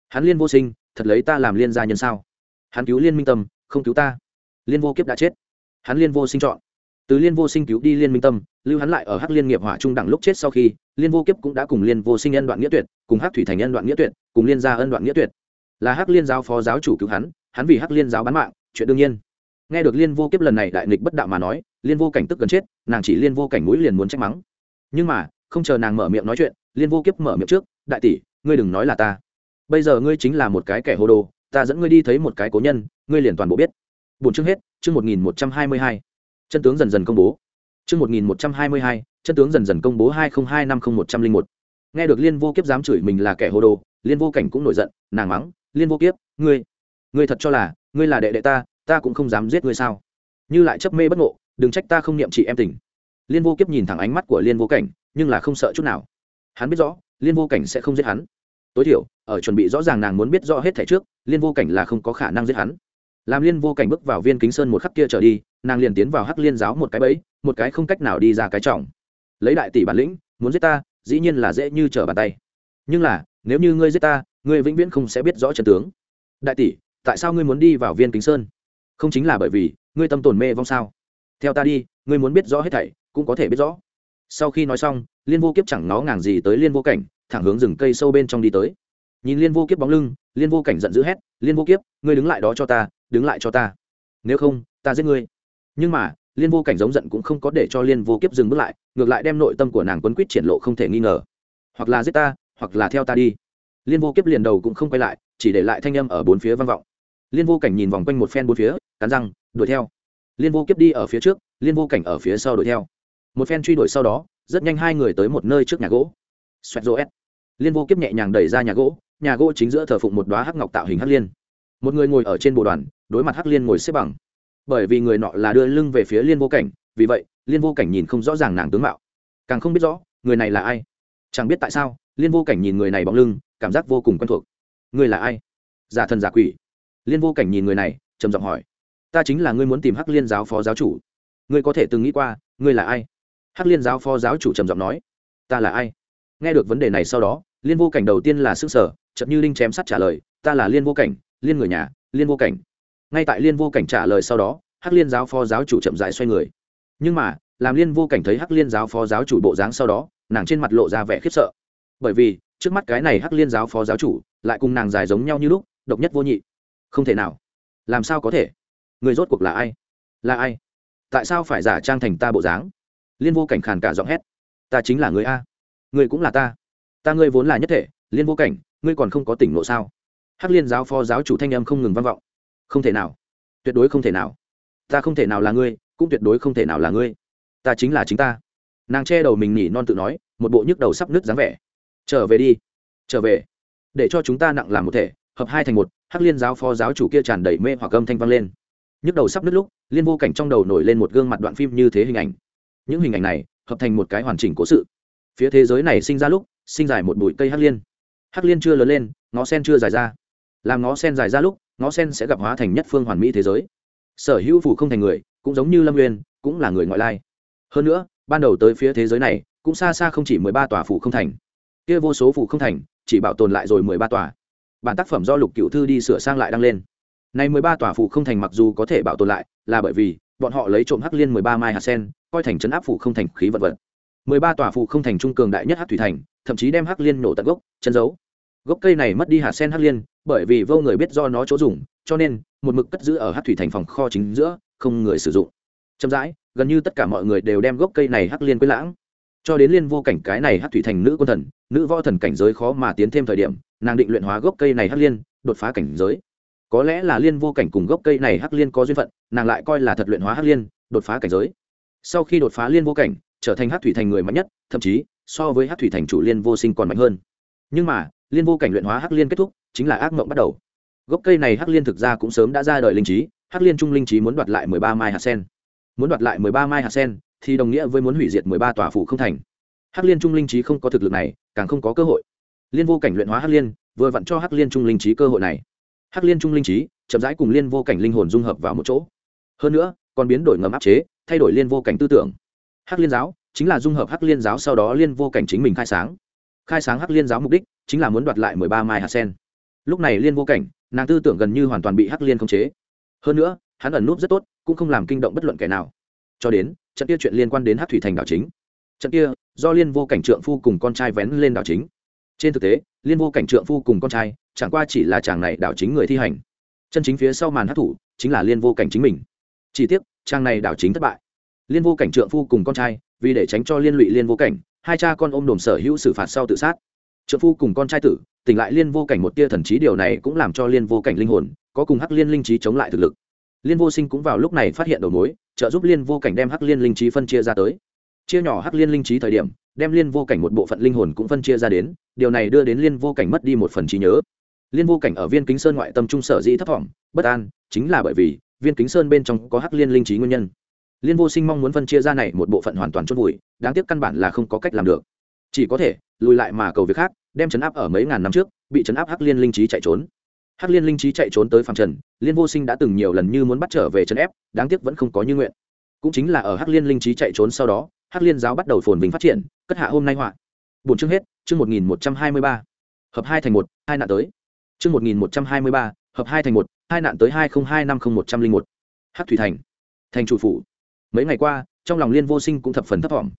Hắn liên vô sinh, thật lấy ta làm liên gia nhân sao? Hắn cứu liên minh tâm, không cứu ta. Liên vô kiếp đã chết. Hắn liên vô sinh chọn. Từ liên vô sinh cứu đi liên minh tâm, lưu hắn lại ở hắc liên nghiệp hỏa trung đẳng lúc chết sau khi, liên vô kiếp cũng đã cùng liên vô sinh ân đoạn nghĩa tuyệt, cùng hắc thủy thành ân đoạn nghĩa tuyệt, cùng liên gia ân đoạn nghĩa tuyệt. Là hắc liên giáo phó giáo chủ cứu hắn hắn vì hắc liên giáo bán mạng, chuyện đương nhiên nghe được liên vô kiếp lần này đại nghịch bất đạo mà nói, liên vô cảnh tức gần chết, nàng chỉ liên vô cảnh mũi liền muốn trách mắng. Nhưng mà, không chờ nàng mở miệng nói chuyện, liên vô kiếp mở miệng trước, đại tỷ, ngươi đừng nói là ta. Bây giờ ngươi chính là một cái kẻ hồ đồ, ta dẫn ngươi đi thấy một cái cố nhân, ngươi liền toàn bộ biết. Bốn chương hết, chương một nghìn một trăm hai mươi hai. Chân tướng dần dần công bố. Chương một nghìn một trăm hai mươi hai, chân tướng dần dần công bố hai nghìn hai năm không một trăm linh một. Nghe được liên vô kiếp dám chửi mình là kẻ hồ đồ, liên vô cảnh cũng nổi giận, nàng mắng, liên vô kiếp, ngươi ngươi thật cho là, ngươi là đệ đệ ta ta cũng không dám giết ngươi sao? Như lại chấp mê bất ngộ, đừng trách ta không niệm chị em tình. Liên vô kiếp nhìn thẳng ánh mắt của liên vô cảnh, nhưng là không sợ chút nào. Hắn biết rõ, liên vô cảnh sẽ không giết hắn. Tối thiểu, ở chuẩn bị rõ ràng nàng muốn biết rõ hết thẻ trước, liên vô cảnh là không có khả năng giết hắn. Làm liên vô cảnh bước vào viên kính sơn một khắc kia trở đi, nàng liền tiến vào hắc liên giáo một cái bẫy, một cái không cách nào đi ra cái trọng. Lấy đại tỷ bản lĩnh, muốn giết ta, dĩ nhiên là dễ như trở bàn tay. Nhưng là, nếu như ngươi giết ta, ngươi vĩnh viễn không sẽ biết rõ trận tướng. Đại tỷ, tại sao ngươi muốn đi vào viên kính sơn? Không chính là bởi vì ngươi tâm tồn mê vong sao? Theo ta đi, ngươi muốn biết rõ hết thảy, cũng có thể biết rõ. Sau khi nói xong, liên vô kiếp chẳng nó ngàng gì tới liên vô cảnh, thẳng hướng rừng cây sâu bên trong đi tới. Nhìn liên vô kiếp bóng lưng, liên vô cảnh giận dữ hét, liên vô kiếp, ngươi đứng lại đó cho ta, đứng lại cho ta. Nếu không, ta giết ngươi. Nhưng mà, liên vô cảnh giống giận cũng không có để cho liên vô kiếp dừng bước lại, ngược lại đem nội tâm của nàng quấn quýt triển lộ không thể nghi ngờ. Hoặc là giết ta, hoặc là theo ta đi. Liên vô kiếp liền đầu cũng không quay lại, chỉ để lại thanh âm ở bốn phía vang vọng liên vô cảnh nhìn vòng quanh một phen bốn phía, cắn răng, đuổi theo. Liên vô kiếp đi ở phía trước, liên vô cảnh ở phía sau đuổi theo. Một phen truy đuổi sau đó, rất nhanh hai người tới một nơi trước nhà gỗ. Xoẹt rô s liên vô kiếp nhẹ nhàng đẩy ra nhà gỗ nhà gỗ chính giữa thờ phụng một đoá hắc ngọc tạo hình hắc liên. Một người ngồi ở trên bộ đoàn, đối mặt hắc liên ngồi xếp bằng. Bởi vì người nọ là đưa lưng về phía liên vô cảnh, vì vậy, liên vô cảnh nhìn không rõ ràng nàng tướng mạo. Càng không biết rõ, người này là ai? Chẳng biết tại sao, liên vô cảnh nhìn người này bóng lưng, cảm giác vô cùng quen thuộc. Người là ai? Giả thần giả quỷ liên vô cảnh nhìn người này, trầm giọng hỏi, ta chính là ngươi muốn tìm hắc liên giáo phó giáo chủ. Ngươi có thể từng nghĩ qua, ngươi là ai? Hắc liên giáo phó giáo chủ trầm giọng nói, ta là ai? Nghe được vấn đề này sau đó, liên vô cảnh đầu tiên là s ư n g sở chậm như linh chém sắt trả lời, ta là liên vô cảnh, liên người nhà, liên vô cảnh. Ngay tại liên vô cảnh trả lời sau đó, hắc liên giáo phó giáo chủ chậm dại xoay người. Nhưng mà, làm liên vô cảnh thấy hắc liên giáo phó giáo chủ bộ dáng sau đó, nàng trên mặt lộ ra vẻ khiếp sợ. Bởi vì, trước mắt cái này hắc liên giáo phó giáo chủ, lại cùng nàng dài giống nhau như lúc, độc nhất vô nhị không thể nào. Làm sao có thể? Người rốt cuộc là ai? Là ai? Tại sao phải giả trang thành ta bộ dáng? Liên vô cảnh khàn cả giọng hét. Ta chính là người a. Người cũng là ta. Ta ngươi vốn là nhất thể, liên vô cảnh, ngươi còn không có tỉnh lộ sao? Hắc liên giáo phó giáo chủ thanh âm không ngừng vang vọng. Không thể nào. Tuyệt đối không thể nào. Ta không thể nào là ngươi, cũng tuyệt đối không thể nào là ngươi. Ta chính là chính ta. Nàng che đầu mình nhỉ non tự nói, một bộ nhức đầu sắp nứt dáng vẻ. Trở về đi. Trở về. Để cho chúng ta nặng làm một thể hợp hai thành một, hắc liên giáo phó giáo chủ kia tràn đầy mê hoặc âm thanh vang lên. Nhức đầu sắp nứt lúc, liên vô cảnh trong đầu nổi lên một gương mặt đoạn phim như thế hình ảnh. Những hình ảnh này, hợp thành một cái hoàn chỉnh cố sự. Phía thế giới này sinh ra lúc, sinh dài một bụi cây hắc liên. Hắc liên chưa lớn lên, ngó sen chưa dài ra. Làm ngó sen dài ra lúc, ngó sen sẽ gặp hóa thành nhất phương hoàn mỹ thế giới. Sở hữu phủ không thành người, cũng giống như lâm nguyên cũng là người ngoại lai. Hơn nữa, ban đầu tới phía thế giới này, cũng xa xa không chỉ mười ba tòa phủ không thành. Kia vô số phủ không thành, chỉ bảo tồn lại rồi mười ba tòa bản tác phẩm do lục cựu thư đi sửa sang lại đăng lên. Này mười ba tòa phủ không thành mặc dù có thể bảo tồn lại, là bởi vì, bọn họ lấy trộm hắc liên mười ba mai hạt sen, coi thành trấn áp phủ không thành khí vật vật. Mười ba tòa phủ không thành trung cường đại nhất hắc thủy thành, thậm chí đem hắc liên nổ tận gốc, chân giấu gốc cây này mất đi hạt sen hắc liên, bởi vì vô người biết do nó chỗ dùng, cho nên, một mực cất giữ ở hắc thủy thành phòng kho chính giữa, không người sử dụng. Chậm rãi, gần như tất cả mọi người đều đem gốc cây này hắc liên quên lãng. Cho đến liên vô cảnh cái này hắc thủy thành nữ quân thần, nữ võ thần cảnh giới khó mà tiến thêm thời điểm nàng định luyện hóa gốc cây này hắc liên, đột phá cảnh giới. Có lẽ là liên vô cảnh cùng gốc cây này hắc liên có duyên phận, nàng lại coi là thật luyện hóa hắc liên, đột phá cảnh giới. Sau khi đột phá liên vô cảnh, trở thành hắc thủy thành người mạnh nhất, thậm chí, so với hắc thủy thành chủ liên vô sinh còn mạnh hơn. Nhưng mà, liên vô cảnh luyện hóa hắc liên kết thúc, chính là ác mộng bắt đầu. Gốc cây này hắc liên thực ra cũng sớm đã ra đời linh trí, hắc liên trung linh trí muốn đoạt lại mười ba mai hạt sen. Muốn đoạt lại mười ba mai hạt sen, thì đồng nghĩa với muốn hủy diệt mười ba tòa phủ không thành. Hắc liên trung linh trí không có thực lực này, càng không có cơ hội liên vô cảnh luyện hóa hắc liên, vừa vặn cho hắc liên trung linh trí cơ hội này. Hắc liên trung linh trí chậm rãi cùng liên vô cảnh linh hồn dung hợp vào một chỗ. Hơn nữa, còn biến đổi ngầm áp chế, thay đổi liên vô cảnh tư tưởng. Hắc liên giáo chính là dung hợp hắc liên giáo sau đó liên vô cảnh chính mình khai sáng. Khai sáng hắc liên giáo mục đích chính là muốn đoạt lại mười ba mai hạt sen. Lúc này liên vô cảnh, nàng tư tưởng gần như hoàn toàn bị hắc liên khống chế. Hơn nữa, hắn ẩn núp rất tốt, cũng không làm kinh động bất luận kẻ nào. Cho đến, trận kia chuyện liên quan đến hắc thủy thành đảo chính. Trận kia, do liên vô cảnh trượng phu cùng con trai vén lên đảo chính trên thực tế, liên vô cảnh trượng phu cùng con trai, chẳng qua chỉ là chàng này đảo chính người thi hành. Chân chính phía sau màn hát thủ, chính là liên vô cảnh chính mình. Chỉ tiếc, chàng này đảo chính thất bại. Liên vô cảnh trượng phu cùng con trai, vì để tránh cho liên lụy liên vô cảnh, hai cha con ôm đồm sở hữu xử phạt sau tự sát. Trượng phu cùng con trai tử, tỉnh lại liên vô cảnh một tia thần trí điều này cũng làm cho liên vô cảnh linh hồn, có cùng hắc liên linh trí chống lại thực lực. Liên vô sinh cũng vào lúc này phát hiện đầu mối, trợ giúp liên vô cảnh đem hắc liên linh trí phân chia ra tới. Chia nhỏ hắc liên linh trí thời điểm đem liên vô cảnh một bộ phận linh hồn cũng phân chia ra đến, điều này đưa đến liên vô cảnh mất đi một phần trí nhớ. Liên vô cảnh ở viên kính sơn ngoại tâm trung sở dĩ thấp thỏm, bất an, chính là bởi vì viên kính sơn bên trong có hắc liên linh trí nguyên nhân. Liên vô sinh mong muốn phân chia ra này một bộ phận hoàn toàn chốt vùi, đáng tiếc căn bản là không có cách làm được. Chỉ có thể lùi lại mà cầu việc khác, đem chấn áp ở mấy ngàn năm trước, bị chấn áp hắc liên linh trí chạy trốn. Hắc liên linh trí chạy trốn tới phạm trần, liên vô sinh đã từng nhiều lần như muốn bắt trở về chấn ép, đáng tiếc vẫn không có như nguyện. Cũng chính là ở hắc liên linh trí chạy trốn sau đó, hắc liên giáo bắt đầu phồn vinh phát triển cất hạ hôm nay họa. Bốn chương hết, chương một nghìn một trăm hai mươi ba. Hợp hai thành một, hai nạn tới. Chương một nghìn một trăm hai mươi ba, hợp hai thành một, hai nạn tới hai nghìn hai năm không một trăm linh một. Hắc thủy thành. Thành chủ phủ. Mấy ngày qua, trong lòng liên vô sinh cũng thập phần thấp thỏm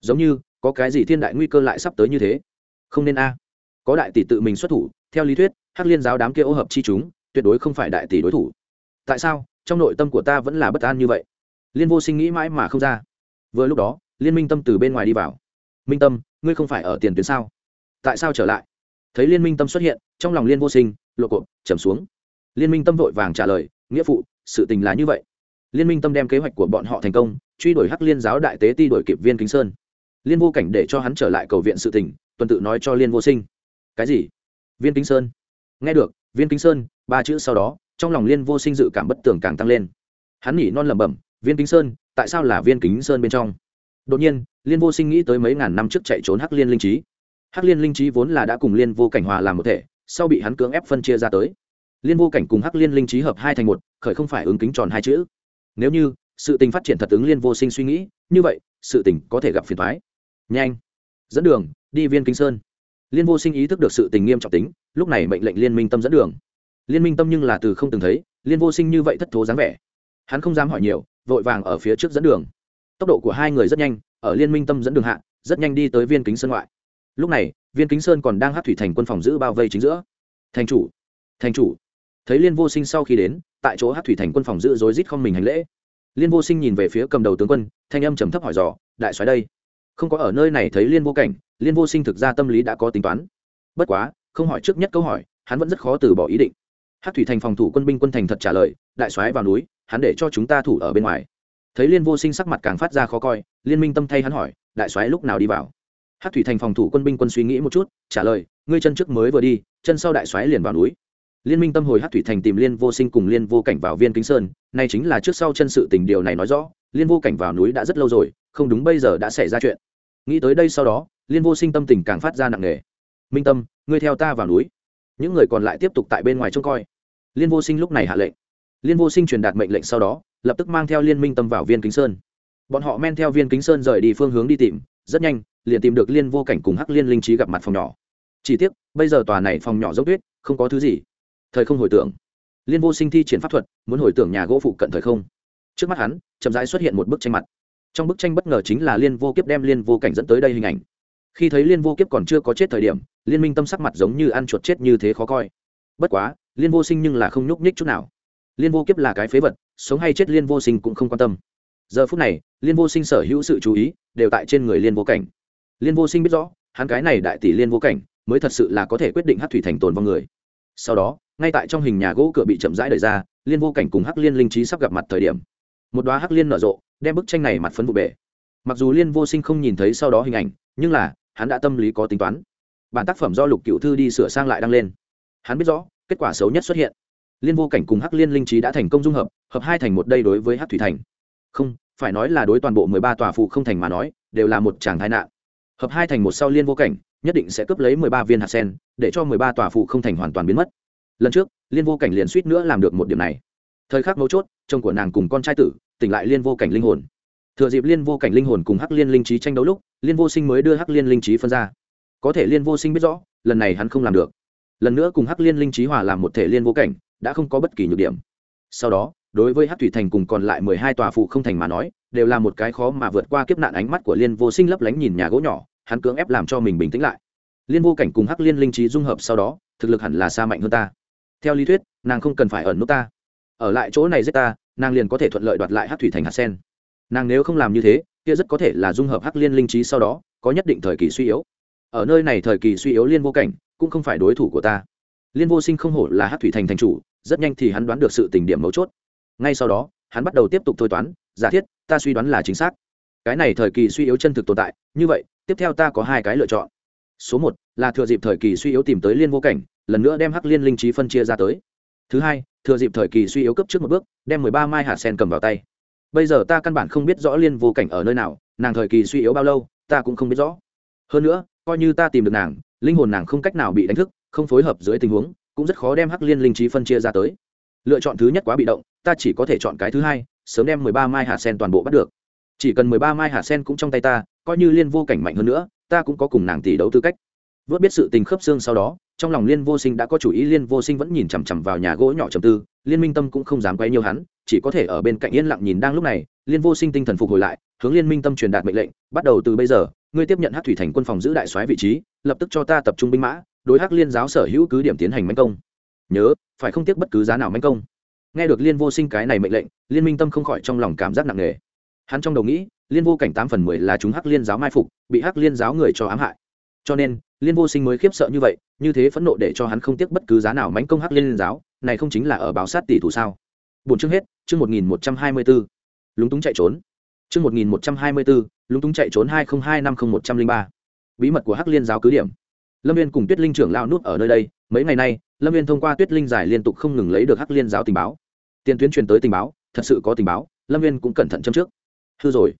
giống như, có cái gì thiên đại nguy cơ lại sắp tới như thế? Không nên a. Có đại tỷ tự mình xuất thủ, theo lý thuyết, hắc liên giáo đám kia ô hợp chi chúng, tuyệt đối không phải đại tỷ đối thủ. Tại sao? Trong nội tâm của ta vẫn là bất an như vậy. Liên vô sinh nghĩ mãi mà không ra. Vừa lúc đó, liên minh tâm từ bên ngoài đi vào minh tâm, ngươi không phải ở tiền tuyến sao? Tại sao trở lại? Thấy liên minh tâm xuất hiện, trong lòng liên vô sinh, lộ cộp trầm xuống. Liên minh tâm vội vàng trả lời, nghĩa phụ, sự tình là như vậy. Liên minh tâm đem kế hoạch của bọn họ thành công, truy đuổi hắc liên giáo đại tế ti đuổi kịp viên kính sơn. Liên vô cảnh để cho hắn trở lại cầu viện sự tình, tuần tự nói cho liên vô sinh. Cái gì? Viên kính sơn. Nghe được, viên kính sơn, ba chữ sau đó, trong lòng liên vô sinh dự cảm bất tường càng tăng lên. Hắn nhỉ non lẩm bẩm, viên kính sơn, tại sao là viên kính sơn bên trong? Đột nhiên, liên vô sinh nghĩ tới mấy ngàn năm trước chạy trốn hắc liên linh trí. Hắc liên linh trí vốn là đã cùng liên vô cảnh hòa làm một thể, sau bị hắn cưỡng ép phân chia ra tới. Liên vô cảnh cùng hắc liên linh trí hợp hai thành một, khởi không phải ứng kính tròn hai chữ. Nếu như sự tình phát triển thật ứng liên vô sinh suy nghĩ, như vậy, sự tình có thể gặp phiền thoái nhanh, dẫn đường, đi viên kính sơn. Liên vô sinh ý thức được sự tình nghiêm trọng tính, lúc này mệnh lệnh liên minh tâm dẫn đường. Liên minh tâm nhưng là từ không từng thấy, liên vô sinh như vậy thất thố dáng vẻ. Hắn không dám hỏi nhiều, vội vàng ở phía trước dẫn đường tốc độ của hai người rất nhanh, ở liên minh tâm dẫn đường hạ, rất nhanh đi tới viên kính sơn ngoại. Lúc này, viên kính sơn còn đang hát thủy thành quân phòng giữ bao vây chính giữa. Thành chủ thành chủ. Thấy liên vô sinh sau khi đến, tại chỗ hát thủy thành quân phòng giữ rối rít không mình hành lễ. Liên vô sinh nhìn về phía cầm đầu tướng quân, thanh âm trầm thấp hỏi dò, đại soái đây? Không có ở nơi này thấy liên vô cảnh, liên vô sinh thực ra tâm lý đã có tính toán. Bất quá, không hỏi trước nhất câu hỏi, hắn vẫn rất khó từ bỏ ý định. Hát thủy thành phòng thủ quân binh quân thành thật trả lời, đại soái vào núi, hắn để cho chúng ta thủ ở bên ngoài thấy liên vô sinh sắc mặt càng phát ra khó coi, liên minh tâm thay hắn hỏi, đại soái lúc nào đi vào? Hát thủy thành phòng thủ quân binh quân suy nghĩ một chút, trả lời, ngươi chân trước mới vừa đi, chân sau đại soái liền vào núi. Liên minh tâm hồi hát thủy thành tìm liên vô sinh cùng liên vô cảnh vào viên kính sơn, nay chính là trước sau chân sự tình điều này nói rõ, liên vô cảnh vào núi đã rất lâu rồi, không đúng bây giờ đã xảy ra chuyện. Nghĩ tới đây sau đó, liên vô sinh tâm tình càng phát ra nặng nề. Minh tâm, ngươi theo ta vào núi. Những người còn lại tiếp tục tại bên ngoài trông coi. Liên vô sinh lúc này hạ lệnh liên vô sinh truyền đạt mệnh lệnh sau đó, lập tức mang theo liên minh tâm vào viên kính sơn. Bọn họ men theo viên kính sơn rời đi phương hướng đi tìm, rất nhanh, liền tìm được liên vô cảnh cùng hắc liên linh trí gặp mặt phòng nhỏ. Chỉ tiếc, bây giờ tòa này phòng nhỏ dốc tuyết, không có thứ gì. Thời không hồi tưởng. Liên vô sinh thi triển pháp thuật, muốn hồi tưởng nhà gỗ phụ cận thời không. Trước mắt hắn, chậm rãi xuất hiện một bức tranh mặt. Trong bức tranh bất ngờ chính là liên vô kiếp đem liên vô cảnh dẫn tới đây hình ảnh. Khi thấy liên vô kiếp còn chưa có chết thời điểm, liên minh tâm sắc mặt giống như ăn chuột chết như thế khó coi. Bất quá, liên vô sinh nhưng là không nhúc nhích chút nào liên vô kiếp là cái phế vật, sống hay chết liên vô sinh cũng không quan tâm. Giờ phút này, liên vô sinh sở hữu sự chú ý đều tại trên người liên vô cảnh. Liên vô sinh biết rõ, hắn cái này đại tỷ liên vô cảnh mới thật sự là có thể quyết định hát thủy thành tồn vong người. Sau đó, ngay tại trong hình nhà gỗ cửa bị chậm rãi đẩy ra, liên vô cảnh cùng hắc liên linh trí sắp gặp mặt thời điểm. Một đoá hắc liên nở rộ, đem bức tranh này mặt phấn vụ bể. Mặc dù liên vô sinh không nhìn thấy sau đó hình ảnh, nhưng là, hắn đã tâm lý có tính toán. Bản tác phẩm do lục cựu thư đi sửa sang lại đăng lên. Hắn biết rõ, kết quả xấu nhất xuất hiện liên vô cảnh cùng hắc liên linh trí đã thành công dung hợp hợp hai thành một đây đối với hắc thủy thành. Không, phải nói là đối toàn bộ mười ba tòa phụ không thành mà nói, đều là một tràng tai nạn. Hợp hai thành một sau liên vô cảnh, nhất định sẽ cướp lấy mười ba viên hạt sen, để cho mười ba tòa phụ không thành hoàn toàn biến mất. Lần trước, liên vô cảnh liền suýt nữa làm được một điểm này. Thời khắc mấu chốt, chồng của nàng cùng con trai tử, tỉnh lại liên vô cảnh linh hồn. Thừa dịp liên vô cảnh linh hồn cùng hắc liên linh trí tranh đấu lúc, liên vô sinh mới đưa hắc liên linh trí phân ra. Có thể liên vô sinh biết rõ, lần này hắn không làm được. Lần nữa cùng hắc liên linh trí hòa làm một thể liên vô cảnh đã không có bất kỳ nhược điểm. Sau đó, đối với hắc thủy thành cùng còn lại mười hai tòa phụ không thành mà nói, đều là một cái khó mà vượt qua kiếp nạn ánh mắt của liên vô sinh lấp lánh nhìn nhà gỗ nhỏ, hắn cưỡng ép làm cho mình bình tĩnh lại. Liên vô cảnh cùng hắc liên linh trí dung hợp sau đó, thực lực hẳn là xa mạnh hơn ta. Theo lý thuyết, nàng không cần phải ẩn nút ta. Ở lại chỗ này giết ta, nàng liền có thể thuận lợi đoạt lại hắc thủy thành hạt sen. Nàng nếu không làm như thế, kia rất có thể là dung hợp hắc liên linh trí sau đó, có nhất định thời kỳ suy yếu. Ở nơi này thời kỳ suy yếu liên vô cảnh, cũng không phải đối thủ của ta liên vô sinh không hổ là hắc thủy thành thành chủ, rất nhanh thì hắn đoán được sự tình điểm mấu chốt. Ngay sau đó, hắn bắt đầu tiếp tục thôi toán, giả thiết, ta suy đoán là chính xác. Cái này thời kỳ suy yếu chân thực tồn tại, như vậy, tiếp theo ta có hai cái lựa chọn. Số một, là thừa dịp thời kỳ suy yếu tìm tới liên vô cảnh, lần nữa đem hắc liên linh trí phân chia ra tới. Thứ hai, thừa dịp thời kỳ suy yếu cấp trước một bước, đem mười ba mai hạt sen cầm vào tay. Bây giờ ta căn bản không biết rõ liên vô cảnh ở nơi nào, nàng thời kỳ suy yếu bao lâu, ta cũng không biết rõ. Hơn nữa, coi như ta tìm được nàng, linh hồn nàng không cách nào bị đánh thức không phối hợp dưới tình huống, cũng rất khó đem hắc liên linh trí phân chia ra tới. Lựa chọn thứ nhất quá bị động, ta chỉ có thể chọn cái thứ hai, sớm đem mười ba mai hạt sen toàn bộ bắt được. Chỉ cần mười ba mai hạt sen cũng trong tay ta, coi như liên vô cảnh mạnh hơn nữa, ta cũng có cùng nàng tỷ đấu tư cách. Vớt biết sự tình khớp xương sau đó, trong lòng liên vô sinh đã có chủ ý, liên vô sinh vẫn nhìn chằm chằm vào nhà gỗ nhỏ trầm tư, liên minh tâm cũng không dám quay nhiều hắn, chỉ có thể ở bên cạnh yên lặng nhìn đang lúc này, liên vô sinh tinh thần phục hồi lại, hướng liên minh tâm truyền đạt mệnh lệnh, bắt đầu từ bây giờ, ngươi tiếp nhận hát thủy thành quân phòng giữ đại soái vị trí, lập tức cho ta tập trung binh mã đối hắc liên giáo sở hữu cứ điểm tiến hành manh công. Nhớ, phải không tiếc bất cứ giá nào manh công. Nghe được liên vô sinh cái này mệnh lệnh, liên minh tâm không khỏi trong lòng cảm giác nặng nề. Hắn trong đầu nghĩ, liên vô cảnh tám phần mười là chúng hắc liên giáo mai phục, bị hắc liên giáo người cho ám hại. Cho nên, liên vô sinh mới khiếp sợ như vậy, như thế phẫn nộ để cho hắn không tiếc bất cứ giá nào mánh công hắc liên giáo, này không chính là ở báo sát tỷ thủ sao? Bốn chương hết, chương một nghìn một trăm hai mươi b ố lúng túng chạy trốn. Chương một nghìn một trăm hai mươi b ố lúng túng chạy trốn hai nghìn hai năm không một trăm linh ba. Bí mật của hắc liên giáo cứ điểm lâm viên cùng tuyết linh trưởng lao nút ở nơi đây, mấy ngày nay, lâm viên thông qua tuyết linh giải liên tục không ngừng lấy được hắc liên giáo tình báo. Tiền tuyến truyền tới tình báo, thật sự có tình báo, lâm viên cũng cẩn thận châm trước. Hư rồi.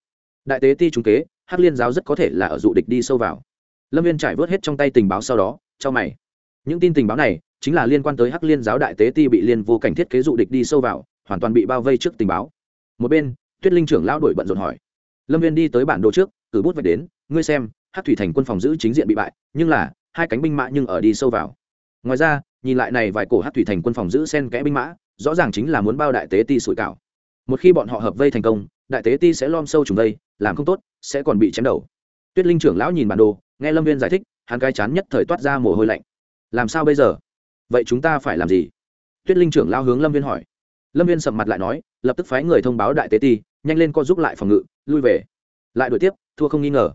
Đại tế ti trung kế, hắc liên giáo rất có thể là ở dụ địch đi sâu vào. Lâm viên trải vớt hết trong tay tình báo sau đó, cho mày. Những tin tình báo này, chính là liên quan tới hắc liên giáo đại tế ti bị liên vô cảnh thiết kế dụ địch đi sâu vào, hoàn toàn bị bao vây trước tình báo. Một bên, tuyết linh trưởng lão đổi bận rộn hỏi. Lâm viên đi tới bản đồ trước cử bút vạch đến, ngươi xem, hắc thủy thành quân phòng giữ chính diện bị bại, nhưng là hai cánh binh mã nhưng ở đi sâu vào. Ngoài ra, nhìn lại này vài cổ hắc thủy thành quân phòng giữ sen kẽ binh mã, rõ ràng chính là muốn bao đại tế ti sủi cảo. Một khi bọn họ hợp vây thành công, đại tế ti sẽ lom sâu trùng vây, làm không tốt, sẽ còn bị chém đầu. Tuyết linh trưởng lão nhìn bản đồ, nghe lâm viên giải thích, hắn cái chán nhất thời toát ra mồ hôi lạnh. Làm sao bây giờ? Vậy chúng ta phải làm gì? Tuyết linh trưởng lao hướng lâm viên hỏi. Lâm viên sầm mặt lại nói, lập tức phái người thông báo đại tế ti, nhanh lên co giúp lại phòng ngự, lui về. Lại đuổi tiếp, thua không nghi ngờ.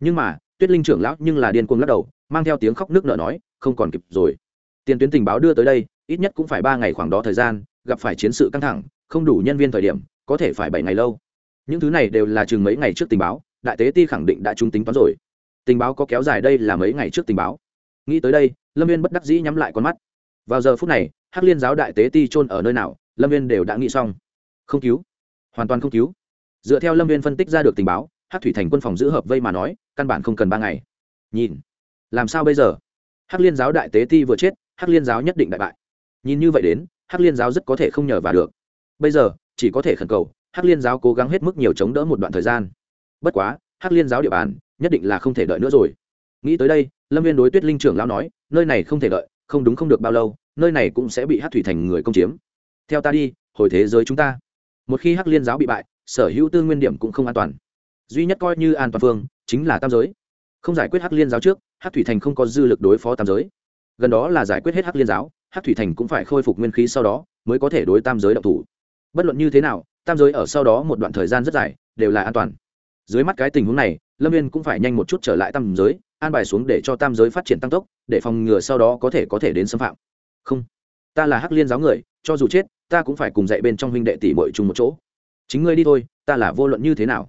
Nhưng mà, tuyết linh trưởng lão nhưng là điên cuồng lắc đầu mang theo tiếng khóc nước nở nói, không còn kịp rồi. Tiền tuyến tình báo đưa tới đây, ít nhất cũng phải ba ngày khoảng đó thời gian, gặp phải chiến sự căng thẳng, không đủ nhân viên thời điểm, có thể phải bảy ngày lâu. Những thứ này đều là chừng mấy ngày trước tình báo, đại tế ti khẳng định đã trung tính toán rồi. Tình báo có kéo dài đây là mấy ngày trước tình báo. Nghĩ tới đây, lâm viên bất đắc dĩ nhắm lại con mắt. Vào giờ phút này, hắc liên giáo đại tế ti trôn ở nơi nào, lâm viên đều đã nghĩ xong. Không cứu. Hoàn toàn không cứu. Dựa theo lâm viên phân tích ra được tình báo, hắc thủy thành quân phòng giữ hợp vây mà nói, căn bản không cần ba ngày. Nhìn làm sao bây giờ? Hắc liên giáo đại tế ti vừa chết, hắc liên giáo nhất định đại bại. Nhìn như vậy đến, hắc liên giáo rất có thể không nhờ vào được. Bây giờ, chỉ có thể khẩn cầu, hắc liên giáo cố gắng hết mức nhiều chống đỡ một đoạn thời gian. Bất quá, hắc liên giáo địa bàn, nhất định là không thể đợi nữa rồi. Nghĩ tới đây, lâm viên đối tuyết linh trưởng lão nói, nơi này không thể đợi, không đúng không được bao lâu, nơi này cũng sẽ bị hát thủy thành người công chiếm. Theo ta đi, hồi thế giới chúng ta. Một khi hắc liên giáo bị bại, sở hữu tư nguyên điểm cũng không an toàn. Duy nhất coi như an toàn phương, chính là tam giới không giải quyết hắc liên giáo trước, hắc thủy thành không có dư lực đối phó tam giới. Gần đó là giải quyết hết hắc liên giáo, hắc thủy thành cũng phải khôi phục nguyên khí sau đó, mới có thể đối tam giới động thủ. Bất luận như thế nào, tam giới ở sau đó một đoạn thời gian rất dài, đều là an toàn. Dưới mắt cái tình huống này, lâm viên cũng phải nhanh một chút trở lại tam giới, an bài xuống để cho tam giới phát triển tăng tốc, để phòng ngừa sau đó có thể có thể đến xâm phạm. Không, ta là hắc liên giáo người, cho dù chết, ta cũng phải cùng dạy bên trong huynh đệ tỷ bội chung một chỗ. Chính ngươi đi thôi, ta là vô luận như thế nào.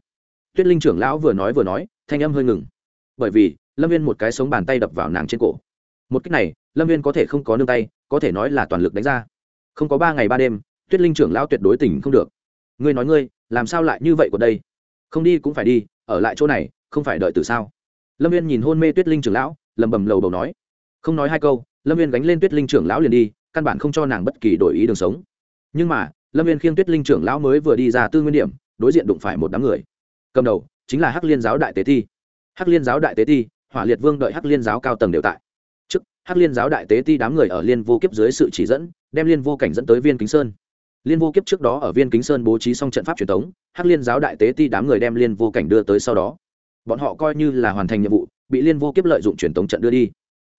Tuyết linh trưởng lão vừa nói vừa nói, thanh âm hơi ngừng bởi vì lâm viên một cái sống bàn tay đập vào nàng trên cổ một cách này lâm viên có thể không có nương tay có thể nói là toàn lực đánh ra không có ba ngày ba đêm tuyết linh trưởng lão tuyệt đối tỉnh không được ngươi nói ngươi làm sao lại như vậy của đây không đi cũng phải đi ở lại chỗ này không phải đợi từ sao lâm viên nhìn hôn mê tuyết linh trưởng lão lầm bầm lầu đầu nói không nói hai câu lâm viên gánh lên tuyết linh trưởng lão liền đi căn bản không cho nàng bất kỳ đổi ý đường sống nhưng mà lâm viên khiêng tuyết linh trưởng lão mới vừa đi ra tư nguyên điểm đối diện đụng phải một đám người cầm đầu chính là hắc liên giáo đại tế thi hắc liên giáo đại tế ti, hỏa liệt vương đợi hắc liên giáo cao tầng đều tại. Trước, hắc liên giáo đại tế ti đám người ở liên vô kiếp dưới sự chỉ dẫn, đem liên vô cảnh dẫn tới viên kính sơn. Liên vô kiếp trước đó ở viên kính sơn bố trí xong trận pháp truyền thống, hắc liên giáo đại tế ti đám người đem liên vô cảnh đưa tới sau đó. Bọn họ coi như là hoàn thành nhiệm vụ, bị liên vô kiếp lợi dụng truyền thống trận đưa đi.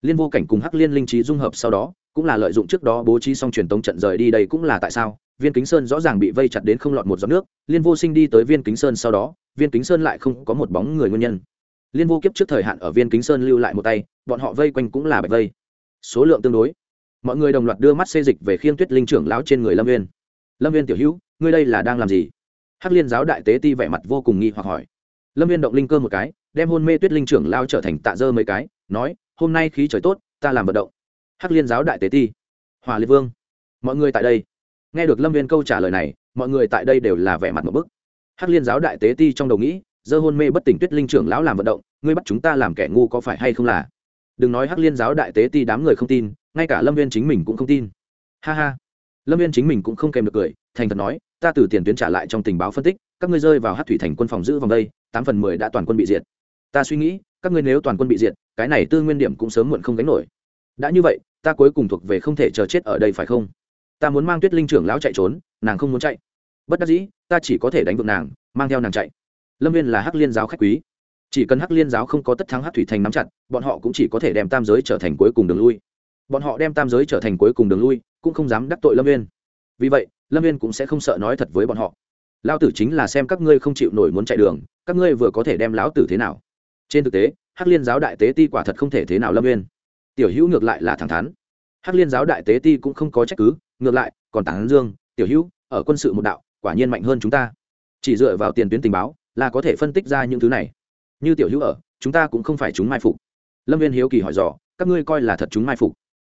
Liên vô cảnh cùng hắc liên linh trí dung hợp sau đó, cũng là lợi dụng trước đó bố trí xong truyền thống trận rời đi đây cũng là tại sao? Viên kính sơn rõ ràng bị vây chặt đến không lọt một giọt nước, liên vô sinh đi tới viên kính sơn sau đó, viên kính sơn lại không có một bóng người nguyên nhân liên vô kiếp trước thời hạn ở viên kính sơn lưu lại một tay, bọn họ vây quanh cũng là bạch vây. Số lượng tương đối. Mọi người đồng loạt đưa mắt xê dịch về khiêng tuyết linh trưởng lão trên người lâm viên lâm viên tiểu hữu, ngươi đây là đang làm gì? Hắc liên giáo đại tế ti vẻ mặt vô cùng nghi hoặc hỏi. Lâm viên động linh cơ một cái, đem hôn mê tuyết linh trưởng lao trở thành tạ dơ mấy cái, nói, hôm nay khí trời tốt, ta làm vận động. Hắc liên giáo đại tế ti. Hòa liệt vương. Mọi người tại đây. Nghe được lâm viên câu trả lời này, mọi người tại đây đều là vẻ mặt một bức. Hắc liên giáo đại tế ti trong đầu nghĩ dơ hôn mê bất tỉnh tuyết linh trưởng lão làm vận động, ngươi bắt chúng ta làm kẻ ngu có phải hay không là? Đừng nói hắc liên giáo đại tế ti đám người không tin, ngay cả lâm viên chính mình cũng không tin. Ha ha. Lâm viên chính mình cũng không kèm được cười, thành thật nói, ta từ tiền tuyến trả lại trong tình báo phân tích, các ngươi rơi vào hát thủy thành quân phòng giữ vòng đây, tám phần mười đã toàn quân bị diệt. Ta suy nghĩ, các ngươi nếu toàn quân bị diệt, cái này tư nguyên điểm cũng sớm muộn không gánh nổi. Đã như vậy, ta cuối cùng thuộc về không thể chờ chết ở đây phải không? Ta muốn mang tuyết linh trưởng lão chạy trốn, nàng không muốn chạy. Bất đắc dĩ, ta chỉ có thể đánh vượng nàng, mang theo nàng chạy lâm viên là hắc liên giáo khách quý. Chỉ cần hắc liên giáo không có tất thắng hắc thủy thành nắm chặt, bọn họ cũng chỉ có thể đem tam giới trở thành cuối cùng đường lui. Bọn họ đem tam giới trở thành cuối cùng đường lui, cũng không dám đắc tội lâm viên. Vì vậy, lâm viên cũng sẽ không sợ nói thật với bọn họ. Lao tử chính là xem các ngươi không chịu nổi muốn chạy đường, các ngươi vừa có thể đem lão tử thế nào? Trên thực tế, hắc liên giáo đại tế ti quả thật không thể thế nào lâm viên. Tiểu hữu ngược lại là thẳng thắn. Hắc liên giáo đại tế ti cũng không có trách cứ, ngược lại, còn tán dương, tiểu hữu, ở quân sự một đạo, quả nhiên mạnh hơn chúng ta. Chỉ dựa vào tiền tuyến tình báo là có thể phân tích ra những thứ này. Như tiểu hữu ở, chúng ta cũng không phải chúng mai phục. Lâm viên hiếu kỳ hỏi dò, các ngươi coi là thật chúng mai phục?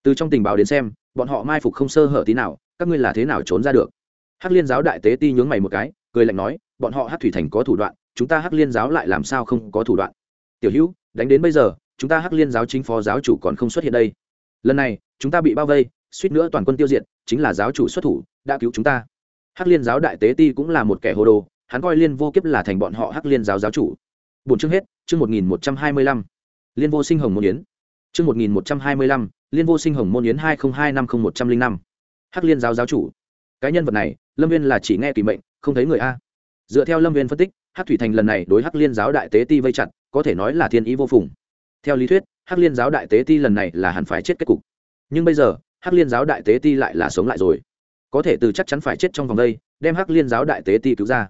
Từ trong tình báo đến xem, bọn họ mai phục không sơ hở tí nào, các ngươi là thế nào trốn ra được? Hắc liên giáo đại tế ti nhướng mày một cái, cười lạnh nói, bọn họ hắc thủy thành có thủ đoạn, chúng ta hắc liên giáo lại làm sao không có thủ đoạn? Tiểu hữu, đánh đến bây giờ, chúng ta hắc liên giáo chính phó giáo chủ còn không xuất hiện đây. Lần này, chúng ta bị bao vây, suýt nữa toàn quân tiêu diệt, chính là giáo chủ xuất thủ, đã cứu chúng ta. Hắc liên giáo đại tế ti cũng là một kẻ hồ đồ hắn coi liên vô kiếp là thành bọn họ hắc liên giáo giáo chủ. Bốn chương hết, chương một nghìn một trăm hai mươi lăm. Liên vô sinh hồng môn yến. Chương một nghìn một trăm hai mươi lăm, liên vô sinh hồng môn yến hai nghìn hai năm không một trăm linh năm. Hắc liên giáo giáo chủ. Cái nhân vật này, lâm viên là chỉ nghe kỳ mệnh, không thấy người a. Dựa theo lâm viên phân tích, hắc thủy thành lần này đối hắc liên giáo đại tế ti vây chặt, có thể nói là thiên ý vô phùng. Theo lý thuyết, hắc liên giáo đại tế ti lần này là hẳn phải chết kết cục. Nhưng bây giờ, hắc liên giáo đại tế ti lại là sống lại rồi. Có thể từ chắc chắn phải chết trong vòng đây, đem hắc liên giáo đại tế ti cứu ra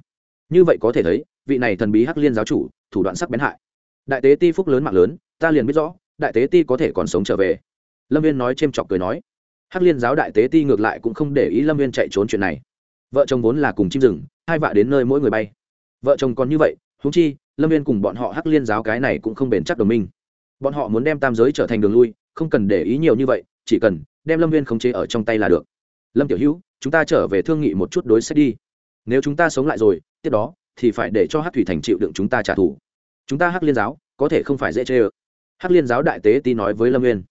như vậy có thể thấy, vị này thần bí hắc liên giáo chủ, thủ đoạn sắc bén hại. Đại tế ti phúc lớn mạng lớn, ta liền biết rõ, đại tế ti có thể còn sống trở về. Lâm viên nói c h chọc cười nói. Hắc liên giáo đại tế ti ngược lại cũng không để ý lâm viên chạy trốn chuyện này. Vợ chồng vốn là cùng chim rừng, hai vạ đến nơi mỗi người bay. Vợ chồng còn như vậy húng chi, lâm viên cùng bọn họ hắc liên giáo cái này cũng không bền chắc đồng minh. Bọn họ muốn đem tam giới trở thành đường lui, không cần để ý nhiều như vậy, chỉ cần đem lâm viên khống chế ở trong tay là được. Lâm tiểu hữu, chúng ta trở về thương nghị một chút đối sách đi. Nếu chúng ta sống lại rồi tiếp đó, thì phải để cho hát thủy thành chịu đựng chúng ta trả thù. Chúng ta hắc liên giáo, có thể không phải dễ chê ơ. Hắc liên giáo đại tế ti nói với lâm viên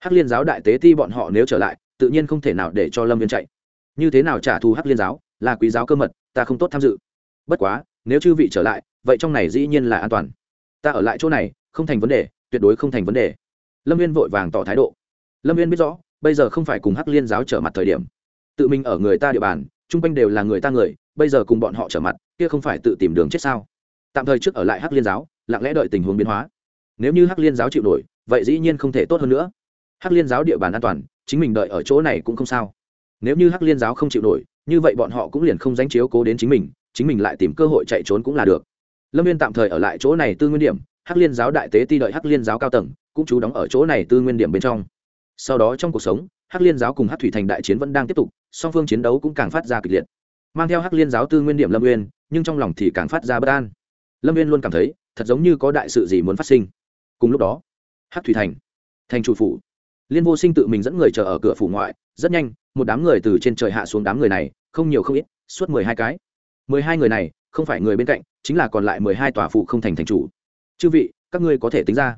hắc liên giáo đại tế ti bọn họ nếu trở lại, tự nhiên không thể nào để cho lâm viên chạy. Như thế nào trả thù hắc liên giáo, là quý giáo cơ mật, ta không tốt tham dự. Bất quá, nếu chư vị trở lại, vậy trong này dĩ nhiên là an toàn. Ta ở lại chỗ này, không thành vấn đề, tuyệt đối không thành vấn đề. Lâm viên vội vàng tỏ thái độ. Lâm viên biết rõ, bây giờ không phải cùng hắc liên giáo trở mặt thời điểm. Tự mình ở người ta địa bàn, chung quanh đều là người ta người bây giờ cùng bọn họ trở mặt, kia không phải tự tìm đường chết sao? Tạm thời trước ở lại hắc liên giáo, lặng lẽ đợi tình huống biến hóa. Nếu như hắc liên giáo chịu nổi, vậy dĩ nhiên không thể tốt hơn nữa. Hắc liên giáo địa bàn an toàn, chính mình đợi ở chỗ này cũng không sao. Nếu như hắc liên giáo không chịu nổi, như vậy bọn họ cũng liền không dánh chiếu cố đến chính mình chính mình lại tìm cơ hội chạy trốn cũng là được. Lâm viên tạm thời ở lại chỗ này tư nguyên điểm, hắc liên giáo đại tế ti đợi hắc liên giáo cao tầng, cũng trú đóng ở chỗ này tư nguyên điểm bên trong. Sau đó trong cuộc sống, hắc liên giáo cùng hắc thủy thành đại chiến vẫn đang tiếp tục, song phương chiến đấu cũng càng phát ra kịch liệt mang theo hắc liên giáo tư nguyên điểm lâm uyên, nhưng trong lòng thì càng phát ra bất an. Lâm uyên luôn cảm thấy, thật giống như có đại sự gì muốn phát sinh. Cùng lúc đó, hắc thủy thành thành chủ phủ. Liên vô sinh tự mình dẫn người chờ ở cửa phủ ngoại, rất nhanh, một đám người từ trên trời hạ xuống đám người này, không nhiều không ít, suốt mười hai cái. Mười hai người này, không phải người bên cạnh, chính là còn lại mười hai tòa phụ không thành thành chủ. Chư vị, các ngươi có thể tính ra.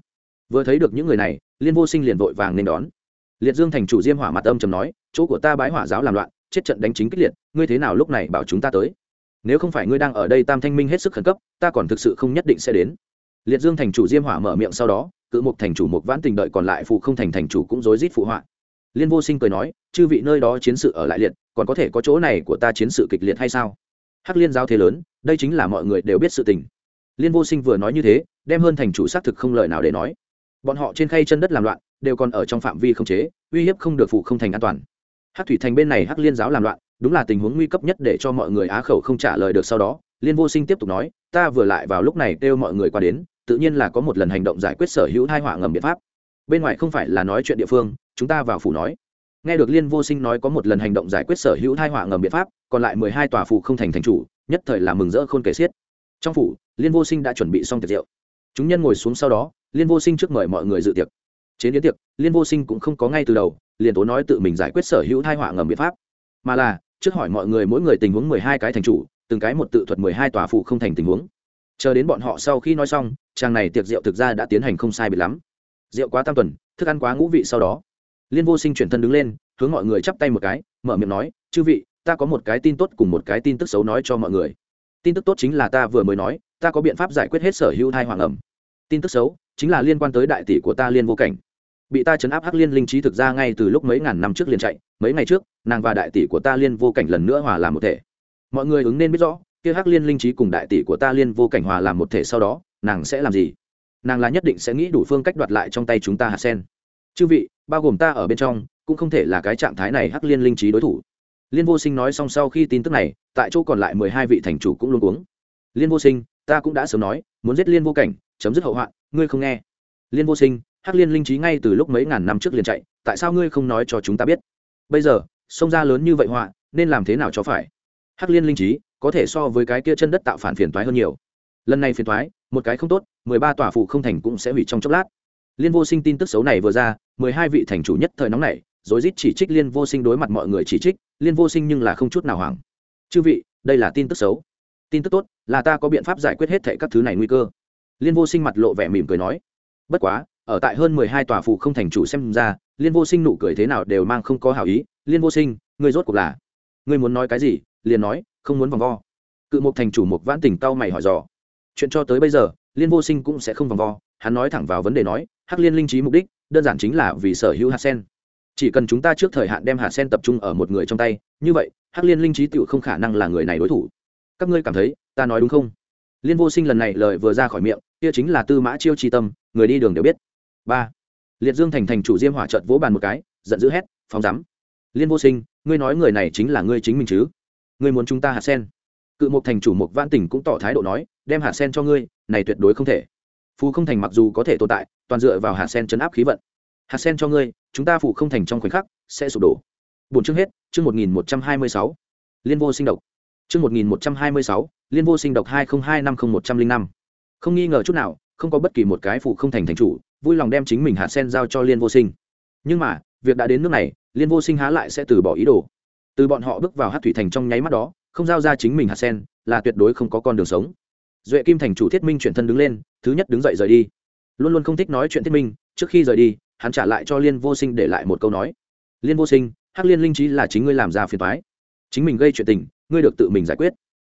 Vừa thấy được những người này, liên vô sinh liền vội vàng nên đón. Liệt dương thành chủ diêm hỏa mặt âm trầm nói, chỗ của ta bái hỏa giáo làm loạn chết trận đánh chính kích liệt, ngươi thế nào lúc này bảo chúng ta tới? Nếu không phải ngươi đang ở đây tam thanh minh hết sức khẩn cấp, ta còn thực sự không nhất định sẽ đến. Liệt dương thành chủ diêm hỏa mở miệng sau đó, cự mục thành chủ mục vãn tình đợi còn lại phụ không thành thành chủ cũng rối rít phụ họa. Liên vô sinh cười nói, chư vị nơi đó chiến sự ở lại liệt, còn có thể có chỗ này của ta chiến sự kịch liệt hay sao? Hắc liên giao thế lớn, đây chính là mọi người đều biết sự tình. Liên vô sinh vừa nói như thế, đem hơn thành chủ xác thực không lời nào để nói. Bọn họ trên khay chân đất làm loạn, đều còn ở trong phạm vi không chế, uy hiếp không được phụ không thành an toàn hắc thủy thành bên này hắc liên giáo làm loạn, đúng là tình huống nguy cấp nhất để cho mọi người á khẩu không trả lời được sau đó, liên vô sinh tiếp tục nói, ta vừa lại vào lúc này kêu mọi người qua đến, tự nhiên là có một lần hành động giải quyết sở hữu hai họa ngầm biện pháp. Bên ngoài không phải là nói chuyện địa phương, chúng ta vào phủ nói. Nghe được liên vô sinh nói có một lần hành động giải quyết sở hữu hai họa ngầm biện pháp, còn lại mười hai tòa phủ không thành thành chủ, nhất thời là mừng rỡ khôn kể xiết. Trong phủ, liên vô sinh đã chuẩn bị xong tiệc rượu. Chúng nhân ngồi xuống sau đó, liên vô sinh trước mời mọi người dự tiệc. Chế biến tiệc, liên vô sinh cũng không có ngay từ đầu liền tố nói tự mình giải quyết sở hữu thai họa ngầm biện pháp. Mà là, trước hỏi mọi người mỗi người tình huống mười hai cái thành chủ, từng cái một tự thuật mười hai tòa phụ không thành tình huống. Chờ đến bọn họ sau khi nói xong trang này tiệc rượu thực ra đã tiến hành không sai biệt lắm. Rượu quá tam tuần, thức ăn quá ngũ vị sau đó, liên vô sinh chuyển thân đứng lên, hướng mọi người chắp tay một cái, mở miệng nói, chư vị, ta có một cái tin tốt cùng một cái tin tức xấu nói cho mọi người. Tin tức tốt chính là ta vừa mới nói, ta có biện pháp giải quyết hết sở hữu thai hoàng ẩm tin tức xấu chính là liên quan tới đại tỷ của ta liên vô cảnh bị ta chấn áp hắc liên linh trí thực ra ngay từ lúc mấy ngàn năm trước liền chạy, mấy ngày trước, nàng và đại tỷ của ta liên vô cảnh lần nữa hòa làm một thể. Mọi người ứng nên biết rõ, kia hắc liên linh trí cùng đại tỷ của ta liên vô cảnh hòa làm một thể sau đó, nàng sẽ làm gì? Nàng là nhất định sẽ nghĩ đủ phương cách đoạt lại trong tay chúng ta hạt sen. Chư vị, bao gồm ta ở bên trong, cũng không thể là cái trạng thái này hắc liên linh trí đối thủ. Liên vô sinh nói xong sau khi tin tức này, tại chỗ còn lại mười hai vị thành chủ cũng luôn uống liên vô sinh, ta cũng đã sớm nói, muốn giết liên vô cảnh, chấm dứt hậu hoạn, ngươi không nghe. Liên vô sinh hắc liên linh trí ngay từ lúc mấy ngàn năm trước liền chạy, tại sao ngươi không nói cho chúng ta biết? Bây giờ, sông ra lớn như vậy họa, nên làm thế nào cho phải? Hắc liên linh trí có thể so với cái kia chân đất tạo phản phiền toái hơn nhiều. Lần này phiền toái, một cái không tốt, mười ba tòa phụ không thành cũng sẽ hủy trong chốc lát. Liên vô sinh tin tức xấu này vừa ra, mười hai vị thành chủ nhất thời nóng này rồi rít chỉ trích liên vô sinh đối mặt mọi người chỉ trích, liên vô sinh nhưng là không chút nào hoảng. Chư vị, đây là tin tức xấu. Tin tức tốt là ta có biện pháp giải quyết hết thệ các thứ này nguy cơ. Liên vô sinh mặt lộ vẻ mỉm cười nói. Bất quá ở tại hơn mười hai tòa phụ không thành chủ xem ra, liên vô sinh nụ cười thế nào đều mang không có hảo ý. Liên vô sinh, ngươi rốt cuộc là? Ngươi muốn nói cái gì? Liền nói, không muốn vòng vo. Cự một thành chủ một vãn tình tao mày hỏi dò. Chuyện cho tới bây giờ, liên vô sinh cũng sẽ không vòng vo. Hắn nói thẳng vào vấn đề nói, hắc liên linh trí mục đích, đơn giản chính là vì sở hữu hạt sen. Chỉ cần chúng ta trước thời hạn đem hạt sen tập trung ở một người trong tay, như vậy, hắc liên linh trí tựu không khả năng là người này đối thủ. Các ngươi cảm thấy, ta nói đúng không? Liên vô sinh lần này lời vừa ra khỏi miệng, kia chính là tư mã chiêu tri tâm, người đi đường đều biết ba liệt dương thành thành chủ diêm hỏa trợt vỗ bàn một cái giận dữ hét phóng rắm liên vô sinh ngươi nói người này chính là ngươi chính mình chứ ngươi muốn chúng ta hạt sen cự một thành chủ một văn tỉnh cũng tỏ thái độ nói đem hạt sen cho ngươi này tuyệt đối không thể phù không thành mặc dù có thể tồn tại toàn dựa vào hạt sen chấn áp khí vận hạt sen cho ngươi chúng ta phù không thành trong khoảnh khắc sẽ sụp đổ bốn chương hết chương một nghìn một trăm hai mươi sáu liên vô sinh độc chương một nghìn một trăm hai mươi sáu liên vô sinh độc hai nghìn hai năm không một trăm linh năm không nghi ngờ chút nào không có bất kỳ một cái phụ không thành thành chủ vui lòng đem chính mình hạt sen giao cho liên vô sinh. Nhưng mà, việc đã đến nước này, liên vô sinh há lại sẽ từ bỏ ý đồ. Từ bọn họ bước vào hát thủy thành trong nháy mắt đó, không giao ra chính mình hạt sen, là tuyệt đối không có con đường sống. Duệ kim thành chủ thiết minh chuyển thân đứng lên, thứ nhất đứng dậy rời đi. Luôn luôn không thích nói chuyện thiết minh, trước khi rời đi, hắn trả lại cho liên vô sinh để lại một câu nói. Liên vô sinh, hắc liên linh trí là chính ngươi làm ra phiền toái. Chính mình gây chuyện tình, ngươi được tự mình giải quyết.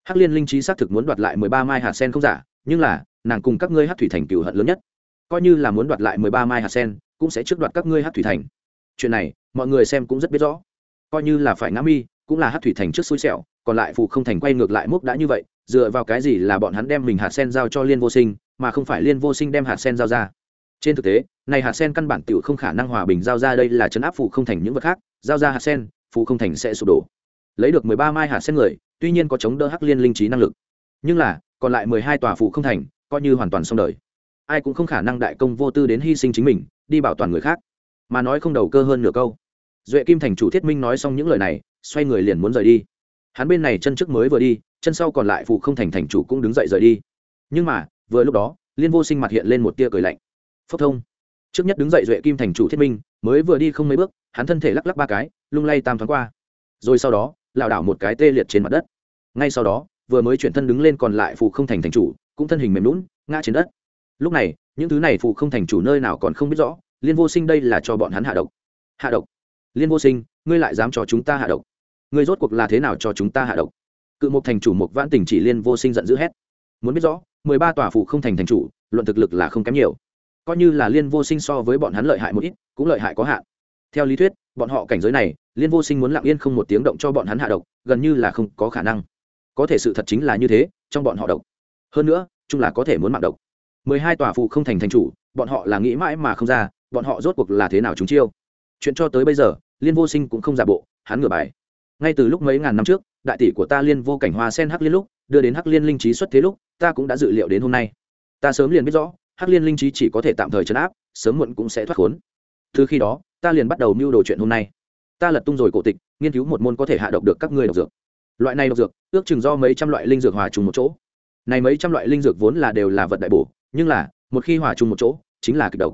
Hắc liên linh trí xác thực muốn đoạt lại mười ba mai hạt sen không giả, nhưng là, nàng cùng các ngươi hát thủy thành cựu hận lớn nhất coi như là muốn đoạt lại mười ba mai hạt sen, cũng sẽ trước đoạt các ngươi hát thủy thành. Chuyện này, mọi người xem cũng rất biết rõ. Coi như là phải ngã mi, cũng là hát thủy thành trước xui xẻo, còn lại phụ không thành quay ngược lại múc đã như vậy, dựa vào cái gì là bọn hắn đem mình hạt sen giao cho liên vô sinh, mà không phải liên vô sinh đem hạt sen giao ra? Trên thực tế, này hạt sen căn bản tiểu không khả năng hòa bình giao ra đây là chấn áp phụ không thành những vật khác, giao ra hạt sen phụ không thành sẽ sụp đổ. Lấy được mười ba mai hạt sen người, tuy nhiên có chống đỡ hắc liên linh trí năng lực, nhưng là, còn lại mười hai tòa phụ không thành, coi như hoàn toàn xong đời ai cũng không khả năng đại công vô tư đến hy sinh chính mình, đi bảo toàn người khác. Mà nói không đầu cơ hơn nửa câu. Duệ kim thành chủ thiết minh nói xong những lời này, xoay người liền muốn rời đi. Hắn bên này chân trước mới vừa đi, chân sau còn lại phụ không thành thành chủ cũng đứng dậy rời đi. Nhưng mà, vừa lúc đó, liên vô sinh mặt hiện lên một tia cười lạnh. Phốc thông. Trước nhất đứng dậy duệ kim thành chủ thiết minh, mới vừa đi không mấy bước, hắn thân thể lắc lắc ba cái, lung lay tam thoáng qua. Rồi sau đó, lảo đảo một cái tê liệt trên mặt đất. Ngay sau đó, vừa mới chuyển thân đứng lên còn lại phụ không thành thành chủ, cũng thân hình mềm lún ngã trên đất lúc này, những thứ này phụ không thành chủ nơi nào còn không biết rõ, liên vô sinh đây là cho bọn hắn hạ độc. Hạ độc? Liên vô sinh, ngươi lại dám cho chúng ta hạ độc? Ngươi rốt cuộc là thế nào cho chúng ta hạ độc? Cự một thành chủ một vãn tình chỉ liên vô sinh giận dữ hét. Muốn biết rõ, mười ba tòa phụ không thành thành chủ, luận thực lực là không kém nhiều. Coi như là liên vô sinh so với bọn hắn lợi hại một ít, cũng lợi hại có hạn. Theo lý thuyết, bọn họ cảnh giới này, liên vô sinh muốn lặng yên không một tiếng động cho bọn hắn hạ độc, gần như là không có khả năng. Có thể sự thật chính là như thế, trong bọn họ độc. Hơn nữa, chung là có thể muốn mạng độc mười hai tòa phụ không thành thành chủ, bọn họ là nghĩ mãi mà không ra, bọn họ rốt cuộc là thế nào chúng chiêu. Chuyện cho tới bây giờ, liên vô sinh cũng không giả bộ, hắn ngửa bài. Ngay từ lúc mấy ngàn năm trước, đại tỷ của ta liên vô cảnh hoa sen hắc liên lúc, đưa đến hắc liên linh trí xuất thế lúc, ta cũng đã dự liệu đến hôm nay. Ta sớm liền biết rõ, hắc liên linh trí chỉ có thể tạm thời chấn áp, sớm muộn cũng sẽ thoát khốn. Từ khi đó, ta liền bắt đầu mưu đồ chuyện hôm nay. Ta lật tung rồi cổ tịch, nghiên cứu một môn có thể hạ độc được các ngươi độc dược. Loại này độc dược, ước chừng do mấy trăm loại linh dược hòa trùng một chỗ. Này mấy trăm loại linh dược vốn là đều là vật đại bổ nhưng là, một khi hòa chung một chỗ, chính là kịch độc.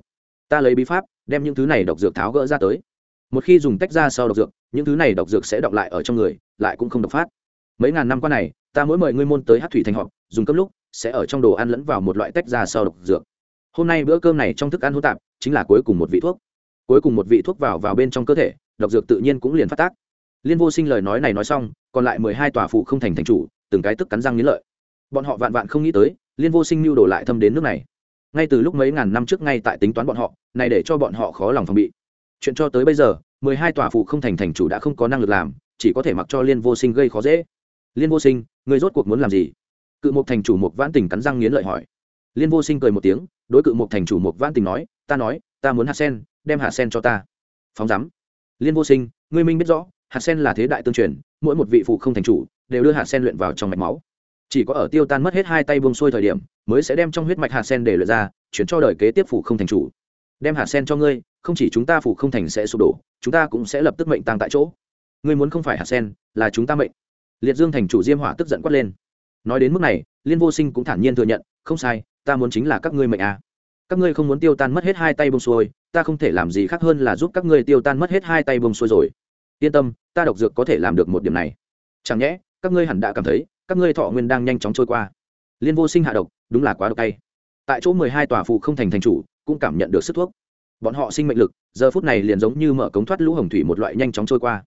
Ta lấy bí pháp, đem những thứ này độc dược tháo gỡ ra tới. Một khi dùng tách ra sau độc dược, những thứ này độc dược sẽ đọng lại ở trong người, lại cũng không độc phát. Mấy ngàn năm qua này, ta mỗi mời ngươi môn tới hát thủy thành họp, dùng cấp lúc, sẽ ở trong đồ ăn lẫn vào một loại tách ra sau độc dược. Hôm nay bữa cơm này trong thức ăn hỗn tạp, chính là cuối cùng một vị thuốc. Cuối cùng một vị thuốc vào vào bên trong cơ thể, độc dược tự nhiên cũng liền phát tác. Liên vô sinh lời nói này nói xong, còn lại mười hai tòa phụ không thành thành chủ, từng cái tức cắn răng nghĩ lợi. Bọn họ vạn vạn không nghĩ tới liên vô sinh mưu đồ lại thâm đến nước này. Ngay từ lúc mấy ngàn năm trước ngay tại tính toán bọn họ, này để cho bọn họ khó lòng phòng bị. Chuyện cho tới bây giờ, mười hai tòa phụ không thành thành chủ đã không có năng lực làm, chỉ có thể mặc cho liên vô sinh gây khó dễ. Liên vô sinh, người rốt cuộc muốn làm gì? Cự mục thành chủ một vãn tình cắn răng nghiến lợi hỏi. Liên vô sinh cười một tiếng, đối cự mục thành chủ một vãn tình nói, ta nói, ta muốn hạt sen, đem hạt sen cho ta. Phóng rắm liên vô sinh, ngươi minh biết rõ, hạt sen là thế đại tương truyền, mỗi một vị phụ không thành chủ đều đưa hạt sen luyện vào trong mạch máu chỉ có ở tiêu tan mất hết hai tay buông xuôi thời điểm, mới sẽ đem trong huyết mạch hạt sen để luyện ra, chuyển cho đời kế tiếp phủ không thành chủ. Đem hạt sen cho ngươi, không chỉ chúng ta phủ không thành sẽ sụp đổ, chúng ta cũng sẽ lập tức mệnh tăng tại chỗ. Ngươi muốn không phải hạt sen, là chúng ta mệnh. Liệt dương thành chủ diêm hỏa tức giận quát lên. Nói đến mức này, liên vô sinh cũng thản nhiên thừa nhận, không sai, ta muốn chính là các ngươi mệnh à. các ngươi không muốn tiêu tan mất hết hai tay bông xuôi, ta không thể làm gì khác hơn là giúp các ngươi tiêu tan mất hết hai tay bông xuôi rồi. Yên tâm, ta độc dược có thể làm được một điểm này. Chẳng nhẽ, các ngươi hẳn đã cảm thấy các ngươi thọ nguyên đang nhanh chóng trôi qua. Liên vô sinh hạ độc, đúng là quá độc tay. Tại chỗ mười hai tòa phụ không thành thành chủ, cũng cảm nhận được sức thuốc. Bọn họ sinh mệnh lực, giờ phút này liền giống như mở cống thoát lũ hồng thủy một loại nhanh chóng trôi qua.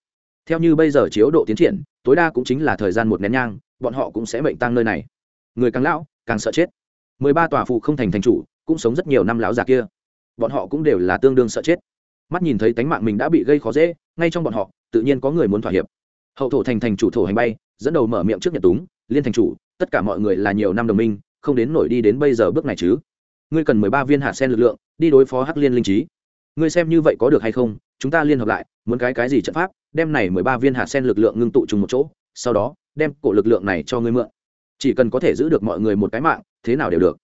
Theo như bây giờ chiếu độ tiến triển, tối đa cũng chính là thời gian một nén nhang, bọn họ cũng sẽ mệnh tăng nơi này. Người càng lão, càng sợ chết. Mười ba tòa phụ không thành thành chủ, cũng sống rất nhiều năm lão già kia. Bọn họ cũng đều là tương đương sợ chết. Mắt nhìn thấy tánh mạng mình đã bị gây khó dễ, ngay trong bọn họ, tự nhiên có người muốn thỏa hiệp. Hậu thổ thành thành chủ thổ hành bay dẫn đầu mở miệng trước nhật túng, liên thành chủ, tất cả mọi người là nhiều năm đồng minh, không đến nổi đi đến bây giờ bước này chứ. Ngươi cần mười ba viên hạt sen lực lượng, đi đối phó hắc liên linh trí ngươi xem như vậy có được hay không? Chúng ta liên hợp lại, muốn cái cái gì trận pháp, đem này mười ba viên hạt sen lực lượng ngưng tụ chung một chỗ, sau đó, đem cổ lực lượng này cho ngươi mượn. Chỉ cần có thể giữ được mọi người một cái mạng, thế nào đều được.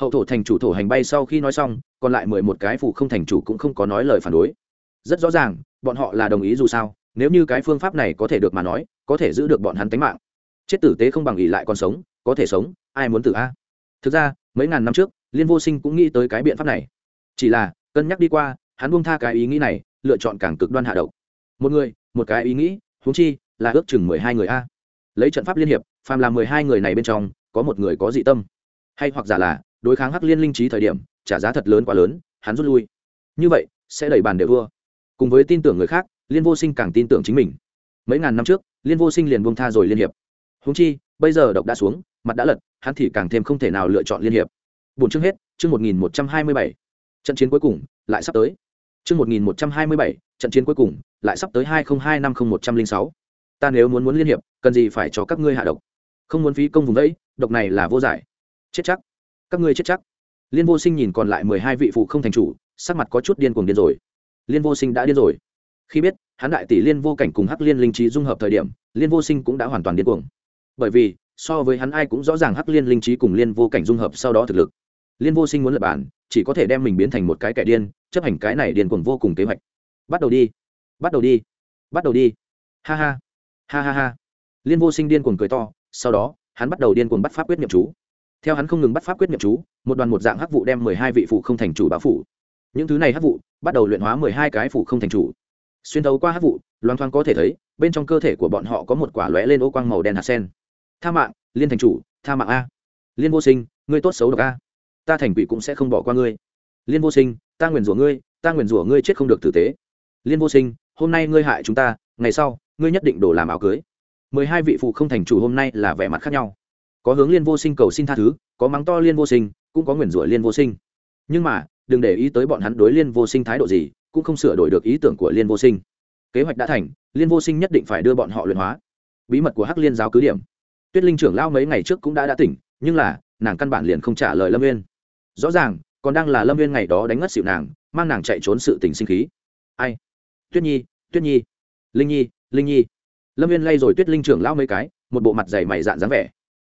Hậu thổ thành chủ thổ hành bay sau khi nói xong, còn lại mười một cái phụ không thành chủ cũng không có nói lời phản đối. Rất rõ ràng, bọn họ là đồng ý dù sao, nếu như cái phương pháp này có thể được mà nói có thể giữ được bọn hắn tính mạng. Chết tử tế không bằng ỉ lại còn sống, có thể sống, ai muốn tử a? Thực ra, mấy ngàn năm trước, liên vô sinh cũng nghĩ tới cái biện pháp này. Chỉ là, cân nhắc đi qua, hắn buông tha cái ý nghĩ này, lựa chọn càng cực đoan hạ độc. Một người, một cái ý nghĩ, huống chi, là ước chừng mười hai người a. Lấy trận pháp liên hiệp, phàm là mười hai người này bên trong, có một người có dị tâm. Hay hoặc giả là, đối kháng hắc liên linh trí thời điểm, trả giá thật lớn quá lớn, hắn rút lui. Như vậy, sẽ đẩy bàn đều thua cùng với tin tưởng người khác, liên vô sinh càng tin tưởng chính mình. Mấy ngàn năm trước liên vô sinh liền buông tha rồi liên hiệp. Húng chi, bây giờ độc đã xuống, mặt đã lật, hắn thì càng thêm không thể nào lựa chọn liên hiệp. Bốn chương hết, chương một nghìn một trăm hai mươi bảy. Trận chiến cuối cùng, lại sắp tới. Chương một nghìn một trăm hai mươi bảy, trận chiến cuối cùng, lại sắp tới hai nghìn hai năm không một trăm linh sáu. Ta nếu muốn muốn liên hiệp, cần gì phải cho các ngươi hạ độc? Không muốn phí công vùng đấy độc này là vô giải. Chết chắc. Các ngươi chết chắc. Liên vô sinh nhìn còn lại mười hai vị phụ không thành chủ, sắc mặt có chút điên cuồng điên rồi. Liên vô sinh đã điên rồi. Khi biết hắn đại tỷ liên vô cảnh cùng hắc liên linh trí dung hợp thời điểm, liên vô sinh cũng đã hoàn toàn điên cuồng. Bởi vì, so với hắn ai cũng rõ ràng hắc liên linh trí cùng liên vô cảnh dung hợp sau đó thực lực. Liên vô sinh muốn lập bản, chỉ có thể đem mình biến thành một cái kẻ điên, chấp hành cái này điên cuồng vô cùng kế hoạch. Bắt đầu đi. Bắt đầu đi. Bắt đầu đi. Ha ha. Ha ha ha. Liên vô sinh điên cuồng cười to, sau đó, hắn bắt đầu điên cuồng bắt pháp quyết niệm chú. Theo hắn không ngừng bắt pháp quyết niệm chú, một đoàn một dạng hắc vụ đem mười hai vị phụ không thành chủ báo phủ. Những thứ này hắc vụ bắt đầu luyện hóa mười hai cái phụ không thành chủ xuyên thấu qua hắc vụ, loang thoang có thể thấy, bên trong cơ thể của bọn họ có một quả lóe lên ô quang màu đen hạt sen. Tha mạng, liên thành chủ, tha mạng a. Liên vô sinh, ngươi tốt xấu độc a. Ta thành quỷ cũng sẽ không bỏ qua ngươi. Liên vô sinh, ta nguyền rủa ngươi, ta nguyền rủa ngươi chết không được tử tế. Liên vô sinh, hôm nay ngươi hại chúng ta, ngày sau, ngươi nhất định đổ làm áo cưới. Mười hai vị phụ không thành chủ hôm nay là vẻ mặt khác nhau. Có hướng liên vô sinh cầu xin tha thứ, có mắng to liên vô sinh, cũng có nguyền rủa liên vô sinh. Nhưng mà, đừng để ý tới bọn hắn đối liên vô sinh thái độ gì cũng không sửa đổi được ý tưởng của liên vô sinh. Kế hoạch đã thành, liên vô sinh nhất định phải đưa bọn họ luyện hóa. Bí mật của hắc liên giáo cứ điểm. Tuyết linh trưởng lao mấy ngày trước cũng đã đã tỉnh, nhưng là, nàng căn bản liền không trả lời lâm viên rõ ràng, còn đang là lâm viên ngày đó đánh ngất xịu nàng, mang nàng chạy trốn sự tình sinh khí. Ai? Tuyết nhi tuyết nhi. Linh nhi linh nhi. Lâm viên lay rồi tuyết linh trưởng lao mấy cái, một bộ mặt dày mày dạn dáng vẻ.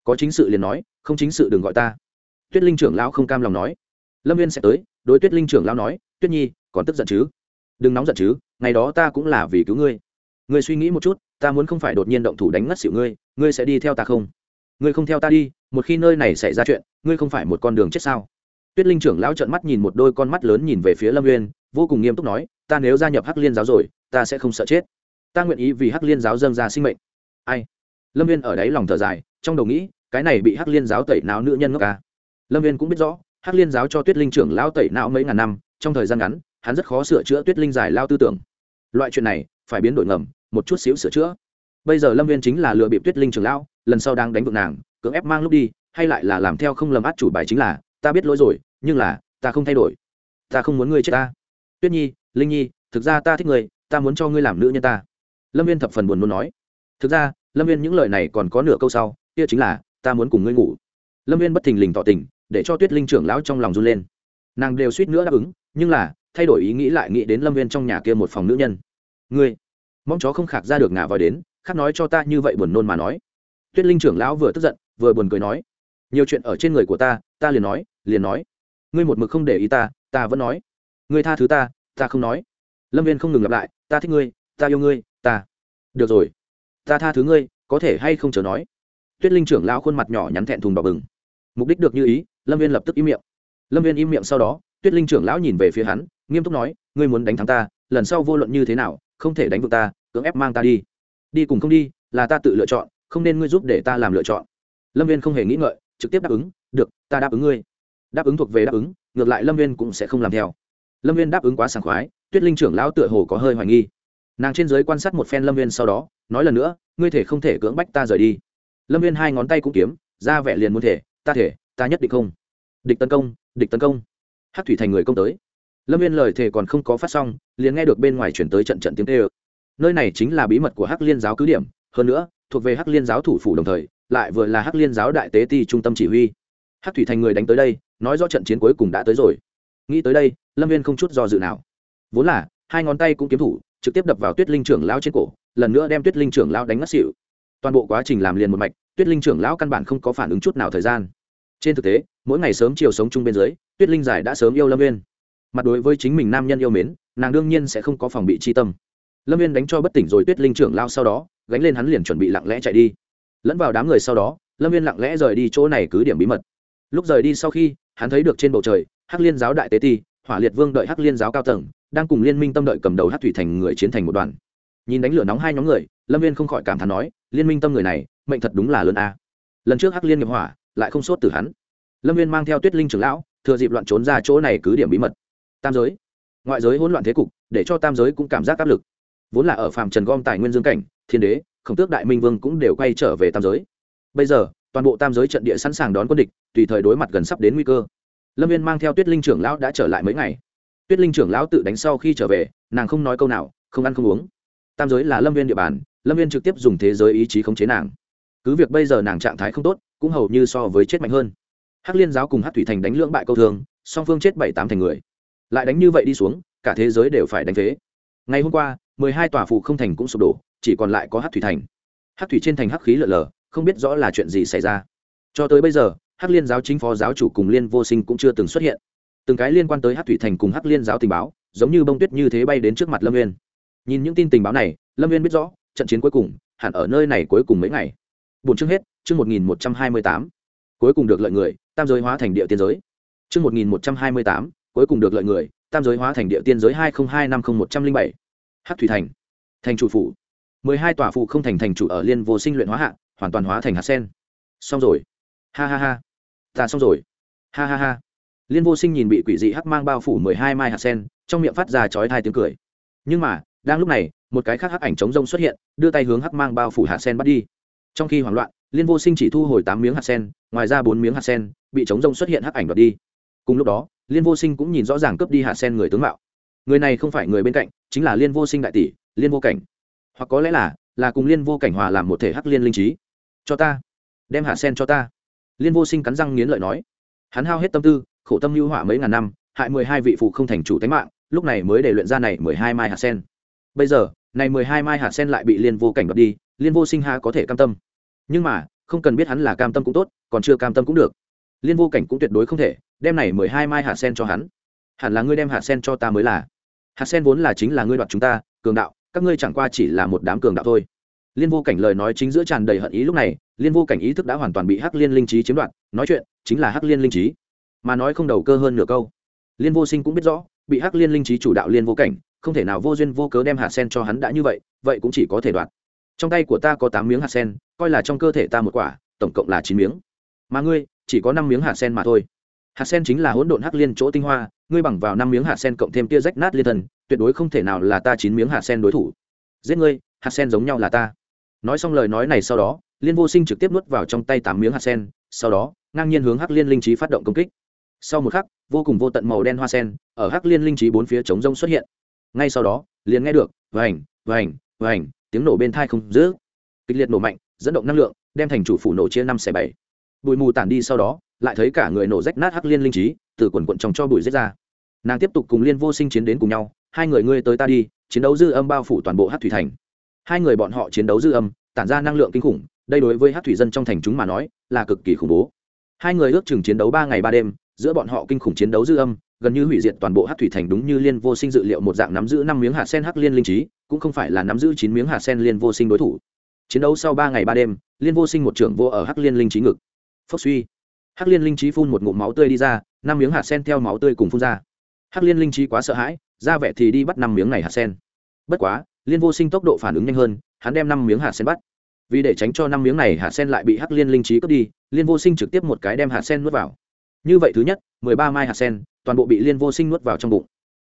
Có chính sự liền nói, không chính sự đừng gọi ta. Tuyết linh trưởng lao không cam lòng nói. Lâm viên sẽ tới, đối tuyết linh trưởng lao nói tuyết nhi, còn tức giận chứ? Đừng nóng giận chứ, ngày đó ta cũng là vì cứu ngươi. Ngươi suy nghĩ một chút, ta muốn không phải đột nhiên động thủ đánh ngất xỉu ngươi ngươi sẽ đi theo ta không? Ngươi không theo ta đi, một khi nơi này xảy ra chuyện, ngươi không phải một con đường chết sao? Tuyết linh trưởng lão trợn mắt nhìn một đôi con mắt lớn nhìn về phía lâm uyên, vô cùng nghiêm túc nói, ta nếu gia nhập hắc liên giáo rồi, ta sẽ không sợ chết. Ta nguyện ý vì hắc liên giáo dâng ra sinh mệnh. Ai? Lâm viên ở đấy lòng thở dài, trong đầu nghĩ, cái này bị hắc liên giáo tẩy não nữ nhân ngốc ca lâm viên cũng biết rõ, hắc liên giáo cho tuyết linh trưởng lão tẩy não mấy ngàn năm trong thời gian ngắn, hắn rất khó sửa chữa tuyết linh giải lao tư tưởng. Loại chuyện này, phải biến đổi ngầm, một chút xíu sửa chữa. Bây giờ lâm viên chính là lừa bịp tuyết linh trưởng lão, lần sau đang đánh vượng nàng, cưỡng ép mang lúc đi, hay lại là làm theo không lầm át chủ bài chính là, ta biết lỗi rồi, nhưng là, ta không thay đổi. Ta không muốn ngươi chết ta. Tuyết nhi, linh nhi, thực ra ta thích ngươi, ta muốn cho ngươi làm nữ nhân ta. Lâm viên thập phần buồn muốn nói. Thực ra, lâm viên những lời này còn có nửa câu sau, kia chính là, ta muốn cùng ngươi ngủ. Lâm viên bất thình lình tỏ tình, để cho tuyết linh trưởng lão trong lòng run lên nàng đều suýt nữa đáp ứng, nhưng là, thay đổi ý nghĩ lại nghĩ đến lâm viên trong nhà kia một phòng nữ nhân. Ngươi, mong chó không khạc ra được ngả vào đến, khác nói cho ta như vậy buồn nôn mà nói. Tuyết linh trưởng lão vừa tức giận, vừa buồn cười nói, nhiều chuyện ở trên người của ta ta liền nói liền nói. Ngươi một mực không để ý ta ta vẫn nói. Ngươi tha thứ ta ta không nói. Lâm viên không ngừng lặp lại, ta thích ngươi, ta yêu ngươi, ta. Được rồi. Ta tha thứ ngươi, có thể hay không chờ nói. Tuyết linh trưởng lão khuôn mặt nhỏ nhắn thẹn thùng đỏ bừng. Mục đích được như ý, lâm viên lập tức im miệng lâm viên im miệng sau đó, tuyết linh trưởng lão nhìn về phía hắn, nghiêm túc nói, ngươi muốn đánh thắng ta, lần sau vô luận như thế nào, không thể đánh vượt ta, cưỡng ép mang ta đi. Đi cùng không đi, là ta tự lựa chọn, không nên ngươi giúp để ta làm lựa chọn. Lâm viên không hề nghĩ ngợi, trực tiếp đáp ứng, được, ta đáp ứng ngươi. Đáp ứng thuộc về đáp ứng, ngược lại lâm viên cũng sẽ không làm theo. Lâm viên đáp ứng quá sảng khoái, tuyết linh trưởng lão tựa hồ có hơi hoài nghi. Nàng trên giới quan sát một phen lâm viên sau đó, nói lần nữa, ngươi thể không thể cưỡng bách ta rời đi. Lâm viên hai ngón tay cũng kiếm, ra vẻ liền muốn thể, ta thể, ta nhất định không. Địch tấn công địch tấn công. Hát thủy thành người công tới. Lâm viên lời thề còn không có phát xong, liền nghe được bên ngoài chuyển tới trận trận tiếng tê ơ nơi này chính là bí mật của hắc liên giáo cứ điểm, hơn nữa, thuộc về hắc liên giáo thủ phủ đồng thời, lại vừa là hắc liên giáo đại tế ti trung tâm chỉ huy. Hắc thủy thành người đánh tới đây, nói rõ trận chiến cuối cùng đã tới rồi. Nghĩ tới đây, lâm viên không chút do dự nào. Vốn là, hai ngón tay cũng kiếm thủ, trực tiếp đập vào tuyết linh trưởng lao trên cổ, lần nữa đem tuyết linh trưởng lao đánh ngất xỉu. Toàn bộ quá trình làm liền một mạch, tuyết linh trưởng lão căn bản không có phản ứng chút nào thời gian. Trên thực tế mỗi ngày sớm chiều sống chung bên dưới, tuyết linh giải đã sớm yêu lâm viên mặt đối với chính mình nam nhân yêu mến, nàng đương nhiên sẽ không có phòng bị chi tâm. Lâm viên đánh cho bất tỉnh rồi tuyết linh trưởng lao sau đó, gánh lên hắn liền chuẩn bị lặng lẽ chạy đi. Lẫn vào đám người sau đó, lâm viên lặng lẽ rời đi chỗ này cứ điểm bí mật. Lúc rời đi sau khi, hắn thấy được trên bầu trời, hắc liên giáo đại tế ti, hỏa liệt vương đợi hắc liên giáo cao tầng, đang cùng liên minh tâm đợi cầm đầu hắc thủy thành người chiến thành một đoàn. Nhìn đánh lửa nóng hai nhóm người, lâm viên không khỏi cảm thán nói, liên minh tâm người này, mệnh thật đúng là lớn a. Lần trước hắc liên nghiệp hỏa, lại không sốt từ hắn lâm viên mang theo tuyết linh trưởng lão, thừa dịp loạn trốn ra chỗ này cứ điểm bí mật. Tam giới. Ngoại giới hỗn loạn thế cục, để cho tam giới cũng cảm giác áp lực. Vốn là ở phàm trần gom tài nguyên dương cảnh, thiên đế, khổng tước đại minh vương cũng đều quay trở về tam giới. Bây giờ, toàn bộ tam giới trận địa sẵn sàng đón quân địch, tùy thời đối mặt gần sắp đến nguy cơ. Lâm viên mang theo tuyết linh trưởng lão đã trở lại mấy ngày. Tuyết linh trưởng lão tự đánh sau khi trở về, nàng không nói câu nào, không ăn không uống. Tam giới là lâm viên địa bàn, lâm viên trực tiếp dùng thế giới ý chí khống chế nàng. Cứ việc bây giờ nàng trạng thái không tốt, cũng hầu như so với chết mạnh hơn hắc liên giáo cùng hắc thủy thành đánh lưỡng bại câu thường song phương chết bảy tám thành người. Lại đánh như vậy đi xuống, cả thế giới đều phải đánh phế. Ngày hôm qua, mười hai tòa phụ không thành cũng sụp đổ, chỉ còn lại có hắc thủy thành. Hắc thủy trên thành hắc khí lở lở, không biết rõ là chuyện gì xảy ra. Cho tới bây giờ, hắc liên giáo chính phó giáo chủ cùng liên vô sinh cũng chưa từng xuất hiện. Từng cái liên quan tới hắc thủy thành cùng hắc liên giáo tình báo, giống như bông tuyết như thế bay đến trước mặt lâm viên nhìn những tin tình báo này, lâm viên biết rõ, trận chiến cuối cùng, hẳn ở nơi này cuối cùng mấy ngày. Bốn chương hết, chương một nghìn một trăm hai mươi tám cuối cùng được lợi người, tam giới hóa thành địa tiên giới. Trước một nghìn một trăm hai mươi tám, cuối cùng được lợi người, tam giới hóa thành địa tiên giới hai nghìn hai năm không một trăm linh bảy. Hát thủy thành. Thành chủ phủ. mười hai tòa phụ không thành thành chủ ở liên vô sinh luyện hóa hạ, hoàn toàn hóa thành hạt sen. Xong rồi. Ha ha ha. Ta xong rồi. Ha ha ha. Liên vô sinh nhìn bị quỷ dị hắc mang bao phủ mười hai mai hạt sen, trong miệng phát ra chói tai tiếng cười. Nhưng mà, đang lúc này, một cái khác hắc ảnh chống rông xuất hiện, đưa tay hướng hắc mang bao phủ hạt sen bắt đi. Trong khi hoảng loạn liên vô sinh chỉ thu hồi tám miếng hạt sen, ngoài ra bốn miếng hạt sen bị chống rông xuất hiện hắc ảnh đoạt đi. Cùng lúc đó, liên vô sinh cũng nhìn rõ ràng cướp đi hạt sen người tướng mạo. Người này không phải người bên cạnh, chính là liên vô sinh đại tỷ, liên vô cảnh. Hoặc có lẽ là là cùng liên vô cảnh hòa làm một thể hắc liên linh trí. Cho ta. Đem hạt sen cho ta. Liên vô sinh cắn răng nghiến lợi nói. Hắn hao hết tâm tư, khổ tâm lưu họa mấy ngàn năm, hại mười hai vị phụ không thành chủ tánh mạng, lúc này mới để luyện ra này mười hai mai hạt sen. Bây giờ, này mười hai mai hạt sen lại bị liên vô cảnh đoạt đi, liên vô sinh ha có thể cam tâm nhưng mà, không cần biết hắn là cam tâm cũng tốt, còn chưa cam tâm cũng được. Liên vô cảnh cũng tuyệt đối không thể, đem này mười hai mai hạt sen cho hắn. Hẳn là ngươi đem hạt sen cho ta mới là. Hạt sen vốn là chính là ngươi đoạt chúng ta, cường đạo, các ngươi chẳng qua chỉ là một đám cường đạo thôi. Liên vô cảnh lời nói chính giữa tràn đầy hận ý lúc này, liên vô cảnh ý thức đã hoàn toàn bị hắc liên linh trí chiếm đoạt, nói chuyện chính là hắc liên linh trí mà nói không đầu cơ hơn nửa câu. Liên vô sinh cũng biết rõ, bị hắc liên linh trí chủ đạo liên vô cảnh, không thể nào vô duyên vô cớ đem hạt sen cho hắn đã như vậy vậy cũng chỉ có thể đoạt trong tay của ta có tám miếng hạt sen, coi là trong cơ thể ta một quả, tổng cộng là chín miếng. Mà ngươi, chỉ có năm miếng hạt sen mà thôi. Hạt sen chính là hỗn độn hắc liên chỗ tinh hoa, ngươi bằng vào năm miếng hạt sen cộng thêm tia rách nát liên thần, tuyệt đối không thể nào là ta chín miếng hạt sen đối thủ. Giết ngươi, hạt sen giống nhau là ta. Nói xong lời nói này sau đó, liên vô sinh trực tiếp nuốt vào trong tay tám miếng hạt sen, sau đó, ngang nhiên hướng hắc liên linh trí phát động công kích. Sau một khắc, vô cùng vô tận màu đen hoa sen ở hắc liên linh trí bốn phía chống rông xuất hiện. Ngay sau đó, liền nghe được, vành vành vành tiếng nổ bên thai không dữ, kịch liệt nổ mạnh dẫn động năng lượng đem thành chủ phủ nổ chia năm xẻ bảy. Bụi mù tản đi sau đó lại thấy cả người nổ rách nát hắc liên linh trí từ quần quận trong cho bụi rết ra. Nàng tiếp tục cùng liên vô sinh chiến đến cùng nhau hai người ngươi tới ta đi chiến đấu dư âm bao phủ toàn bộ hát thủy thành. Hai người bọn họ chiến đấu dư âm tản ra năng lượng kinh khủng đây đối với hát thủy dân trong thành chúng mà nói là cực kỳ khủng bố. Hai người ước chừng chiến đấu ba ngày ba đêm giữa bọn họ kinh khủng chiến đấu dư âm gần như hủy diệt toàn bộ hát thủy thành đúng như liên vô sinh dự liệu một dạng nắm giữ năm miếng hạt sen hắc liên linh trí cũng không phải là nắm giữ chín miếng hạt sen liên vô sinh đối thủ. Chiến đấu sau ba ngày ba đêm, liên vô sinh một trưởng vô ở hắc liên linh trí ngực. Phốc suy. Hắc liên linh trí phun một ngụm máu tươi đi ra, năm miếng hạt sen theo máu tươi cùng phun ra. Hắc liên linh trí quá sợ hãi, ra vẻ thì đi bắt năm miếng này hạt sen. Bất quá, liên vô sinh tốc độ phản ứng nhanh hơn, hắn đem năm miếng hạt sen bắt. Vì để tránh cho năm miếng này hạt sen lại bị hắc liên linh trí cướp đi, liên vô sinh trực tiếp một cái đem hạt sen nuốt vào. Như vậy thứ nhất, mười ba mai hạt sen, toàn bộ bị liên vô sinh nuốt vào trong bụng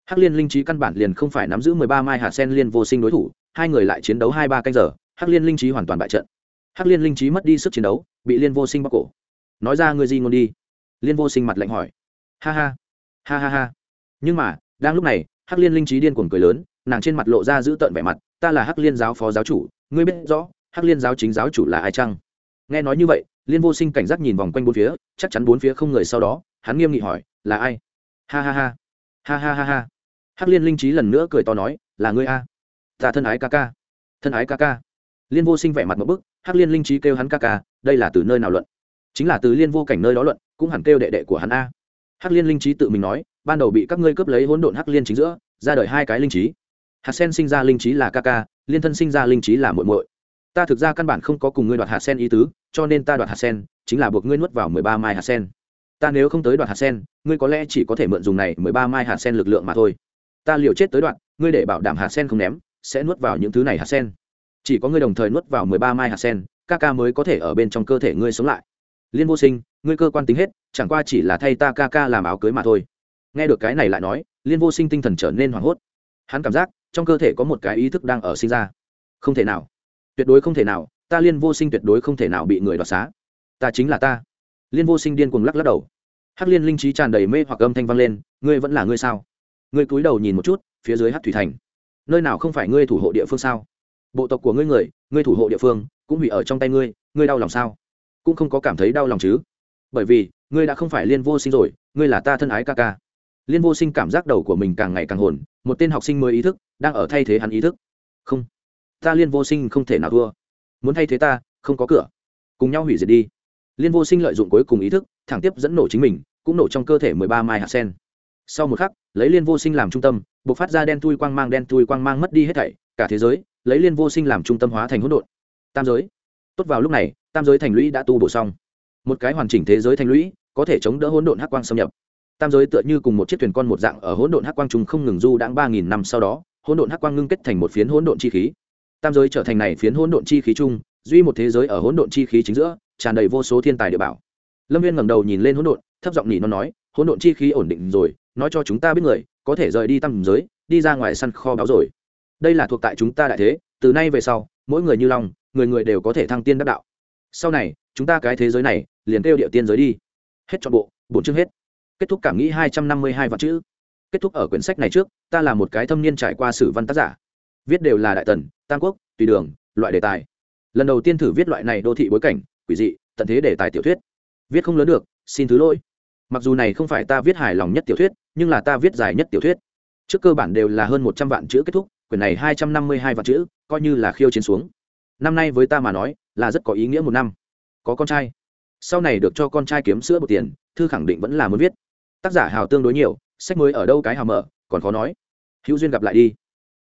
hắc liên linh trí căn bản liền không phải nắm giữ mười ba mai hạt sen liên vô sinh đối thủ, hai người lại chiến đấu hai ba canh giờ, hắc liên linh trí hoàn toàn bại trận. Hắc liên linh trí mất đi sức chiến đấu, bị liên vô sinh bóc cổ. Nói ra người gì ngôn đi. Liên vô sinh mặt lạnh hỏi. Ha ha. Ha ha ha. Nhưng mà, đang lúc này, hắc liên linh trí điên cuồng cười lớn, nàng trên mặt lộ ra giữ tợn vẻ mặt, ta là hắc liên giáo phó giáo chủ, ngươi biết rõ, hắc liên giáo chính giáo chủ là ai chăng? Nghe nói như vậy, liên vô sinh cảnh giác nhìn vòng quanh bốn phía, chắc chắn bốn phía không người sau đó, hắn nghiêm nghị hỏi, là ai? Ha ha ha. Ha ha ha ha hắc liên linh trí lần nữa cười to nói, là ngươi a? Ta thân ái ca ca. Thân ái ca ca? Liên vô sinh vẻ mặt một bức, hắc liên linh trí kêu hắn ca ca, đây là từ nơi nào luận? Chính là từ liên vô cảnh nơi đó luận, cũng hẳn kêu đệ đệ của hắn a. Hắc liên linh trí tự mình nói, ban đầu bị các ngươi cướp lấy hỗn độn hắc liên chính giữa, ra đời hai cái linh trí. Hạt sen sinh ra linh trí là ca ca, liên thân sinh ra linh trí là muội muội. Ta thực ra căn bản không có cùng ngươi đoạt hạt sen ý tứ, cho nên ta đoạt hạt sen, chính là buộc ngươi nuốt vào mười ba mai hạt sen. Ta nếu không tới đoạt hạt sen, ngươi có lẽ chỉ có thể mượn dùng này mười ba mai hạt sen lực lượng mà thôi ta liều chết tới đoạn, ngươi để bảo đảm hạt sen không ném, sẽ nuốt vào những thứ này hạt sen. Chỉ có ngươi đồng thời nuốt vào mười ba mai hạt sen, ca ca mới có thể ở bên trong cơ thể ngươi sống lại. Liên vô sinh, ngươi cơ quan tính hết, chẳng qua chỉ là thay ta ca ca làm áo cưới mà thôi. Nghe được cái này lại nói, liên vô sinh tinh thần trở nên hoảng hốt. Hắn cảm giác, trong cơ thể có một cái ý thức đang ở sinh ra. Không thể nào. Tuyệt đối không thể nào, ta liên vô sinh tuyệt đối không thể nào bị người đoạt xá. Ta chính là ta. Liên vô sinh điên cuồng lắc lắc đầu. Hắc liên linh trí tràn đầy mê hoặc âm thanh vang lên, ngươi vẫn là ngươi sao? Ngươi cúi đầu nhìn một chút, phía dưới hát thủy thành. Nơi nào không phải ngươi thủ hộ địa phương sao? Bộ tộc của ngươi người, ngươi thủ hộ địa phương, cũng hủy ở trong tay ngươi ngươi đau lòng sao? Cũng không có cảm thấy đau lòng chứ. Bởi vì, ngươi đã không phải liên vô sinh rồi, ngươi là ta thân ái ca ca. Liên vô sinh cảm giác đầu của mình càng ngày càng hồn, một tên học sinh mới ý thức, đang ở thay thế hắn ý thức. Không, ta liên vô sinh không thể nào thua. Muốn thay thế ta, không có cửa. Cùng nhau hủy diệt đi. Liên vô sinh lợi dụng cuối cùng ý thức, thẳng tiếp dẫn nổ chính mình, cũng nổ trong cơ thể mười ba mai hạt sen sau một khắc, lấy liên vô sinh làm trung tâm b ộ c phát ra đen thui quang mang, đen thui quang mang mất đi hết thảy, cả thế giới, lấy liên vô sinh làm trung tâm hóa thành hỗn độn. Tam giới. Tốt vào lúc này, tam giới thành lũy đã tu bổ xong. Một cái hoàn chỉnh thế giới thành lũy, có thể chống đỡ hỗn độn hắc quang xâm nhập. Tam giới tựa như cùng một chiếc thuyền con một dạng ở hỗn độn hắc quang trùng không ngừng du đãng ba nghìn năm sau đó, hỗn độn hắc quang ngưng kết thành một phiến hỗn độn chi khí. Tam giới trở thành này phiến hỗn độn chi khí chung, duy một thế giới ở hỗn độn chi khí chính giữa, tràn đầy vô số thiên tài địa bảo lâm viên ngẩng đầu nhìn lên hỗn độn, thấp giọng nhị nó nói, hỗn độn chi khí ổn định rồi, nói cho chúng ta biết người, có thể rời đi tăng giới, đi ra ngoài săn kho báo rồi. Đây là thuộc tại chúng ta đại thế, từ nay về sau, mỗi người như long, người người đều có thể thăng tiên đắc đạo. Sau này, chúng ta cái thế giới này, liền kêu địa tiên giới đi. Hết chọn bộ, bốn chương hết. Kết thúc cảm nghĩ hai trăm năm mươi hai vạn chữ. Kết thúc ở quyển sách này trước, ta là một cái thâm niên trải qua sử văn tác giả. Viết đều là đại tần, tam quốc, tùy đường, loại đề tài. Lần đầu tiên thử viết loại này đô thị bối cảnh, quỷ dị, tận thế đề tài tiểu thuyết viết không lớn được, xin thứ lỗi. Mặc dù này không phải ta viết hài lòng nhất tiểu thuyết, nhưng là ta viết dài nhất tiểu thuyết. Trước cơ bản đều là hơn một trăm vạn chữ kết thúc, quyển này hai trăm năm mươi hai vạn chữ, coi như là khiêu chiến xuống. Năm nay với ta mà nói, là rất có ý nghĩa một năm. Có con trai. Sau này được cho con trai kiếm sữa một tiền, thư khẳng định vẫn là muốn viết. Tác giả hào tương đối nhiều, sách mới ở đâu cái hào mở, còn khó nói. Hữu duyên gặp lại đi.